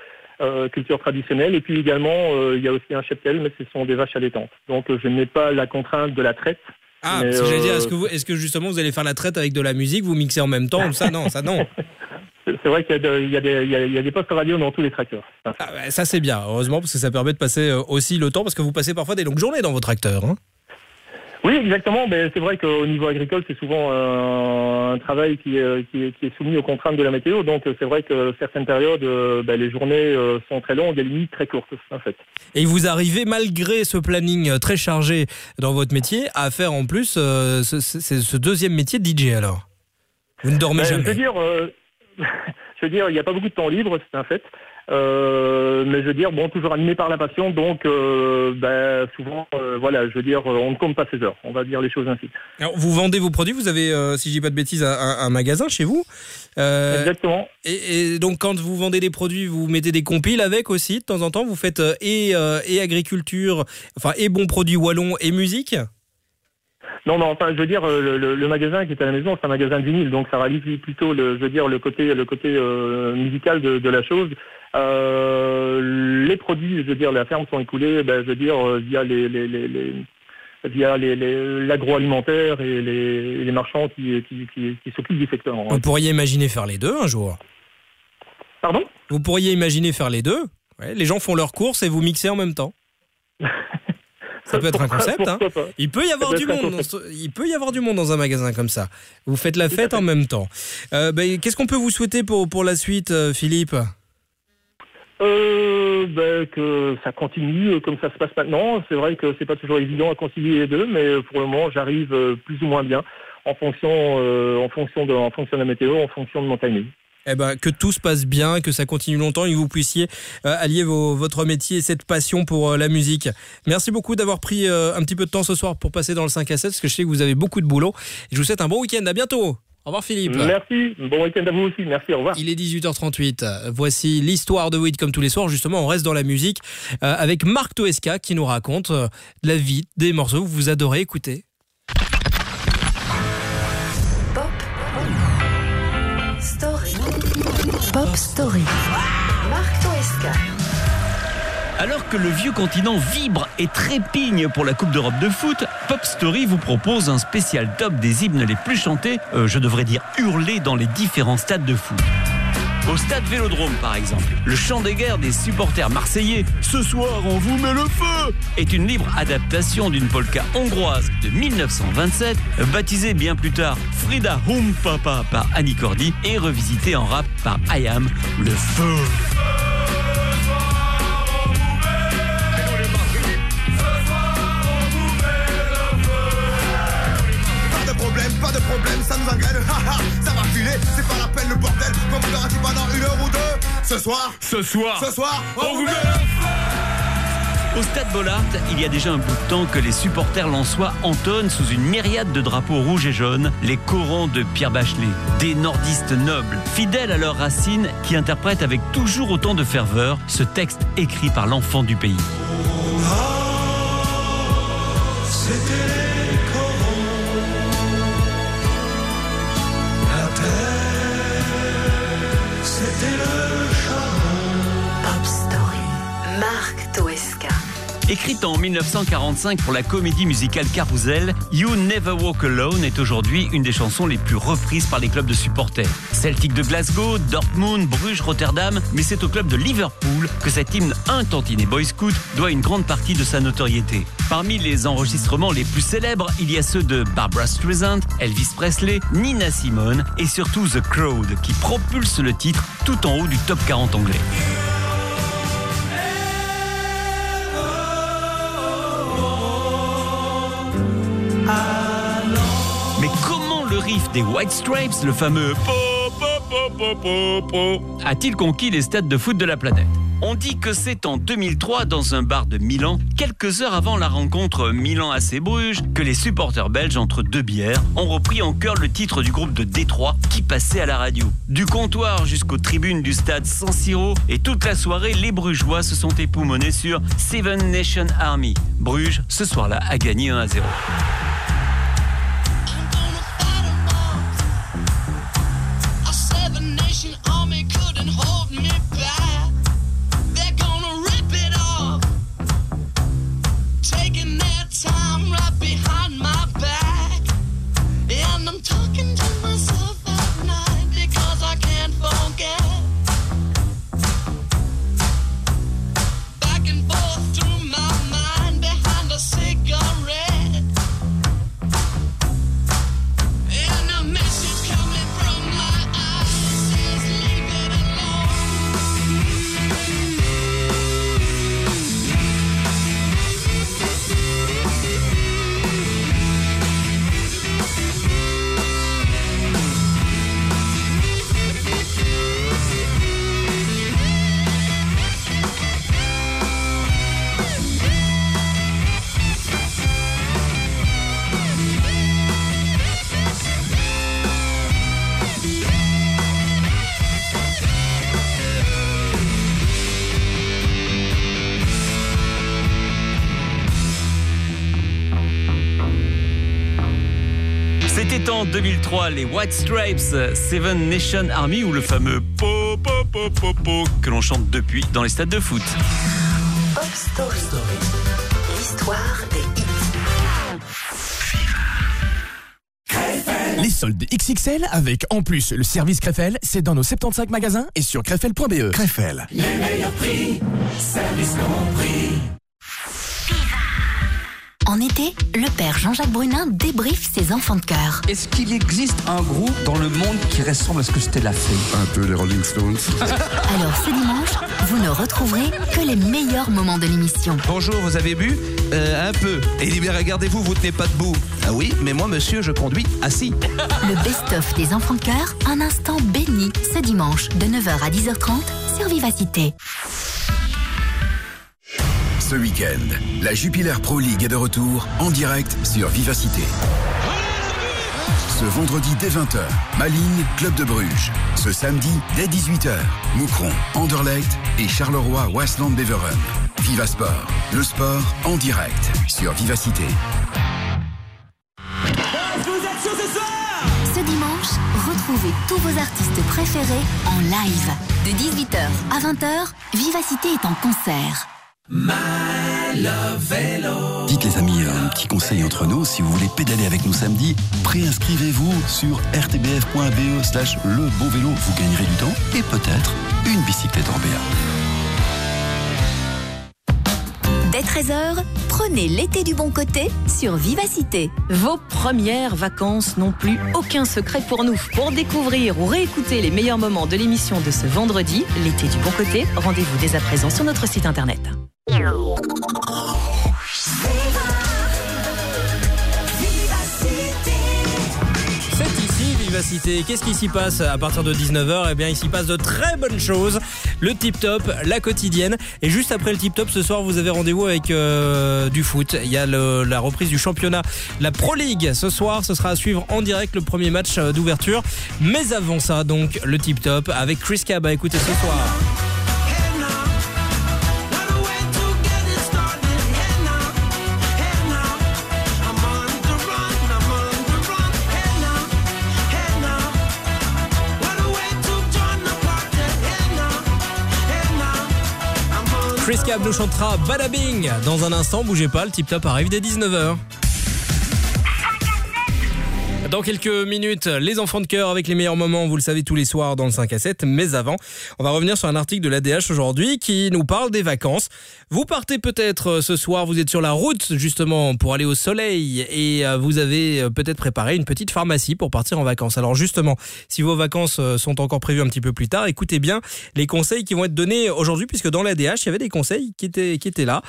euh, culture traditionnelle. Et puis également, euh, il y a aussi un cheptel, mais ce sont des vaches allaitantes. Donc euh, je n'ai pas la contrainte de la traite. Ah, mais, parce que j'allais dire, euh, est-ce que, vous, est-ce que justement vous allez faire la traite avec de la musique, vous mixez en même temps ou ça Non, ça non. c'est vrai qu'il y, a de- il y, a des- il y a- il y a des postes radio dans tous les tracteurs. Ah, bah, ça c'est bien, heureusement, parce que ça permet de passer euh, aussi le temps, parce que vous passez parfois des longues journées dans votre tracteur. hein. Oui, exactement. Mais c'est vrai qu'au niveau agricole, c'est souvent un, un travail qui est, qui, est, qui est soumis aux contraintes de la météo. Donc c'est vrai que certaines périodes, euh, ben, les journées euh, sont très longues et limites très courtes, en fait. Et vous arrivez, malgré ce planning euh, très chargé dans votre métier, à faire en plus euh, ce, ce- ce deuxième métier de DJ alors? Vous ne dormez Ben, jamais? Je veux dire, euh, je veux dire, il n'y a pas beaucoup de temps libre, c'est un fait. Euh, mais je veux dire, bon, toujours animé par la passion, donc euh, ben, souvent, euh, voilà, je veux dire, on ne compte pas ses heures. On va dire les choses ainsi. Alors, vous vendez vos produits, vous avez, si je dis pas de bêtises, un, un magasin chez vous. Exactement. Et, et donc, quand vous vendez des produits, vous mettez des compiles avec aussi, de temps en temps, vous faites et, et agriculture, enfin, et bons produits wallons et musique? Non, non, enfin, je veux dire, le, le- le magasin qui est à la maison, c'est un magasin de vinyle, donc ça réalise plutôt, le, je veux dire, le côté, le côté musical de, de la chose. Euh, les produits, je veux dire, la ferme sont écoulés, ben, je veux dire, euh, via les, les, les, via l'agroalimentaire et les, marchands qui, qui, qui, qui s'occupent du secteur. Vous pourriez imaginer faire les deux un jour. Pardon? Vous pourriez imaginer faire les deux. Ouais, les gens font leurs courses et vous mixez en même temps. Ça peut être un concept. hein. Il peut y avoir du monde. Dans Il peut y avoir du monde dans un magasin comme ça. Vous faites la fête en même temps. Euh, ben, Qu'est-ce qu'on peut vous souhaiter pour, pour la suite, Philippe? Euh, ben, que ça continue euh, comme ça se passe maintenant. C'est vrai que c'est pas toujours évident à concilier les deux, mais pour le moment, j'arrive euh, plus ou moins bien en fonction, en fonction de, la météo, en fonction de mon timing. Eh ben, que tout se passe bien, que ça continue longtemps et que vous puissiez allier vos- votre métier et cette passion pour la musique. Merci beaucoup d'avoir pris un petit peu de temps ce soir pour passer dans le 5 à 7 parce que je sais que vous avez beaucoup de boulot. Je vous souhaite un bon week-end. À bientôt. Au revoir Philippe. Merci. Bon week-end à vous aussi. Merci. Au revoir. Il est 18h38. Voici l'histoire de Weed comme tous les soirs. Justement, on reste dans la musique euh, avec Marc Toesca qui nous raconte euh, la vie des morceaux que vous adorez écouter. Story. Pop Story. Marc Toesca. Alors que le vieux continent vibre et trépigne pour la Coupe d'Europe de foot, Pop Story vous propose un spécial top des hymnes les plus chantés, euh, je devrais dire hurlés dans les différents stades de foot. Au stade Vélodrome, par exemple, le chant des guerres des supporters marseillais Ce soir, on vous met le feu est une libre adaptation d'une polka hongroise de 1927, baptisée bien plus tard Frida Hum Papa par Annie Cordy et revisitée en rap par I Am, le feu. Ça nous engraine, haha, ça va filer, c'est pas la peine le bordel, qu'on vous garantit pas dans une heure ou deux. Ce soir, Ce soir, ce soir, on, vous met Au stade Bollard, il y a déjà un bout de temps que les supporters lensois entonnent sous une myriade de drapeaux rouges et jaunes les corons de Pierre Bachelet, des nordistes nobles, fidèles à leurs racines, qui interprètent avec toujours autant de ferveur ce texte écrit par l'enfant du pays. C'était Écrite en 1945 pour la comédie musicale Carousel, You Never Walk Alone est aujourd'hui une des chansons les plus reprises par les clubs de supporters. Celtic de Glasgow, Dortmund, Bruges, Rotterdam, mais c'est au club de Liverpool que cet hymne un tantinet Boy Scout doit une grande partie de sa notoriété. Parmi les enregistrements les plus célèbres, il y a ceux de Barbara Streisand, Elvis Presley, Nina Simone et surtout The Crowd qui propulse le titre tout en haut du top 40 anglais. Mais comment le riff des White Stripes, le fameux po, po, po, po, po, a-t-il conquis les stades de foot de la planète on dit que c'est en 2003, dans un bar de Milan, quelques heures avant la rencontre Milan-AC Bruges, que les supporters belges, entre deux bières, ont repris en chœur le titre du groupe de Détroit qui passait à la radio. Du comptoir jusqu'aux tribunes du stade San Siro, et toute la soirée, les Brugeois se sont époumonés sur Seven Nation Army. Bruges, ce soir-là, a gagné 1 à 0. Temps 2003, les White Stripes, Seven Nation Army ou le fameux po po po po po que l'on chante depuis dans les stades de foot. Pop Story. L'histoire des hits. Les soldes XXL avec en plus le service Crefel, c'est dans nos 75 magasins et sur crefel.be. Crefel. Les meilleurs prix, service compris. En été, le père Jean-Jacques Brunin débriefe ses enfants de cœur. Est-ce qu'il existe un groupe dans le monde qui ressemble à ce que Stella fait? Un peu les Rolling Stones. Alors ce dimanche, vous ne retrouverez que les meilleurs moments de l'émission. Bonjour, vous avez bu? Euh, Un peu. Et il dit bien, regardez-vous, vous tenez pas debout. Ah oui, mais moi, monsieur, je conduis assis. Le best-of des enfants de cœur, un instant béni, ce dimanche de 9h à 10h30 sur Vivacité. Ce week-end, la Jupiler Pro League est de retour en direct sur Vivacité. Ce vendredi dès 20h, Malines, Club de Bruges. Ce samedi dès 18h, Moucron, Anderlecht et Charleroi, Westland Beveren. Viva Sport, le sport en direct sur Vivacité. Ce dimanche, retrouvez tous vos artistes préférés en live. De 18h à 20h, Vivacité est en concert. Dites les amis, un petit conseil entre nous, si vous voulez pédaler avec nous samedi, préinscrivez-vous sur rtbf.be slash le beau vélo, vous gagnerez du temps et peut-être une bicyclette en BA. Dès 13h, prenez l'été du bon côté sur Vivacité. Vos premières vacances n'ont plus aucun secret pour nous. Pour découvrir ou réécouter les meilleurs moments de l'émission de ce vendredi, l'été du bon côté, rendez-vous dès à présent sur notre site internet. C'est ici, Vivacité. Qu'est-ce qui s'y passe à partir de 19h Eh bien, il s'y passe de très bonnes choses. Le tip-top, la quotidienne. Et juste après le tip-top, ce soir, vous avez rendez-vous avec euh, du foot. Il y a la reprise du championnat, la Pro League. Ce soir, ce sera à suivre en direct le premier match euh, d'ouverture. Mais avant ça, donc, le tip-top avec Chris Cab à écouter ce soir. Chris Cab nous chantera Badabing dans un instant. Bougez pas, le tip-top arrive dès 19h. Dans quelques minutes, les enfants de cœur avec les meilleurs moments, vous le savez tous les soirs dans le 5 à 7. Mais avant, on va revenir sur un article de l'ADH aujourd'hui qui nous parle des vacances. Vous partez peut-être euh, ce soir, vous êtes sur la route justement pour aller au soleil et euh, vous avez euh, peut-être préparé une petite pharmacie pour partir en vacances. Alors justement, si vos vacances sont encore prévues un petit peu plus tard, écoutez bien les conseils qui vont être donnés aujourd'hui puisque dans l'ADH, il y avait des conseils qui étaient, qui étaient là,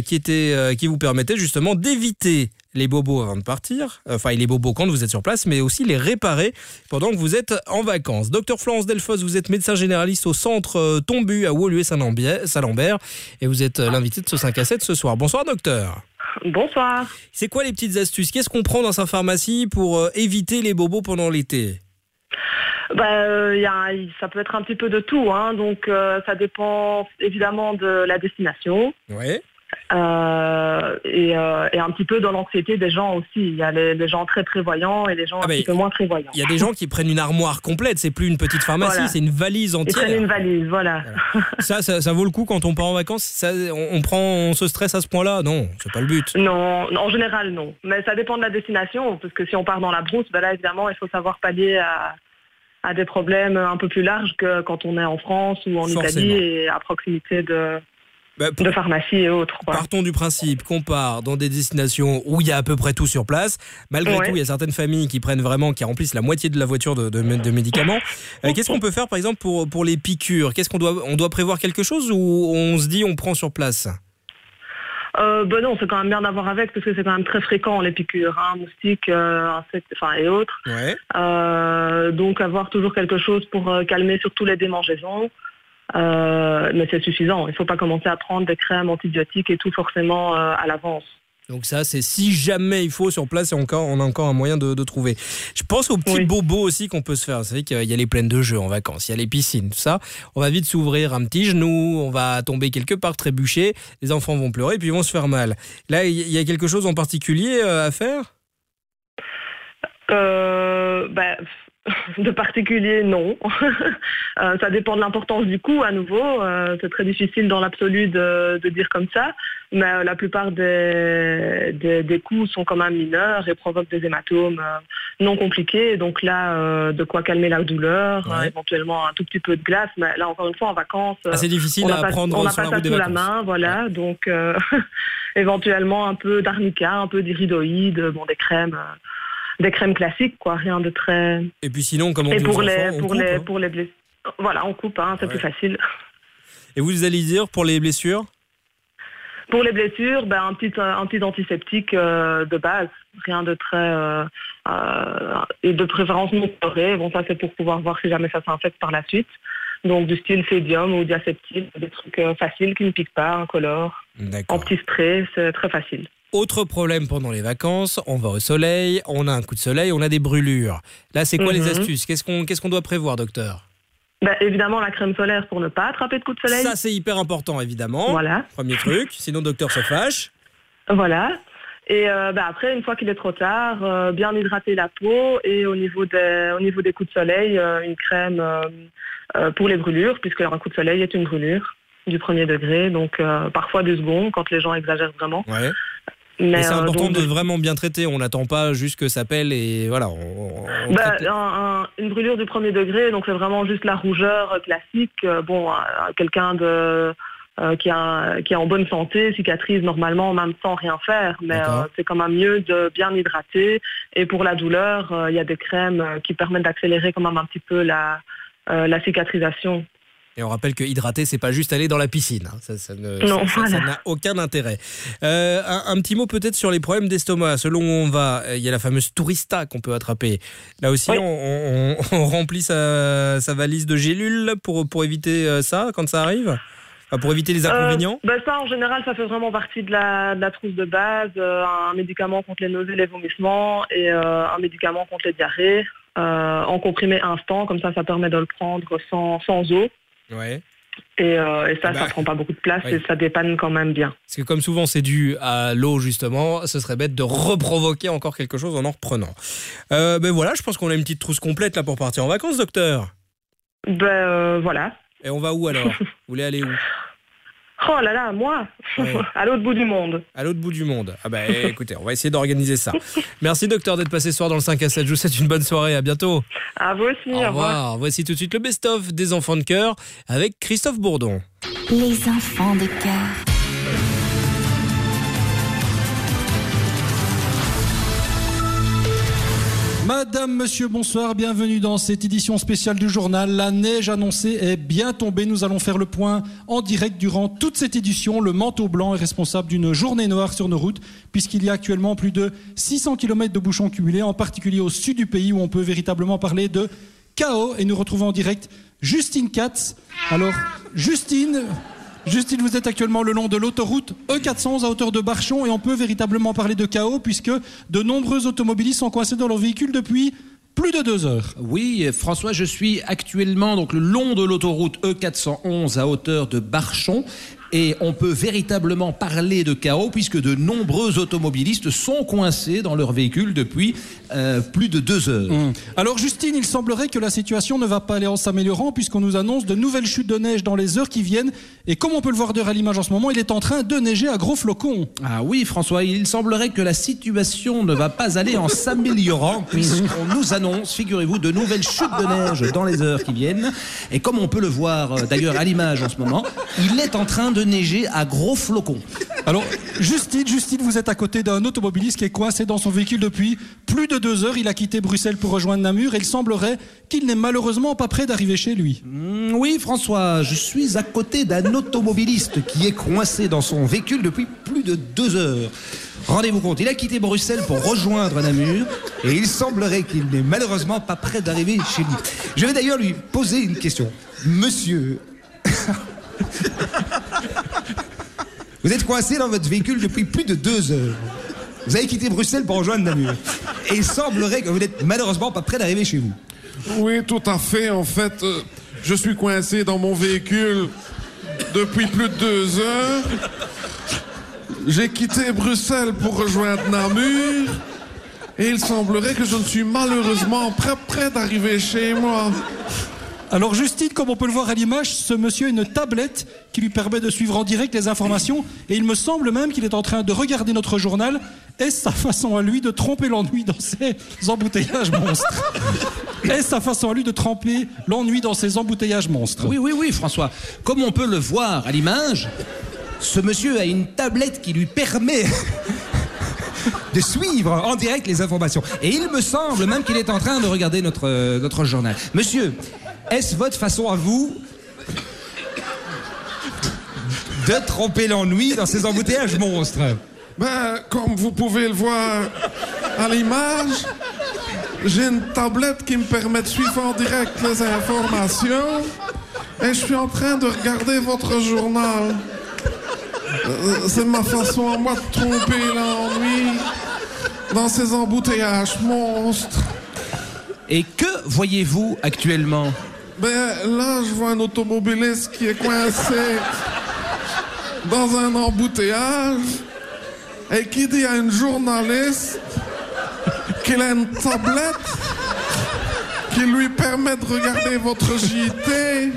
qui, étaient, qui vous permettaient justement d'éviter les bobos avant de partir, enfin les bobos quand vous êtes sur place, mais aussi les réparer pendant que vous êtes en vacances. Docteur Florence Delfos, vous êtes médecin généraliste au centre Tombu à Woluwe-Saint-Lambert et vous êtes l'invité de ce 5 à 7 ce soir. Bonsoir docteur. Bonsoir. C'est quoi les petites astuces? Qu'est-ce qu'on prend dans sa pharmacie pour euh, éviter les bobos pendant l'été? Bah, euh, y a- ça peut être un petit peu de tout, hein. donc euh, ça dépend évidemment de la destination Ouais. Euh, et, euh, et un petit peu dans l'anxiété des gens aussi. Il y a les, les gens très prévoyants et les gens un mais petit peu moins prévoyants. Il y a des gens qui prennent une armoire complète, c'est plus une petite pharmacie, Voilà. c'est une valise Ils entière. prennent une valise, voilà. Ça, ça, ça vaut le coup quand on part en vacances? Ça, on, on prend, on se stresse à ce point-là? Non, c'est pas le but. Non, en général non. Mais ça dépend de la destination, parce que si on part dans la brousse, ben là évidemment il faut savoir pallier à, à des problèmes un peu plus larges que quand on est en France ou en Forcément. Italie et à proximité de, Bah, de pharmacie et autres. quoi. Partons du principe qu'on part dans des destinations où il y a à peu près tout sur place. Malgré Ouais. tout, il y a certaines familles qui prennent vraiment, qui remplissent la moitié de la voiture de, de- de médicaments. Euh, Qu'est-ce qu'on peut faire, par exemple, pour, pour les piqûres? Qu'est-ce qu'on doit, on doit prévoir quelque chose ou on se dit on prend sur place? Euh, ben non, c'est quand même bien d'avoir avec parce que c'est quand même très fréquent les piqûres, hein, moustiques, euh, insectes, enfin et autres. Ouais. Euh, donc avoir toujours quelque chose pour calmer surtout les démangeaisons. Euh, mais c'est suffisant. Il ne faut pas commencer à prendre des crèmes antibiotiques et tout forcément euh, à l'avance. Donc ça, c'est si jamais il faut sur place, et encore, on a encore un moyen de, de trouver. Je pense aux petits bobos aussi qu'on peut se faire. Vous savez qu'il y a les plaines de jeux en vacances, il y a les piscines, tout ça. On va vite s'ouvrir un petit genou, on va tomber quelque part trébucher, les enfants vont pleurer, puis ils vont se faire mal. Là, il y a quelque chose en particulier euh, à faire? Euh, ben, de particulier, non. Euh, ça dépend de l'importance du coup, à nouveau. Euh, c'est très difficile dans l'absolu de, de dire comme ça, mais euh, la plupart des, des, des coups sont quand même mineurs et provoquent des hématomes non compliqués. Donc là, de quoi calmer la douleur, éventuellement un tout petit peu de glace, mais là, encore une fois, en vacances, Ah, c'est difficile on n'a à pas, prendre on n'a sur pas la ça sous la main, voilà. Donc, éventuellement un peu d'arnica, un peu d'iridoïde, bon, des crèmes. Euh, des crèmes classiques, quoi, rien de très. Et puis sinon, comme on Et dit pour aux les, enfants, on pour coupe, les, hein. pour les blessures. Voilà, on coupe, hein, c'est plus facile. Et vous allez dire pour les blessures? Pour les blessures, ben, un petit, un petit antiseptique euh, de base, rien de très. euh, euh, et de préférence non coloré. Bon, ça, c'est pour pouvoir voir si jamais ça s'infecte par la suite. Donc, du style Cédium ou Diaceptile, des trucs euh, faciles qui ne piquent pas, incolores. En petit spray, c'est très facile. Autre problème pendant les vacances, on va au soleil, on a un coup de soleil, on a des brûlures. Là, c'est quoi les Mhm. astuces? Qu'est-ce qu'on qu'est-ce qu'on doit prévoir, docteur? Ben, évidemment, la crème solaire pour ne pas attraper de coups de soleil. Ça, c'est hyper important, évidemment. Voilà. Premier truc, sinon docteur se fâche. Voilà. Et euh, bah, après, une fois qu'il est trop tard, euh, bien hydrater la peau et au niveau des, au niveau des coups de soleil, euh, une crème pour les brûlures, puisque un coup de soleil est une brûlure du premier degré, donc parfois du second quand les gens exagèrent vraiment. Ouais. C'est euh, important donc, de vraiment bien traiter. On n'attend pas juste que ça pèle et voilà. on- on Bah, traite- un- un- une brûlure du premier degré, donc c'est vraiment juste la rougeur euh, classique. Euh, bon, quelqu'un de euh, qui, a, qui est en bonne santé cicatrise normalement même sans rien faire, mais euh, c'est quand même mieux de bien hydrater. Et pour la douleur, euh, il y a des crèmes qui permettent d'accélérer quand même un petit peu la, la cicatrisation. Et on rappelle que hydrater, c'est pas juste aller dans la piscine. hein. Ça, voilà. n'a aucun intérêt. Euh, un, un petit mot peut-être sur les problèmes d'estomac. Selon où on va, euh, il y a la fameuse tourista qu'on peut attraper. Là aussi, Oui. on, on- on remplit sa, sa valise de gélules pour, pour éviter euh, ça quand ça arrive? Pour éviter les inconvénients? Euh, ben ça, en général, ça fait vraiment partie de la, de la trousse de base. euh, un médicament contre les nausées, les vomissements et euh, un médicament contre les diarrhées en comprimé instant. Comme ça, ça permet de le prendre sans, sans eau. Ouais. Et, euh, et ça, Ah bah, ça prend pas beaucoup de place oui. et ça dépanne quand même bien. Parce que comme souvent c'est dû à l'eau justement, ce serait bête de reprovoquer encore quelque chose en en reprenant. Euh, ben voilà, je pense qu'on a une petite trousse complète là pour partir en vacances, docteur. Ben euh, voilà. Et on va où alors? Vous voulez aller où? Oh là là, moi Ouais. À l'autre bout du monde. À l'autre bout du monde. Ah bah écoutez, on va essayer d'organiser ça. Merci docteur d'être passé ce soir dans le 5 à 7. Je vous souhaite une bonne soirée. À bientôt. À vous aussi. Au revoir. Voici tout de suite le best-of des enfants de cœur avec Christophe Bourdon. Les enfants de cœur. Madame, monsieur, bonsoir, bienvenue dans cette édition spéciale du journal. La neige annoncée est bien tombée. Nous allons faire le point en direct durant toute cette édition. Le manteau blanc est responsable d'une journée noire sur nos routes, puisqu'il y a actuellement plus de 600 km de bouchons cumulés, en particulier au sud du pays où on peut véritablement parler de chaos. Et nous retrouvons en direct Justine Katz. Alors, Justine, Justine, vous êtes actuellement le long de l'autoroute E411 à hauteur de Barchon et on peut véritablement parler de chaos puisque de nombreux automobilistes sont coincés dans leur véhicule depuis plus de deux heures. Oui, François, je suis actuellement donc le long de l'autoroute E411 à hauteur de Barchon. Et on peut véritablement parler de chaos puisque de nombreux automobilistes sont coincés dans leur véhicule depuis euh, plus de deux heures. Hum. Alors Justine, il semblerait que la situation ne va pas aller en s'améliorant puisqu'on nous annonce de nouvelles chutes de neige dans les heures qui viennent. Et comme on peut le voir à l'image en ce moment, il est en train de neiger à gros flocons. Ah oui, François, il semblerait que la situation ne va pas aller en s'améliorant puisqu'on nous annonce, figurez-vous, de nouvelles chutes de neige dans les heures qui viennent. Et comme on peut le voir euh, d'ailleurs à l'image en ce moment, il est en train de neiger à gros flocons. Alors, Justine, Justine, vous êtes à côté d'un automobiliste qui est coincé dans son véhicule depuis plus de deux heures. Il a quitté Bruxelles pour rejoindre Namur et il semblerait qu'il n'est malheureusement pas prêt d'arriver chez lui. Mm, Oui, François, je suis à côté d'un automobiliste qui est coincé dans son véhicule depuis plus de deux heures. Rendez-vous compte, il a quitté Bruxelles pour rejoindre Namur et il semblerait qu'il n'est malheureusement pas prêt d'arriver chez lui. Je vais d'ailleurs lui poser une question. Monsieur, vous êtes coincé dans votre véhicule depuis plus de deux heures. Vous avez quitté Bruxelles pour rejoindre Namur. Et il semblerait que vous n'êtes malheureusement pas prêt d'arriver chez vous. Oui, tout à fait. En fait, euh, je suis coincé dans mon véhicule depuis plus de deux heures. J'ai quitté Bruxelles pour rejoindre Namur. Et il semblerait que je ne suis malheureusement près, près d'arriver chez moi. Alors Justine, comme on peut le voir à l'image, ce monsieur a une tablette qui lui permet de suivre en direct les informations et il me semble même qu'il est en train de regarder notre journal. Est-ce sa façon à lui de tromper l'ennui dans ses embouteillages monstres? Est-ce sa façon à lui de tromper l'ennui dans ses embouteillages monstres? Oui, oui, oui, François. Comme on peut le voir à l'image, ce monsieur a une tablette qui lui permet de suivre en direct les informations. Et il me semble même qu'il est en train de regarder notre, euh, notre journal. Monsieur, est-ce votre façon à vous de tromper l'ennui dans ces embouteillages monstres? Ben, comme vous pouvez le voir à l'image, j'ai une tablette qui me permet de suivre en direct les informations et je suis en train de regarder votre journal. Euh, C'est ma façon à moi de tromper l'ennui dans ces embouteillages monstres. Et que voyez-vous actuellement? Ben là, je vois un automobiliste qui est coincé dans un embouteillage et qui dit à une journaliste qu'il a une tablette qui lui permet de regarder votre JT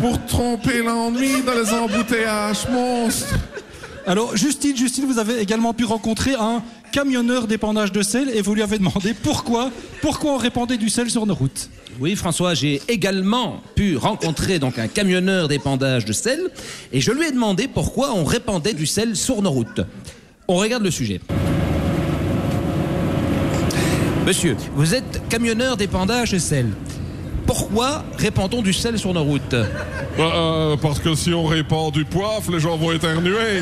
pour tromper l'ennui dans les embouteillages monstres. Alors Justine, Justine, vous avez également pu rencontrer un camionneur d'épandage de sel et vous lui avez demandé pourquoi, pourquoi on répandait du sel sur nos routes. Oui, François, j'ai également pu rencontrer donc un camionneur d'épandage de sel et je lui ai demandé pourquoi on répandait du sel sur nos routes. On regarde le sujet. Monsieur, vous êtes camionneur d'épandage de sel. Pourquoi répand-on du sel sur nos routes? Euh, parce que si on répand du poivre, les gens vont éternuer.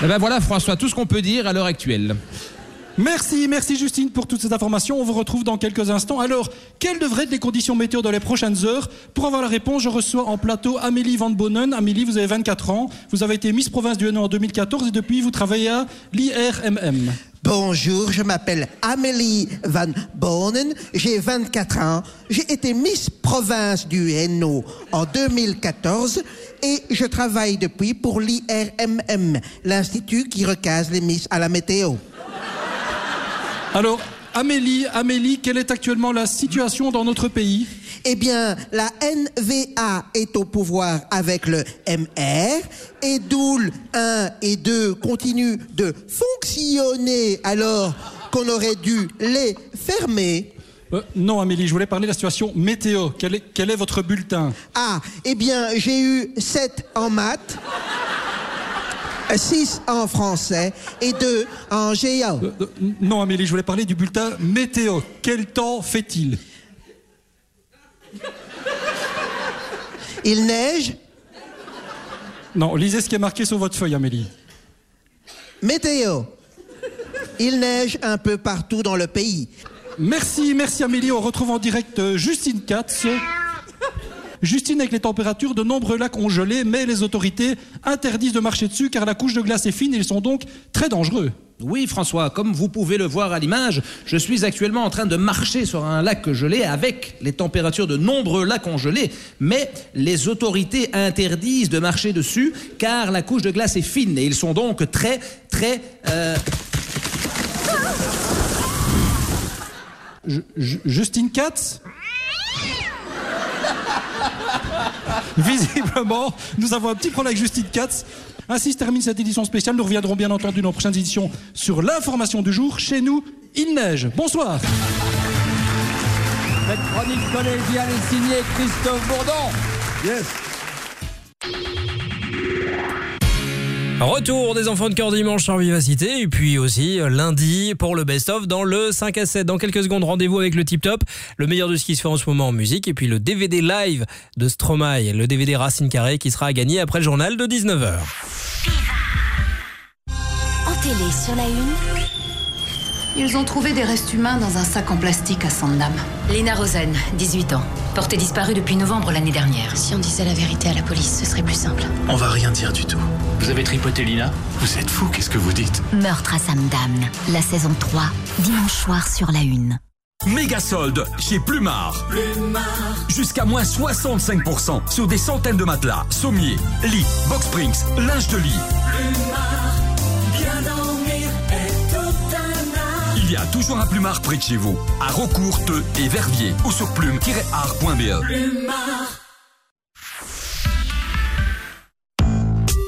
Eh ben voilà, François, tout ce qu'on peut dire à l'heure actuelle. Merci, merci Justine pour toutes ces informations. On vous retrouve dans quelques instants. Alors, quelles devraient être les conditions météo dans les prochaines heures Pour avoir la réponse, je reçois en plateau Amélie Van Bonen. Amélie, vous avez 24 ans. Vous avez été Miss Province du Hainaut en 2014 et depuis, vous travaillez à l'IRMM. Bonjour, je m'appelle Amélie Van Bonen, j'ai 24 ans, j'ai été Miss Province du Hainaut en 2014 et je travaille depuis pour l'IRMM, l'institut qui recase les Miss à la météo. Alors, Amélie, Amélie, quelle est actuellement la situation dans notre pays? Eh bien, la NVA est au pouvoir avec le MR et Doul 1 et 2 continuent de fonctionner alors qu'on aurait dû les fermer. Euh, non, Amélie, je voulais parler de la situation météo. Quel est, quel est votre bulletin? Ah, eh bien, j'ai eu 7 en maths, 6 en français et 2 en géo. Euh, Non, Amélie, je voulais parler du bulletin météo. Quel temps fait-il? Il neige Non, lisez ce qui est marqué sur votre feuille, Amélie. Météo. Il neige un peu partout dans le pays. Merci, merci Amélie. On retrouve en direct euh, Justine Katz. Justine, avec les températures, de nombreux lacs ont gelé, mais les autorités interdisent de marcher dessus car la couche de glace est fine et ils sont donc très dangereux. Oui, François, comme vous pouvez le voir à l'image, je suis actuellement en train de marcher sur un lac gelé avec les températures de nombreux lacs ont gelé, mais les autorités interdisent de marcher dessus car la couche de glace est fine et ils sont donc très, très... euh, Ju- Ju- Justine Katz? Visiblement, nous avons un petit problème avec Justine Katz. Ainsi se termine cette édition spéciale. Nous reviendrons bien entendu dans les prochaines éditions sur l'information du jour. Chez nous, il neige. Bonsoir. Cette chronique collégiale est signée Christophe Bourdon. Yes. Retour des enfants de cœur dimanche sur Vivacité et puis aussi euh, lundi pour le best-of dans le 5 à 7. Dans quelques secondes, rendez-vous avec le Tip Top, le meilleur de ce qui se fait en ce moment en musique et puis le DVD live de Stromae, le DVD Racine Carré qui sera à gagner après le journal de 19h. En télé, sur la une, Ils ont trouvé des restes humains dans un sac en plastique à Sandam. Léna Rosen, 18 ans. Portée disparue depuis novembre l'année dernière. Si on disait la vérité à la police, ce serait plus simple. On va rien dire du tout. Vous avez tripoté Lina Vous êtes fou, qu'est-ce que vous dites Meurtre à Samdam, la saison 3, dimanche soir sur la une. Méga solde chez Plumard. Jusqu'à moins 65% sur des centaines de matelas, sommiers, lits, box springs, linge de lit. Bien Il y a toujours un Plumard près de chez vous, à Rocourt, Teux et Verviers, ou sur plume-art.be. Plumard.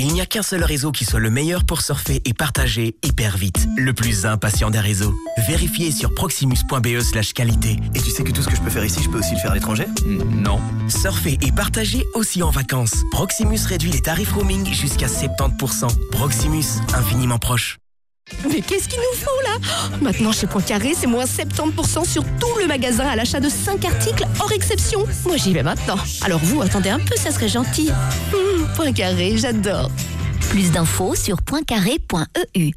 Il n'y a qu'un seul réseau qui soit le meilleur pour surfer et partager hyper vite. Le plus impatient des réseaux. Vérifiez sur proximus.be slash qualité. Et tu sais que tout ce que je peux faire ici, je peux aussi le faire à l'étranger? Non. Surfer et partager aussi en vacances. Proximus réduit les tarifs roaming jusqu'à 70%. Proximus, infiniment proche. Mais qu'est-ce qu'il nous faut là? Oh, Maintenant chez Poincaré, c'est moins 70% sur tout le magasin à l'achat de 5 articles hors exception. Moi j'y vais maintenant. Alors vous, attendez un peu, ça serait gentil. Hum, Poincaré, j'adore. Plus d'infos sur pointcarré.eu.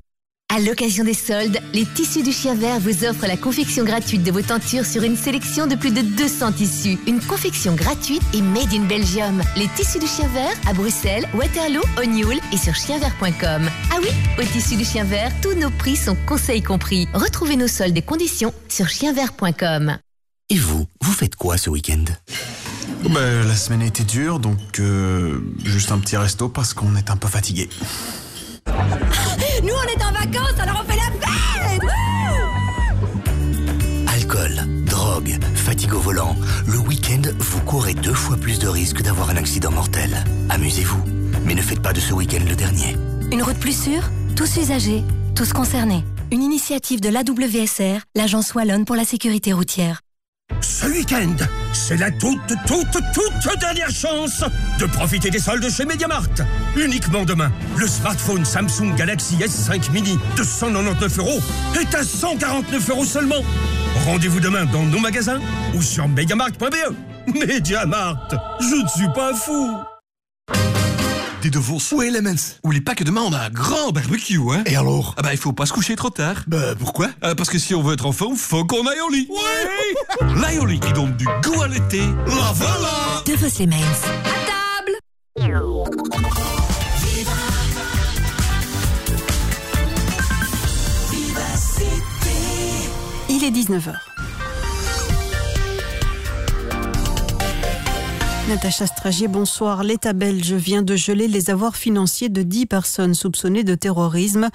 À l'occasion des soldes, les tissus du chien vert vous offrent la confection gratuite de vos tentures sur une sélection de plus de 200 tissus. Une confection gratuite et made in Belgium. Les tissus du chien vert à Bruxelles, Waterloo, O'Neill et sur chienvert.com. Ah oui, au tissu du chien vert, tous nos prix sont conseils compris. Retrouvez nos soldes et conditions sur chienvert.com. Et vous, vous faites quoi ce week-end? Ben, la semaine a été dure, donc euh, juste un petit resto parce qu'on est un peu fatigué. Nous on est en vacances, alors on fait la fête Alcool, drogue, fatigue au volant. Le week-end, vous courez deux fois plus de risques d'avoir un accident mortel. Amusez-vous, mais ne faites pas de ce week-end le dernier. Une route plus sûre Tous usagers, tous concernés. Une initiative de l'AWSR, l'Agence Wallonne pour la sécurité routière. Ce week-end, c'est la toute, toute, toute dernière chance de profiter des soldes chez Mediamarkt. Uniquement demain, le smartphone Samsung Galaxy S5 Mini de 199 euros est à 149 euros seulement. Rendez-vous demain dans nos magasins ou sur mediamarkt.be. Mediamarkt, je ne suis pas fou. Des de vos ou Elements. Oublie pas que demain on a un grand barbecue, hein. Et alors? Ah bah il faut pas se coucher trop tard. Bah pourquoi? Parce que si on veut être en forme, faut qu'on aille au lit. Ouais lit qui donne du goût à l'été. La voilà De vos Siemens. Il est 19h. Natacha Stragier, bonsoir. L'État belge vient de geler les avoirs financiers de 10 personnes soupçonnées de terrorisme,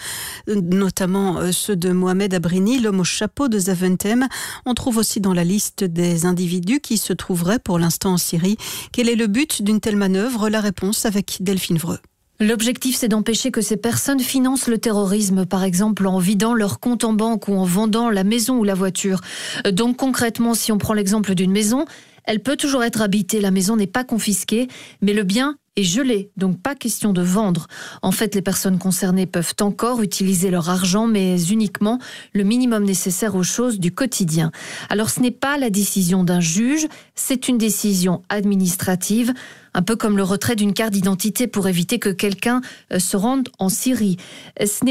euh, notamment euh, ceux de Mohamed Abrini, l'homme au chapeau de Zaventem. On trouve aussi dans la liste des individus qui se trouveraient pour l'instant en Syrie. Quel est le but d'une telle manœuvre? La réponse avec Delphine Vreux. L'objectif, c'est d'empêcher que ces personnes financent le terrorisme, par exemple en vidant leur compte en banque ou en vendant la maison ou la voiture. Donc concrètement, si on prend l'exemple d'une maison, elle peut toujours être habitée, la maison n'est pas confisquée, mais le bien est gelé, donc pas question de vendre. En fait, les personnes concernées peuvent encore utiliser leur argent, mais uniquement le minimum nécessaire aux choses du quotidien. Alors ce n'est pas la décision d'un juge, c'est une décision administrative, un peu comme le retrait d'une carte d'identité pour éviter que quelqu'un euh, se rende en Syrie.